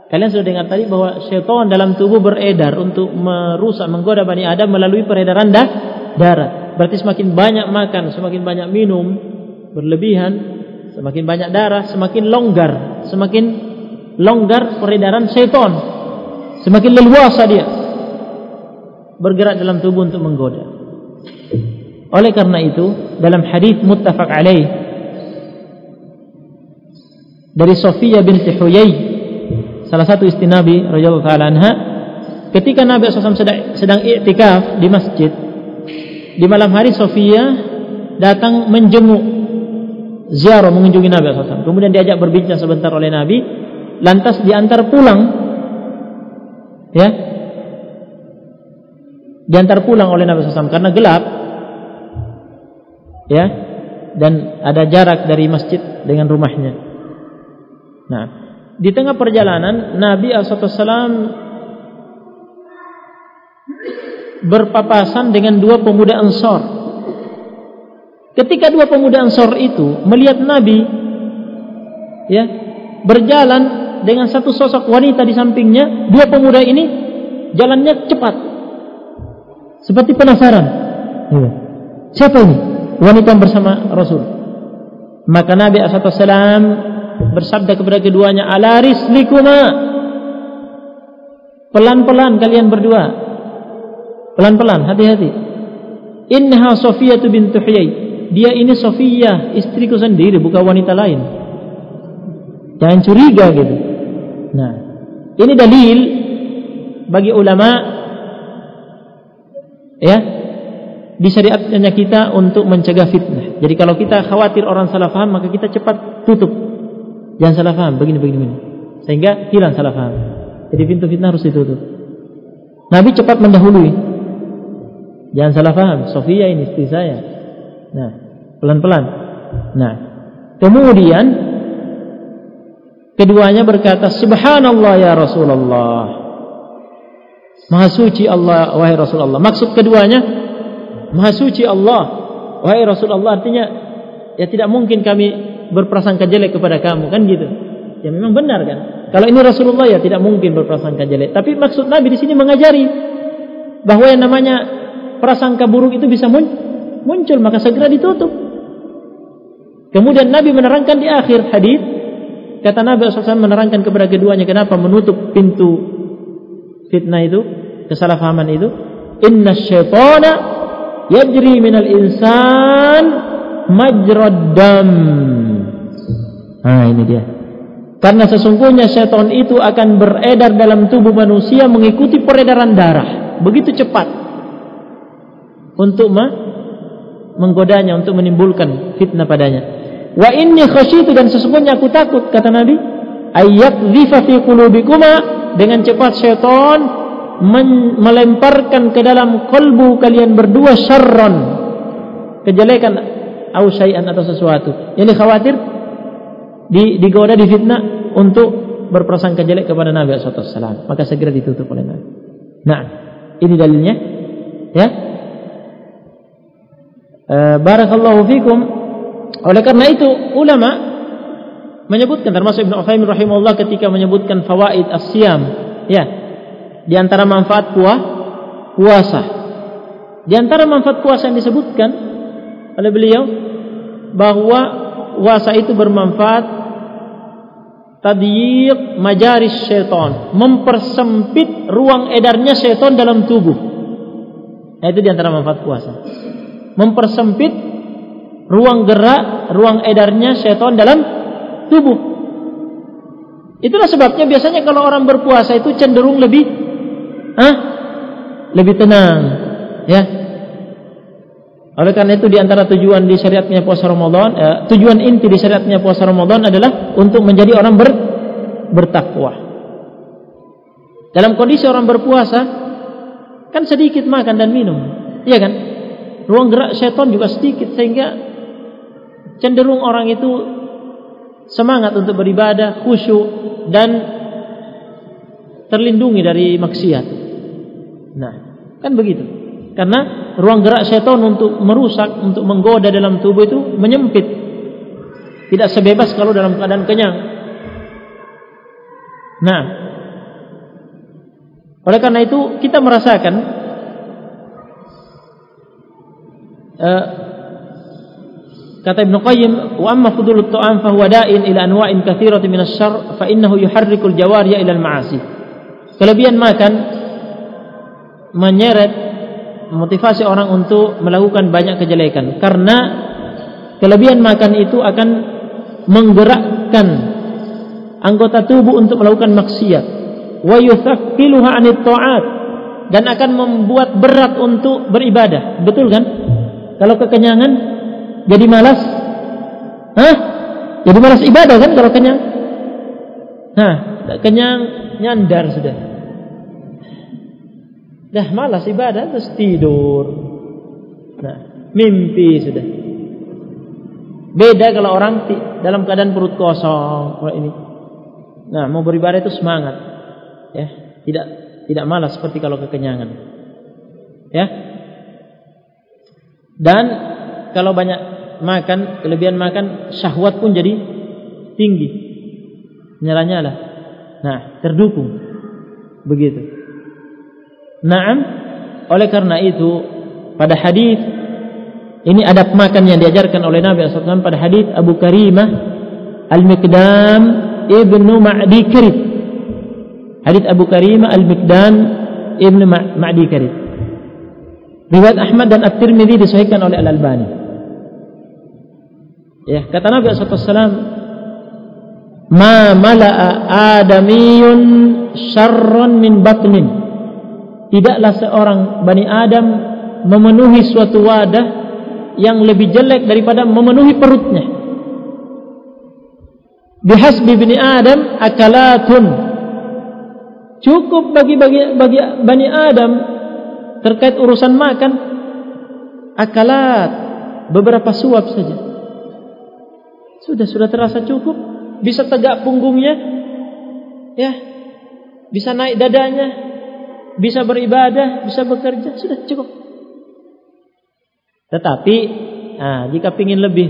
Kalian sudah dengar tadi bahwa syaitan dalam tubuh beredar untuk merusak, menggoda Bani Adam melalui peredaran darah. Berarti semakin banyak makan, semakin banyak minum berlebihan, semakin banyak darah, semakin longgar, semakin longgar peredaran seton. Semakin leluasa dia bergerak dalam tubuh untuk menggoda. Oleh karena itu, dalam hadis muttafaq alaih dari Sofia binti Huyai, salah satu istri Nabi radhiyallahu anha, ketika Nabi SAW sedang, sedang iktikaf di masjid, di malam hari Sofia datang menjenguk ziarah mengunjungi Nabi SAW. Kemudian diajak berbincang sebentar oleh Nabi, lantas diantar pulang, ya, diantar pulang oleh Nabi SAW karena gelap, ya, dan ada jarak dari masjid dengan rumahnya. Nah, di tengah perjalanan Nabi SAW berpapasan dengan dua pemuda Ansor. Ketika dua pemuda Ansor itu melihat Nabi ya, berjalan dengan satu sosok wanita di sampingnya, dua pemuda ini jalannya cepat. Seperti penasaran. Ya. Siapa ini? Wanita yang bersama Rasul. Maka Nabi SAW bersabda kepada keduanya, "Ala rislikuma." Pelan-pelan kalian berdua Pelan-pelan, hati-hati. Innaha Sofiyah bintu Huyai. Dia ini Sofiyah, istriku sendiri, bukan wanita lain. Jangan curiga gitu. Nah, ini dalil bagi ulama ya di syariatnya kita untuk mencegah fitnah. Jadi kalau kita khawatir orang salah faham, maka kita cepat tutup. Jangan salah faham, begini begini begini. Sehingga hilang salah faham. Jadi pintu fitnah harus ditutup. Nabi cepat mendahului Jangan salah paham, Sofia ini istri saya. Nah, pelan-pelan. Nah, kemudian keduanya berkata, Subhanallah ya Rasulullah. Maha suci Allah, wahai Rasulullah. Maksud keduanya, Maha suci Allah, wahai Rasulullah. Artinya, ya tidak mungkin kami berprasangka jelek kepada kamu, kan gitu. Ya memang benar kan. Kalau ini Rasulullah ya tidak mungkin berprasangka jelek. Tapi maksud Nabi di sini mengajari bahwa yang namanya prasangka buruk itu bisa muncul maka segera ditutup. Kemudian Nabi menerangkan di akhir hadis kata Nabi SAW menerangkan kepada keduanya kenapa menutup pintu fitnah itu kesalahpahaman itu? Inna syaitana yajri minal insan majrad dam. Nah ini dia. Karena sesungguhnya syaitan itu akan beredar dalam tubuh manusia mengikuti peredaran darah. Begitu cepat untuk menggodanya untuk menimbulkan fitnah padanya. Wa inni khasyitu dan sesungguhnya aku takut kata Nabi ayat fi qulubikuma dengan cepat syaitan melemparkan ke dalam kolbu kalian berdua syarron kejelekan au atau sesuatu. Ini khawatir di digoda difitnah untuk berprasangka jelek kepada Nabi SAW. Maka segera ditutup oleh Nabi. Nah, ini dalilnya. Ya, barakallahu fikum. Oleh karena itu ulama menyebutkan termasuk Ibnu Utsaimin rahimahullah ketika menyebutkan fawaid as-siyam, ya. Di antara manfaat puah, puasa. Di antara manfaat puasa yang disebutkan oleh beliau bahwa puasa itu bermanfaat tadyiq majaris syaitan, mempersempit ruang edarnya syaitan dalam tubuh. Nah, itu di antara manfaat puasa mempersempit ruang gerak, ruang edarnya setan dalam tubuh. Itulah sebabnya biasanya kalau orang berpuasa itu cenderung lebih ah, lebih tenang, ya. Oleh karena itu di antara tujuan di syariatnya puasa Ramadan, eh, tujuan inti di syariatnya puasa Ramadan adalah untuk menjadi orang ber, bertakwa. Dalam kondisi orang berpuasa kan sedikit makan dan minum, iya kan? Ruang gerak setan juga sedikit sehingga cenderung orang itu semangat untuk beribadah, khusyuk dan terlindungi dari maksiat. Nah, kan begitu. Karena ruang gerak setan untuk merusak, untuk menggoda dalam tubuh itu menyempit. Tidak sebebas kalau dalam keadaan kenyang. Nah, oleh karena itu kita merasakan Eh, kata Ibnu Qayyim wa amma fudulut ta'am fa huwa da'in ila anwa'in katsiratin min asy-syarr fa innahu yuharrikul jawariya ila al-ma'asi. Kelebihan makan menyeret motivasi orang untuk melakukan banyak kejelekan. Karena kelebihan makan itu akan menggerakkan anggota tubuh untuk melakukan maksiat. Wa yuthaqqiluha 'anit ta'at dan akan membuat berat untuk beribadah. Betul kan kalau kekenyangan jadi malas. Hah? Jadi malas ibadah kan kalau kenyang? Nah, kenyang nyandar sudah. Dah malas ibadah terus tidur. Nah, mimpi sudah. Beda kalau orang dalam keadaan perut kosong kalau ini. Nah, mau beribadah itu semangat. Ya, tidak tidak malas seperti kalau kekenyangan. Ya, dan kalau banyak makan, kelebihan makan, syahwat pun jadi tinggi. Nyala-nyala. Nah, terdukung. Begitu. Naam, oleh karena itu pada hadis ini adab makan yang diajarkan oleh Nabi SAW pada hadis Abu Karimah Al-Mikdam Ibnu Ma'di. Hadis Abu Karimah Al-Mikdam Ibnu Ma'di Karib. Riwayat Ahmad dan At-Tirmidzi disahihkan oleh Al-Albani. Ya, kata Nabi SAW, "Ma mala'a adamiyun syarran min batnin." Tidaklah seorang Bani Adam memenuhi suatu wadah yang lebih jelek daripada memenuhi perutnya. Bihasbi bini Adam akalatun. Cukup bagi bagi bagi Bani Adam terkait urusan makan akalat beberapa suap saja. Sudah sudah terasa cukup. Bisa tegak punggungnya ya. Bisa naik dadanya bisa beribadah bisa bekerja sudah cukup. Tetapi nah, jika ingin lebih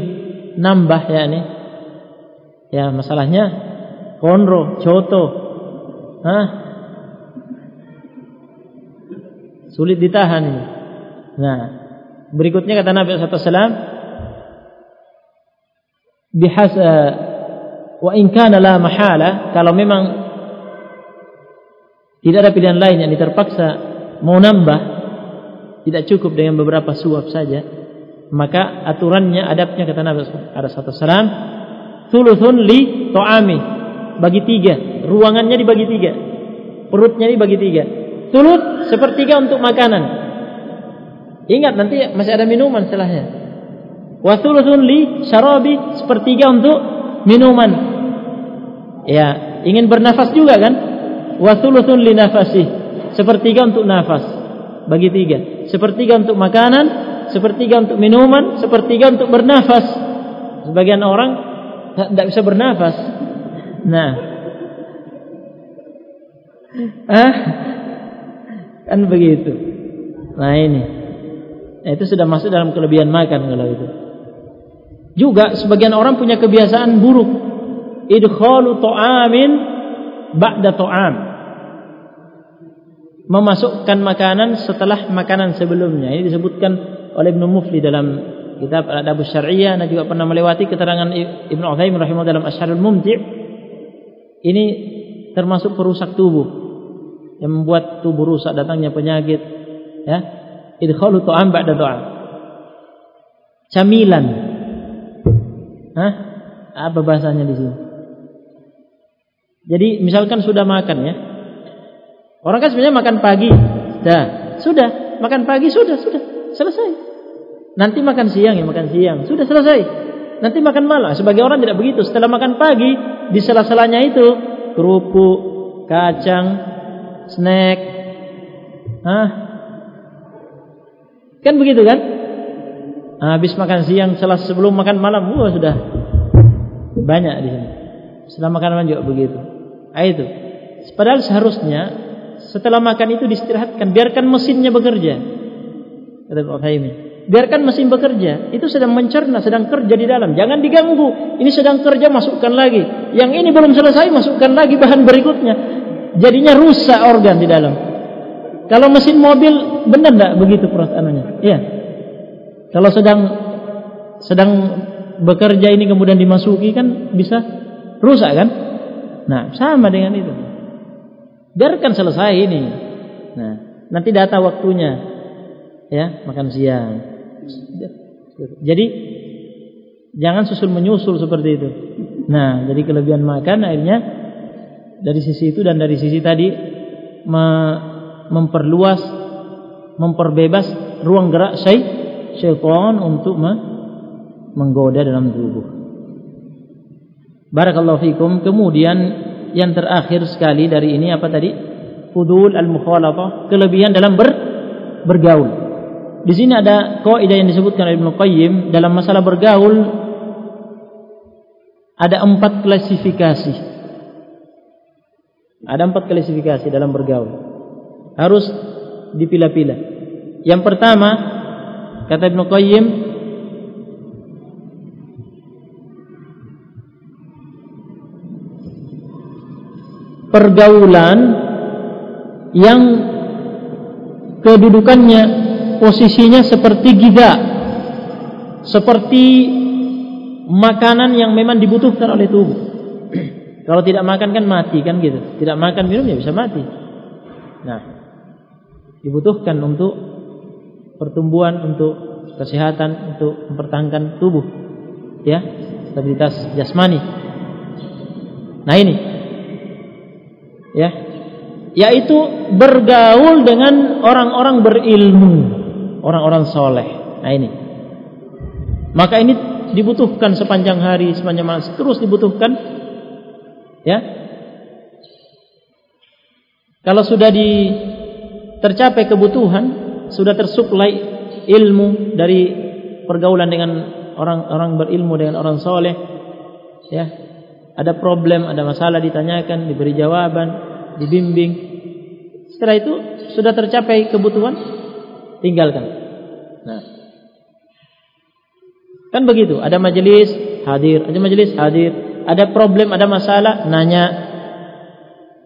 nambah ya nih ya masalahnya konro coto Hah? Sulit ditahan. Nah, berikutnya kata Nabi SAW, bihas uh, wa in kana la mahala, kalau memang tidak ada pilihan lain yang terpaksa mau nambah, tidak cukup dengan beberapa suap saja, maka aturannya adabnya kata Nabi SAW, thuluthun li to'ami, bagi tiga, ruangannya dibagi tiga, perutnya dibagi tiga, Tulut sepertiga untuk makanan. Ingat nanti masih ada minuman setelahnya. Wa thuluthun li syarabi sepertiga untuk minuman. Ya, ingin bernafas juga kan? Wa thuluthun li nafasi sepertiga untuk nafas. Bagi tiga. Sepertiga untuk makanan, sepertiga untuk minuman, sepertiga untuk bernafas. Sebagian orang tidak bisa bernafas. Nah, ah, kan begitu. Nah ini, nah, itu sudah masuk dalam kelebihan makan kalau itu. Juga sebagian orang punya kebiasaan buruk. Idkhalu ta'amin ba'da ta'am. Memasukkan makanan setelah makanan sebelumnya. Ini disebutkan oleh Ibnu Mufli dalam kitab Al-Adab Syar'iyyah dan juga pernah melewati keterangan Ibnu Utsaimin rahimahullah dalam Asyarul Mumti'. Ini termasuk perusak tubuh yang membuat tubuh rusak datangnya penyakit ya idkhalu ta'am ba'da ta'am camilan Hah? Apa bahasanya di sini? Jadi misalkan sudah makan ya. Orang kan sebenarnya makan pagi. Dah, sudah. Makan pagi sudah, sudah. Selesai. Nanti makan siang ya, makan siang. Sudah selesai. Nanti makan malam. Sebagai orang tidak begitu. Setelah makan pagi, di sela-selanya itu kerupuk, kacang, snack. Hah? Kan begitu kan? habis makan siang setelah sebelum makan malam wah sudah. Banyak di sini. Setelah makan malam juga begitu. Ah, itu. Padahal seharusnya setelah makan itu diistirahatkan. Biarkan mesinnya bekerja. Kata Pak biarkan mesin bekerja. Itu sedang mencerna sedang kerja di dalam. Jangan diganggu. Ini sedang kerja masukkan lagi. Yang ini belum selesai masukkan lagi bahan berikutnya jadinya rusak organ di dalam kalau mesin mobil benar tidak begitu perasaannya iya kalau sedang sedang bekerja ini kemudian dimasuki kan bisa rusak kan? Nah, sama dengan itu. Biarkan selesai ini. Nah, nanti data waktunya ya, makan siang. Jadi jangan susul menyusul seperti itu. Nah, jadi kelebihan makan akhirnya dari sisi itu dan dari sisi tadi memperluas memperbebas ruang gerak syaitan syaitan untuk menggoda dalam tubuh. Barakallahu fikum. Kemudian yang terakhir sekali dari ini apa tadi? Fudul al-mukhalatah, kelebihan dalam ber, bergaul. Di sini ada kaidah yang disebutkan oleh Ibnu Qayyim dalam masalah bergaul ada empat klasifikasi. Ada empat klasifikasi dalam bergaul. Harus dipilah-pilah. Yang pertama Kata Ibn Qayyim pergaulan yang kedudukannya posisinya seperti giga seperti makanan yang memang dibutuhkan oleh tubuh kalau tidak makan kan mati kan gitu. Tidak makan minum ya bisa mati. Nah dibutuhkan untuk pertumbuhan untuk kesehatan untuk mempertahankan tubuh ya stabilitas jasmani. Nah ini ya yaitu bergaul dengan orang-orang berilmu orang-orang soleh. Nah ini. Maka ini dibutuhkan sepanjang hari sepanjang malam terus dibutuhkan ya. Kalau sudah di tercapai kebutuhan sudah tersuplai ilmu dari pergaulan dengan orang-orang berilmu dengan orang soleh ya. Ada problem ada masalah ditanyakan diberi jawaban dibimbing. Setelah itu sudah tercapai kebutuhan tinggalkan. Nah. Kan begitu ada majelis hadir ada majelis hadir ada problem ada masalah nanya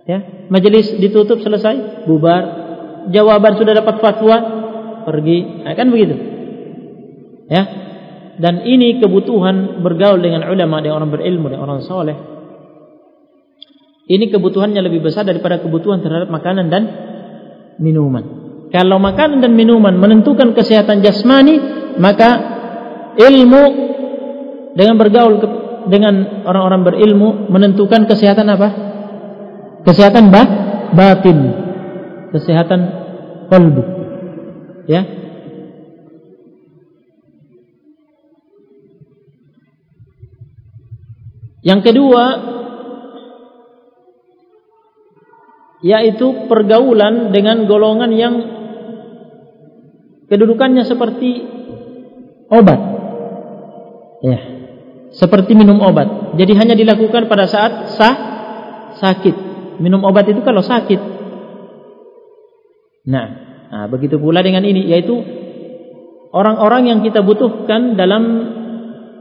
ya majelis ditutup selesai bubar jawaban sudah dapat fatwa, pergi. Nah, kan begitu. Ya. Dan ini kebutuhan bergaul dengan ulama, dengan orang berilmu, dengan orang soleh. Ini kebutuhannya lebih besar daripada kebutuhan terhadap makanan dan minuman. Kalau makanan dan minuman menentukan kesehatan jasmani, maka ilmu dengan bergaul dengan orang-orang berilmu menentukan kesehatan apa? Kesehatan bah, batin kesehatan qalbu. Ya. Yang kedua yaitu pergaulan dengan golongan yang kedudukannya seperti obat. Ya. Seperti minum obat. Jadi hanya dilakukan pada saat sah sakit. Minum obat itu kalau sakit. Nah, nah begitu pula dengan ini yaitu orang-orang yang kita butuhkan dalam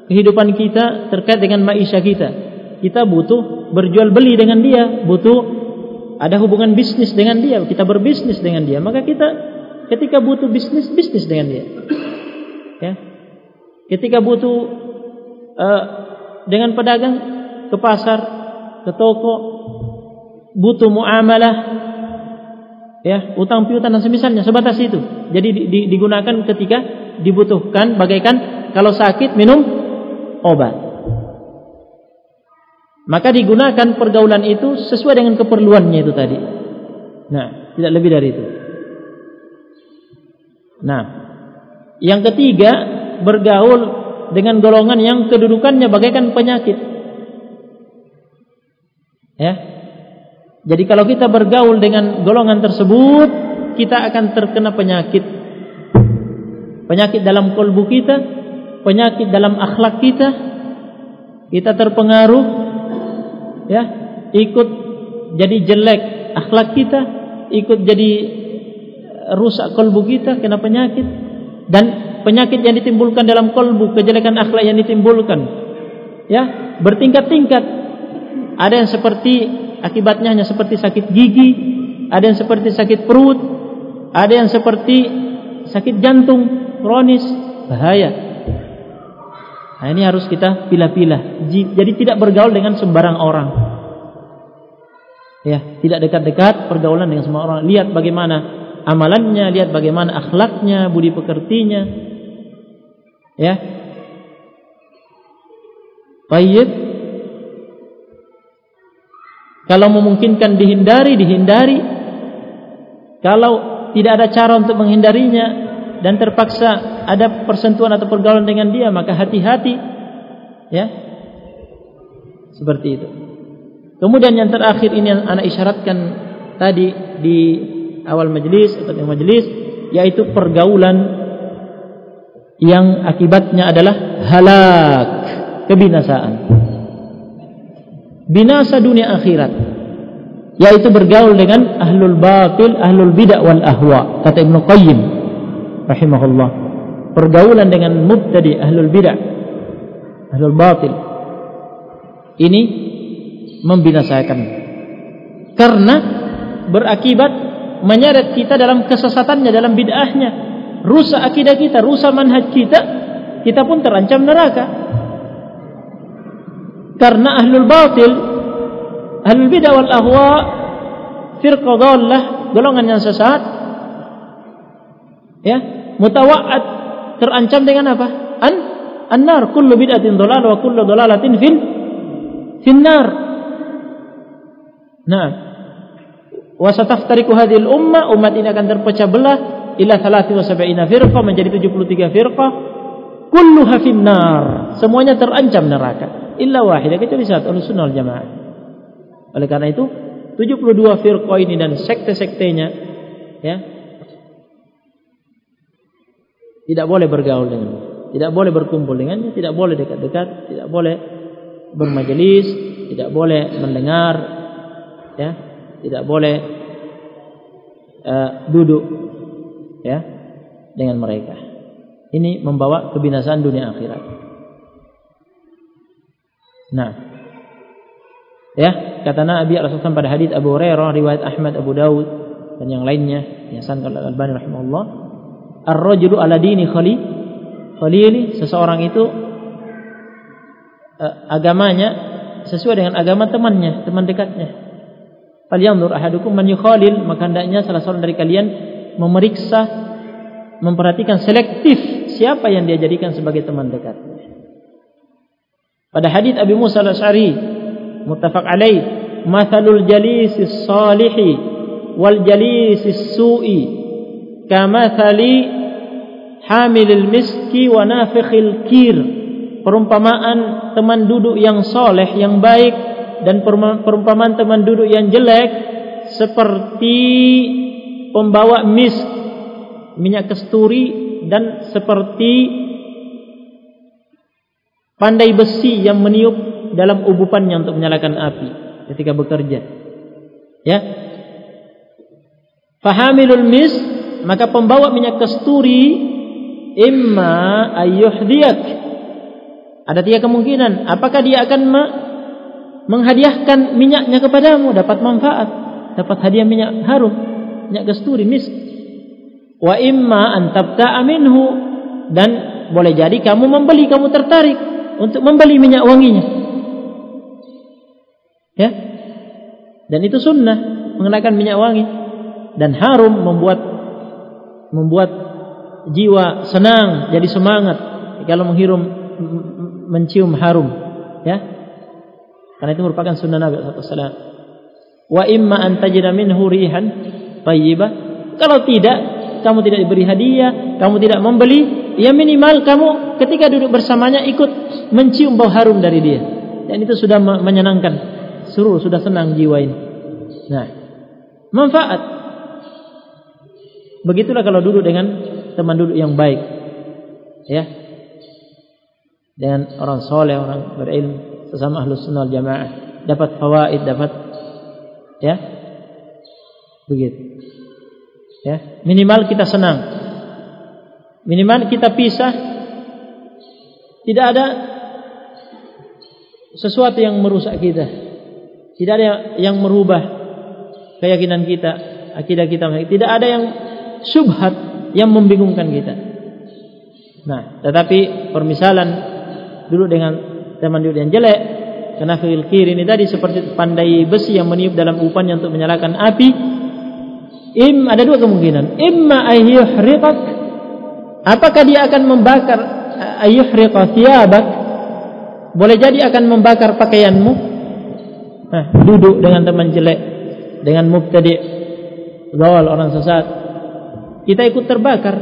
kehidupan kita terkait dengan maisha kita. Kita butuh berjual beli dengan dia, butuh ada hubungan bisnis dengan dia, kita berbisnis dengan dia, maka kita ketika butuh bisnis, bisnis dengan dia. Ya. Ketika butuh uh, dengan pedagang ke pasar, ke toko, butuh muamalah, ya, utang piutang dan semisalnya sebatas itu. Jadi di, di, digunakan ketika dibutuhkan bagaikan kalau sakit minum obat. Maka digunakan pergaulan itu sesuai dengan keperluannya itu tadi. Nah, tidak lebih dari itu. Nah, yang ketiga bergaul dengan golongan yang kedudukannya bagaikan penyakit. Ya. Jadi kalau kita bergaul dengan golongan tersebut, kita akan terkena penyakit. Penyakit dalam kolbu kita, penyakit dalam akhlak kita. Kita terpengaruh ya ikut jadi jelek akhlak kita ikut jadi rusak kolbu kita kena penyakit dan penyakit yang ditimbulkan dalam kolbu kejelekan akhlak yang ditimbulkan ya bertingkat-tingkat ada yang seperti akibatnya hanya seperti sakit gigi ada yang seperti sakit perut ada yang seperti sakit jantung kronis bahaya Nah ini harus kita pilah-pilah. Jadi tidak bergaul dengan sembarang orang. Ya, tidak dekat-dekat pergaulan dengan semua orang. Lihat bagaimana amalannya, lihat bagaimana akhlaknya, budi pekertinya. Ya. Baik. Kalau memungkinkan dihindari, dihindari. Kalau tidak ada cara untuk menghindarinya, dan terpaksa ada persentuhan atau pergaulan dengan dia maka hati-hati ya seperti itu kemudian yang terakhir ini yang anak isyaratkan tadi di awal majelis atau di majelis yaitu pergaulan yang akibatnya adalah halak kebinasaan. Binasa dunia akhirat yaitu bergaul dengan ahlul batil ahlul bidah wal ahwa kata Ibnu Qayyim rahimahullah. Pergaulan dengan mubtadi ahlul bidah ahlul batil. Ini membinasakan karena berakibat menyeret kita dalam kesesatannya dalam bid'ahnya rusak akidah kita rusak manhaj kita kita pun terancam neraka karena ahlul batil ahlul bidah wal ahwa firqa golongan yang sesat ya mutawaat terancam dengan apa? An an-nar kullu bid'atin dhalal wa kullu dhalalatin fil finnar. Nah, wa sataftariqu hadhihi al-umma umat ini akan terpecah belah ila 73 firqah menjadi 73 firqah kulluha finnar. Semuanya terancam neraka illa wahidah kecuali satu sunnah wal jamaah. Oleh karena itu 72 firqah ini dan sekte-sektenya ya tidak boleh bergaul dengannya, tidak boleh berkumpul dengannya, tidak boleh dekat-dekat, tidak boleh bermajelis, tidak boleh mendengar, ya, tidak boleh uh, duduk, ya, dengan mereka. Ini membawa kebinasaan dunia akhirat. Nah, ya kata Nabi Rasulullah pada hadis Abu Hurairah riwayat Ahmad Abu Daud dan yang lainnya yang sanad Al-Albani rahimahullah ar-rajulu ala dini khali khalili seseorang itu uh, agamanya sesuai dengan agama temannya, teman dekatnya. Falyanzur ahadukum man yukhalil, maka hendaknya salah seorang dari kalian memeriksa memperhatikan selektif siapa yang dia jadikan sebagai teman dekatnya. Pada hadis Abi Musa al-Asy'ari muttafaq alaih, "Mathalul jalisis salihi wal jalisis su'i kamathali hamilil miski wa nafikhil kir perumpamaan teman duduk yang soleh yang baik dan perumpamaan teman duduk yang jelek seperti pembawa mis minyak kesturi dan seperti pandai besi yang meniup dalam ubupannya untuk menyalakan api ketika bekerja. Ya. Fahamilul mis maka pembawa minyak kesturi imma ayyuhdiyak. Ada tiga kemungkinan. Apakah dia akan menghadiahkan minyaknya kepadamu? Dapat manfaat. Dapat hadiah minyak harum minyak kasturi misk wa imma an tabta'a minhu. Dan boleh jadi kamu membeli kamu tertarik untuk membeli minyak wanginya. Ya? Dan itu sunnah mengenakan minyak wangi. Dan harum membuat membuat jiwa senang jadi semangat. Kalau menghirum mencium harum. Ya? Karena itu merupakan sunnah Nabi SAW wa imma an tajida minhu rihan tayyibah. Kalau tidak kamu tidak diberi hadiah kamu tidak membeli ya minimal kamu ketika duduk bersamanya ikut mencium bau harum dari dia. Dan itu sudah menyenangkan. Seru sudah senang jiwa ini. Nah manfaat. Begitulah kalau duduk dengan teman duduk yang baik. Ya. Dengan orang soleh orang berilmu sesama ahlus sunnah jamaah. Dapat fawaid dapat ya begitu. Ya minimal kita senang. Minimal kita pisah. Tidak ada sesuatu yang merusak kita. Tidak ada yang merubah keyakinan kita akidah kita. Tidak ada yang subhat yang membingungkan kita. Nah tetapi permisalan dulu dengan teman dulu yang jelek karena fil kiri ini tadi seperti pandai besi yang meniup dalam upannya untuk menyalakan api Im ada dua kemungkinan. Imma ayyuhriqak apakah dia akan membakar ayyuhriqa thiyabak? Boleh jadi akan membakar pakaianmu. Nah, duduk dengan teman jelek, dengan mubtadi, gawal orang sesat. Kita ikut terbakar,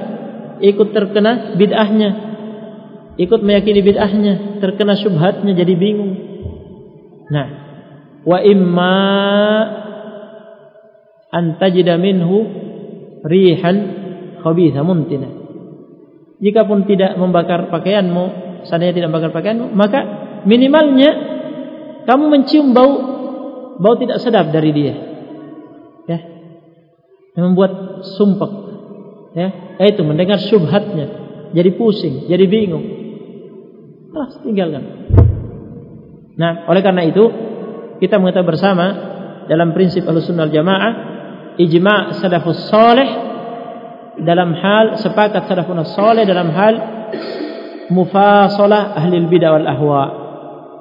ikut terkena bid'ahnya, ikut meyakini bid'ahnya, terkena syubhatnya jadi bingung. Nah, wa imma antajida minhu rihan khabitha muntina. Jika pun tidak membakar pakaianmu, seandainya tidak membakar pakaianmu, maka minimalnya kamu mencium bau bau tidak sedap dari dia. Ya. Yang membuat sumpek. Ya, itu mendengar syubhatnya, jadi pusing, jadi bingung. Ah, tinggalkan. Nah, oleh karena itu kita mengetahui bersama dalam prinsip Ahlussunnah Jamaah ijma' salafus salih dalam hal sepakat salafun salih dalam hal mufasalah ahli bidah wal ahwa.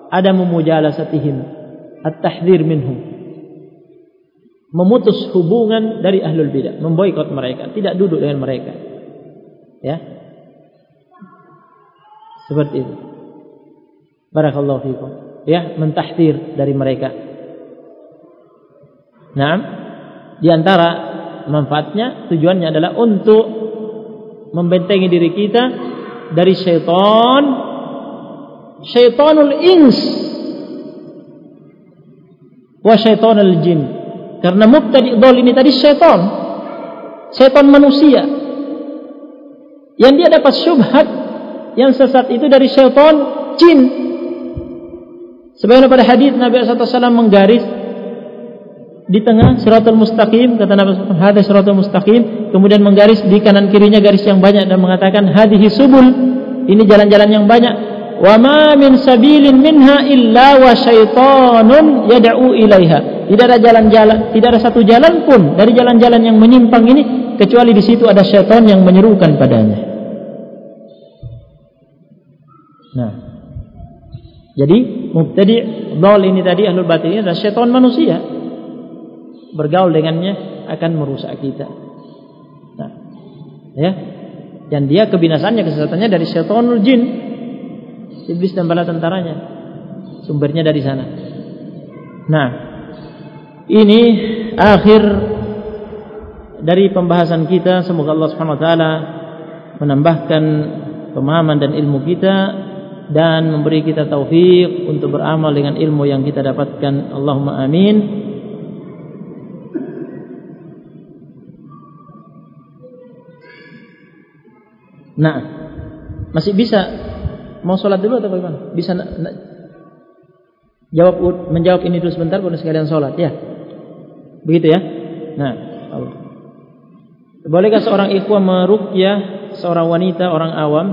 Ada memujalasatihim at-tahdhir minhum. Memutus hubungan dari ahlul bidah memboikot mereka tidak duduk dengan mereka. Ya. Seperti itu. Barakallahu fikum. Ya mentahdir dari mereka. Naam di antara manfaatnya tujuannya adalah untuk membentengi diri kita dari syaitan syaitanul ins wa syaitanul jin. Karena mubtadi dhol ini tadi syaitan syaitan manusia. Yang dia dapat syubhat yang sesat itu dari syaitan jin. Sebagaimana pada hadis Nabi SAW menggaris di tengah siratul mustaqim kata Nabi hadis siratul mustaqim. Kemudian menggaris di kanan kirinya garis yang banyak dan mengatakan hadhihi subul. Ini jalan-jalan yang banyak. Wa ma min sabilin minha illa wa syaitanun yad'u ilaiha. Tidak ada jalan-jalan tidak ada satu jalan pun dari jalan-jalan yang menyimpang ini kecuali di situ ada syaitan yang menyerukan padanya. Nah. Jadi mubtadi dhal ini tadi ahlul batin ini adalah syaitan manusia bergaul dengannya akan merusak kita. Nah, ya. Dan dia kebinasannya kesesatannya dari syaitanul jin. Iblis dan bala tentaranya. Sumbernya dari sana. Nah, ini akhir dari pembahasan kita semoga Allah Subhanahu wa taala menambahkan pemahaman dan ilmu kita dan memberi kita taufik untuk beramal dengan ilmu yang kita dapatkan Allahumma amin Nah. Masih bisa mau sholat dulu atau bagaimana? Bisa jawab menjawab ini dulu sebentar kemudian sekalian sholat ya? Begitu ya? Nah bolehkah seorang ikhwah meruqyah seorang wanita orang awam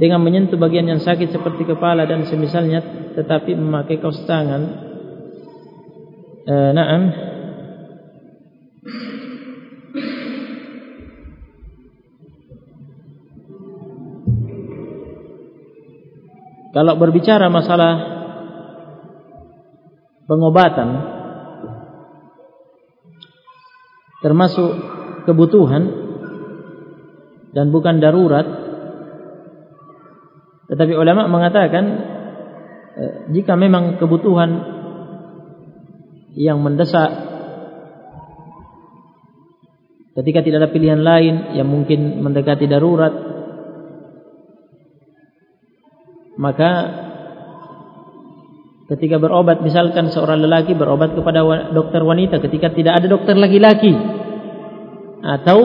dengan menyentuh bagian yang sakit seperti kepala dan semisalnya tetapi memakai kaos tangan? E, naam kalau berbicara masalah pengobatan termasuk kebutuhan dan bukan darurat tetapi ulama mengatakan eh, jika memang kebutuhan yang mendesak ketika tidak ada pilihan lain yang mungkin mendekati darurat maka ketika berobat misalkan seorang lelaki berobat kepada dokter wanita ketika tidak ada dokter laki-laki atau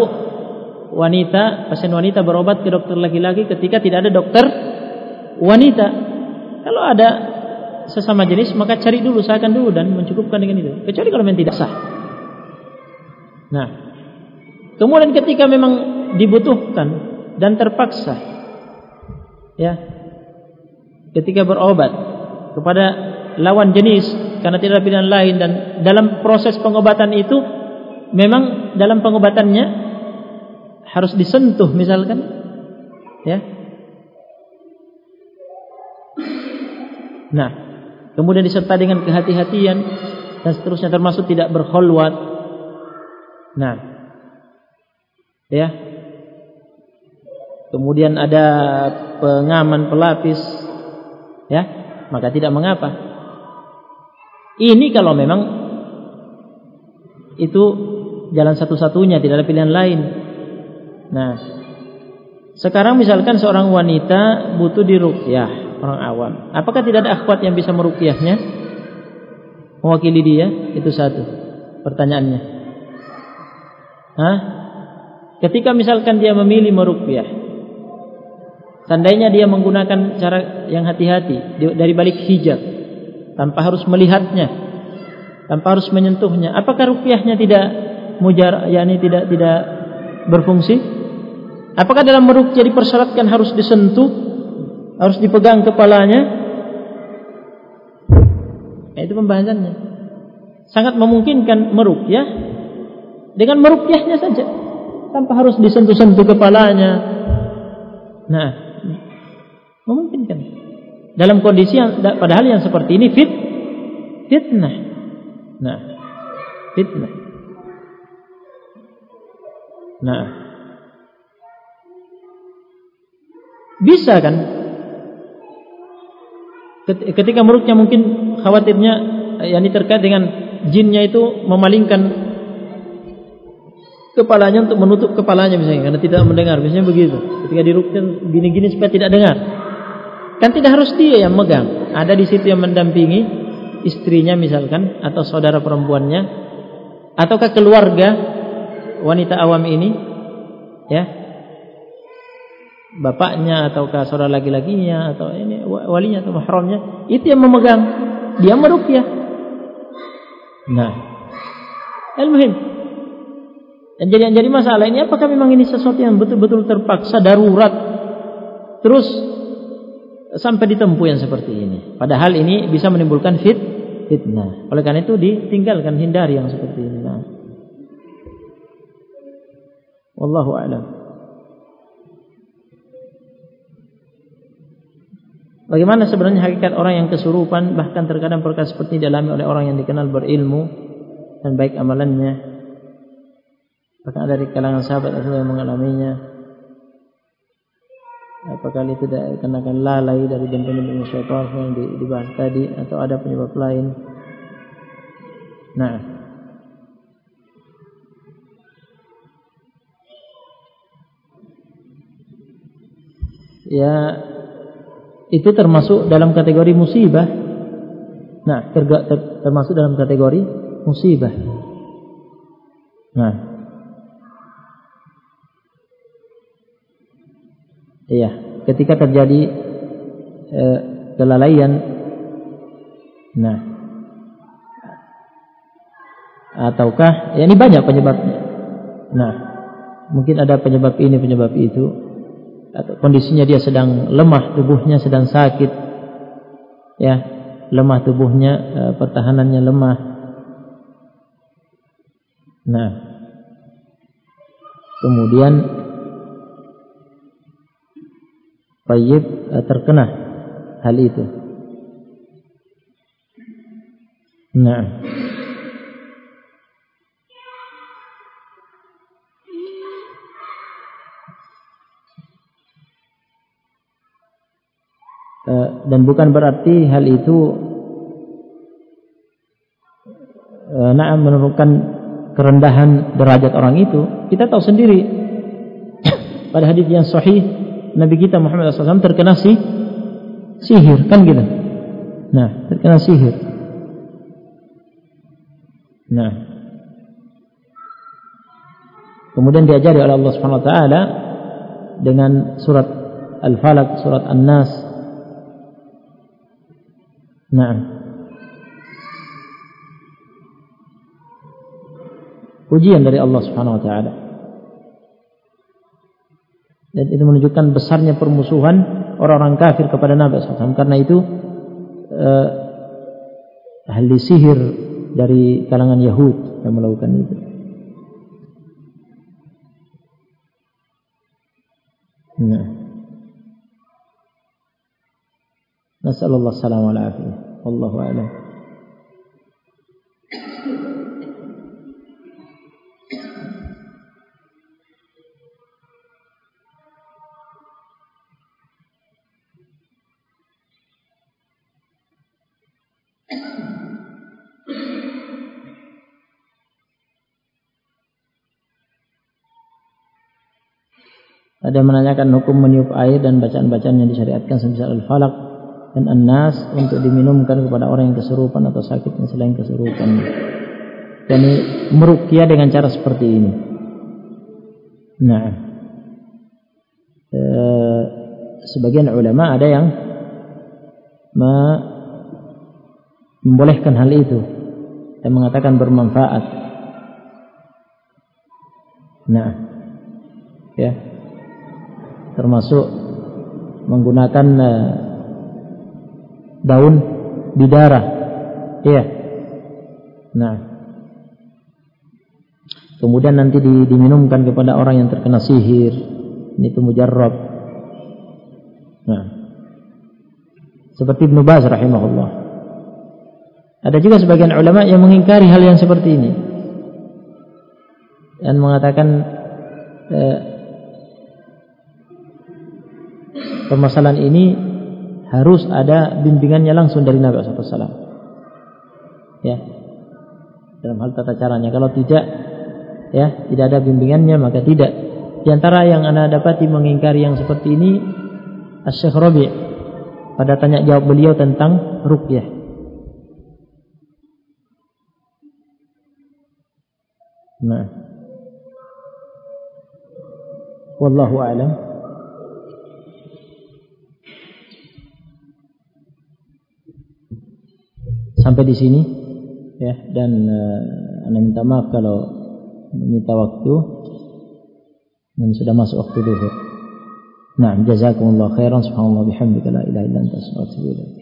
wanita pasien wanita berobat ke dokter laki-laki ketika tidak ada dokter wanita. Kalau ada sesama jenis maka cari dulu, usahakan dulu dan mencukupkan dengan itu. Kecuali kalau memang tidak sah. Nah, kemudian ketika memang dibutuhkan dan terpaksa, ya, ketika berobat kepada lawan jenis karena tidak ada pilihan lain dan dalam proses pengobatan itu memang dalam pengobatannya harus disentuh misalkan, ya, Nah, kemudian disertai dengan kehati-hatian dan seterusnya termasuk tidak berkhulwat. Nah, ya. Kemudian ada pengaman pelapis, ya, maka tidak mengapa. Ini kalau memang itu jalan satu-satunya, tidak ada pilihan lain. Nah, sekarang misalkan seorang wanita butuh diruqyah orang awam. Apakah tidak ada akhwat yang bisa meruqyahnya? Mewakili dia? Itu satu pertanyaannya. Hah? Ketika misalkan dia memilih meruqyah, seandainya dia menggunakan cara yang hati-hati dari balik hijab, tanpa harus melihatnya, tanpa harus menyentuhnya, apakah ruqyahnya tidak mujar, yakni tidak tidak berfungsi? Apakah dalam meruqyah dipersyaratkan harus disentuh harus dipegang kepalanya. Ya, itu pembahasannya. Sangat memungkinkan merukyah dengan merukyahnya saja tanpa harus disentuh-sentuh kepalanya. Nah, memungkinkan. Dalam kondisi yang padahal yang seperti ini fit fitnah. Nah, fitnah. Nah, bisa kan ketika meruknya mungkin khawatirnya yakni terkait dengan jinnya itu memalingkan kepalanya untuk menutup kepalanya misalnya karena tidak mendengar misalnya begitu ketika diruknya gini-gini supaya tidak dengar kan tidak harus dia yang megang. Ada di situ yang mendampingi istrinya misalkan atau saudara perempuannya ataukah keluarga wanita awam ini ya? Bapaknya ataukah saudara laki-lakinya atau ini walinya atau mahramnya itu yang memegang. Dia meruqyah. Nah al-muhim. Dan jadi yang jadi masalah ini apakah memang ini sesuatu yang betul-betul terpaksa darurat terus sampai ditempuh yang seperti ini padahal ini bisa menimbulkan fit fitnah oleh karena itu ditinggalkan hindari yang seperti ini nah. wallahu a'lam Bagaimana sebenarnya hakikat orang yang kesurupan bahkan terkadang perkara seperti dialami oleh orang yang dikenal berilmu dan baik amalannya. Bahkan dari kalangan sahabat ada yang mengalaminya apakah itu dikarenakan lalai dari bentuk-bentuk syaitan yang dibahas tadi atau ada penyebab lain? Nah. Ya itu termasuk dalam kategori musibah. Nah termasuk dalam kategori musibah. Nah. Iya, ketika terjadi eh, kelalaian, nah, ataukah ya ini banyak penyebabnya. Nah, mungkin ada penyebab ini, penyebab itu. Atau kondisinya dia sedang lemah tubuhnya sedang sakit. Ya lemah tubuhnya e, pertahanannya lemah. Nah. Kemudian Tayyib e, terkena hal itu. Nah. Eh, dan bukan berarti hal itu eh, nah menurunkan kerendahan derajat orang itu. Kita tahu sendiri. Pada hadis yang sahih Nabi kita Muhammad SAW terkena si sihir kan gitu nah terkena sihir nah kemudian diajari oleh Allah Subhanahu Wa Taala dengan surat Al-Falaq surat An-Nas Nah. Ujian dari Allah Subhanahu wa taala. Dan itu menunjukkan besarnya permusuhan orang-orang kafir kepada Nabi SAW. Karena itu eh, ahli sihir dari kalangan Yahud yang melakukan itu. Nah. Nasallallahu alaihi wasallam Ada menanyakan hukum meniup air dan bacaan-bacaan yang disyariatkan semisal al-falak dan anas untuk diminumkan kepada orang yang kesurupan atau sakit selain kesurupan. Dan merukia dengan cara seperti ini. Nah, e, sebagian ulama ada yang membolehkan hal itu dan mengatakan bermanfaat. Nah, ya, termasuk menggunakan uh, daun bidara. Iya. Nah. Kemudian nanti diminumkan kepada orang yang terkena sihir. Ini itu mujarrab. Nah. Seperti Ibnu Baz rahimahullah. Ada juga sebagian ulama yang mengingkari hal yang seperti ini. Dan mengatakan eh, permasalahan ini harus ada bimbingannya langsung dari Nabi SAW. Ya, dalam hal tata caranya. Kalau tidak, ya tidak ada bimbingannya maka tidak. Di antara yang anda dapati mengingkari yang seperti ini, Syekh Rabi pada tanya jawab beliau tentang rukyah. Nah, wallahu a'lam. Sampai di sini ya dan uh, anda minta maaf kalau meminta waktu dan sudah masuk waktu duhur. Nah, jazakumullah khairan subhanallah bihamdika la ilaha illa anta astaghfiruka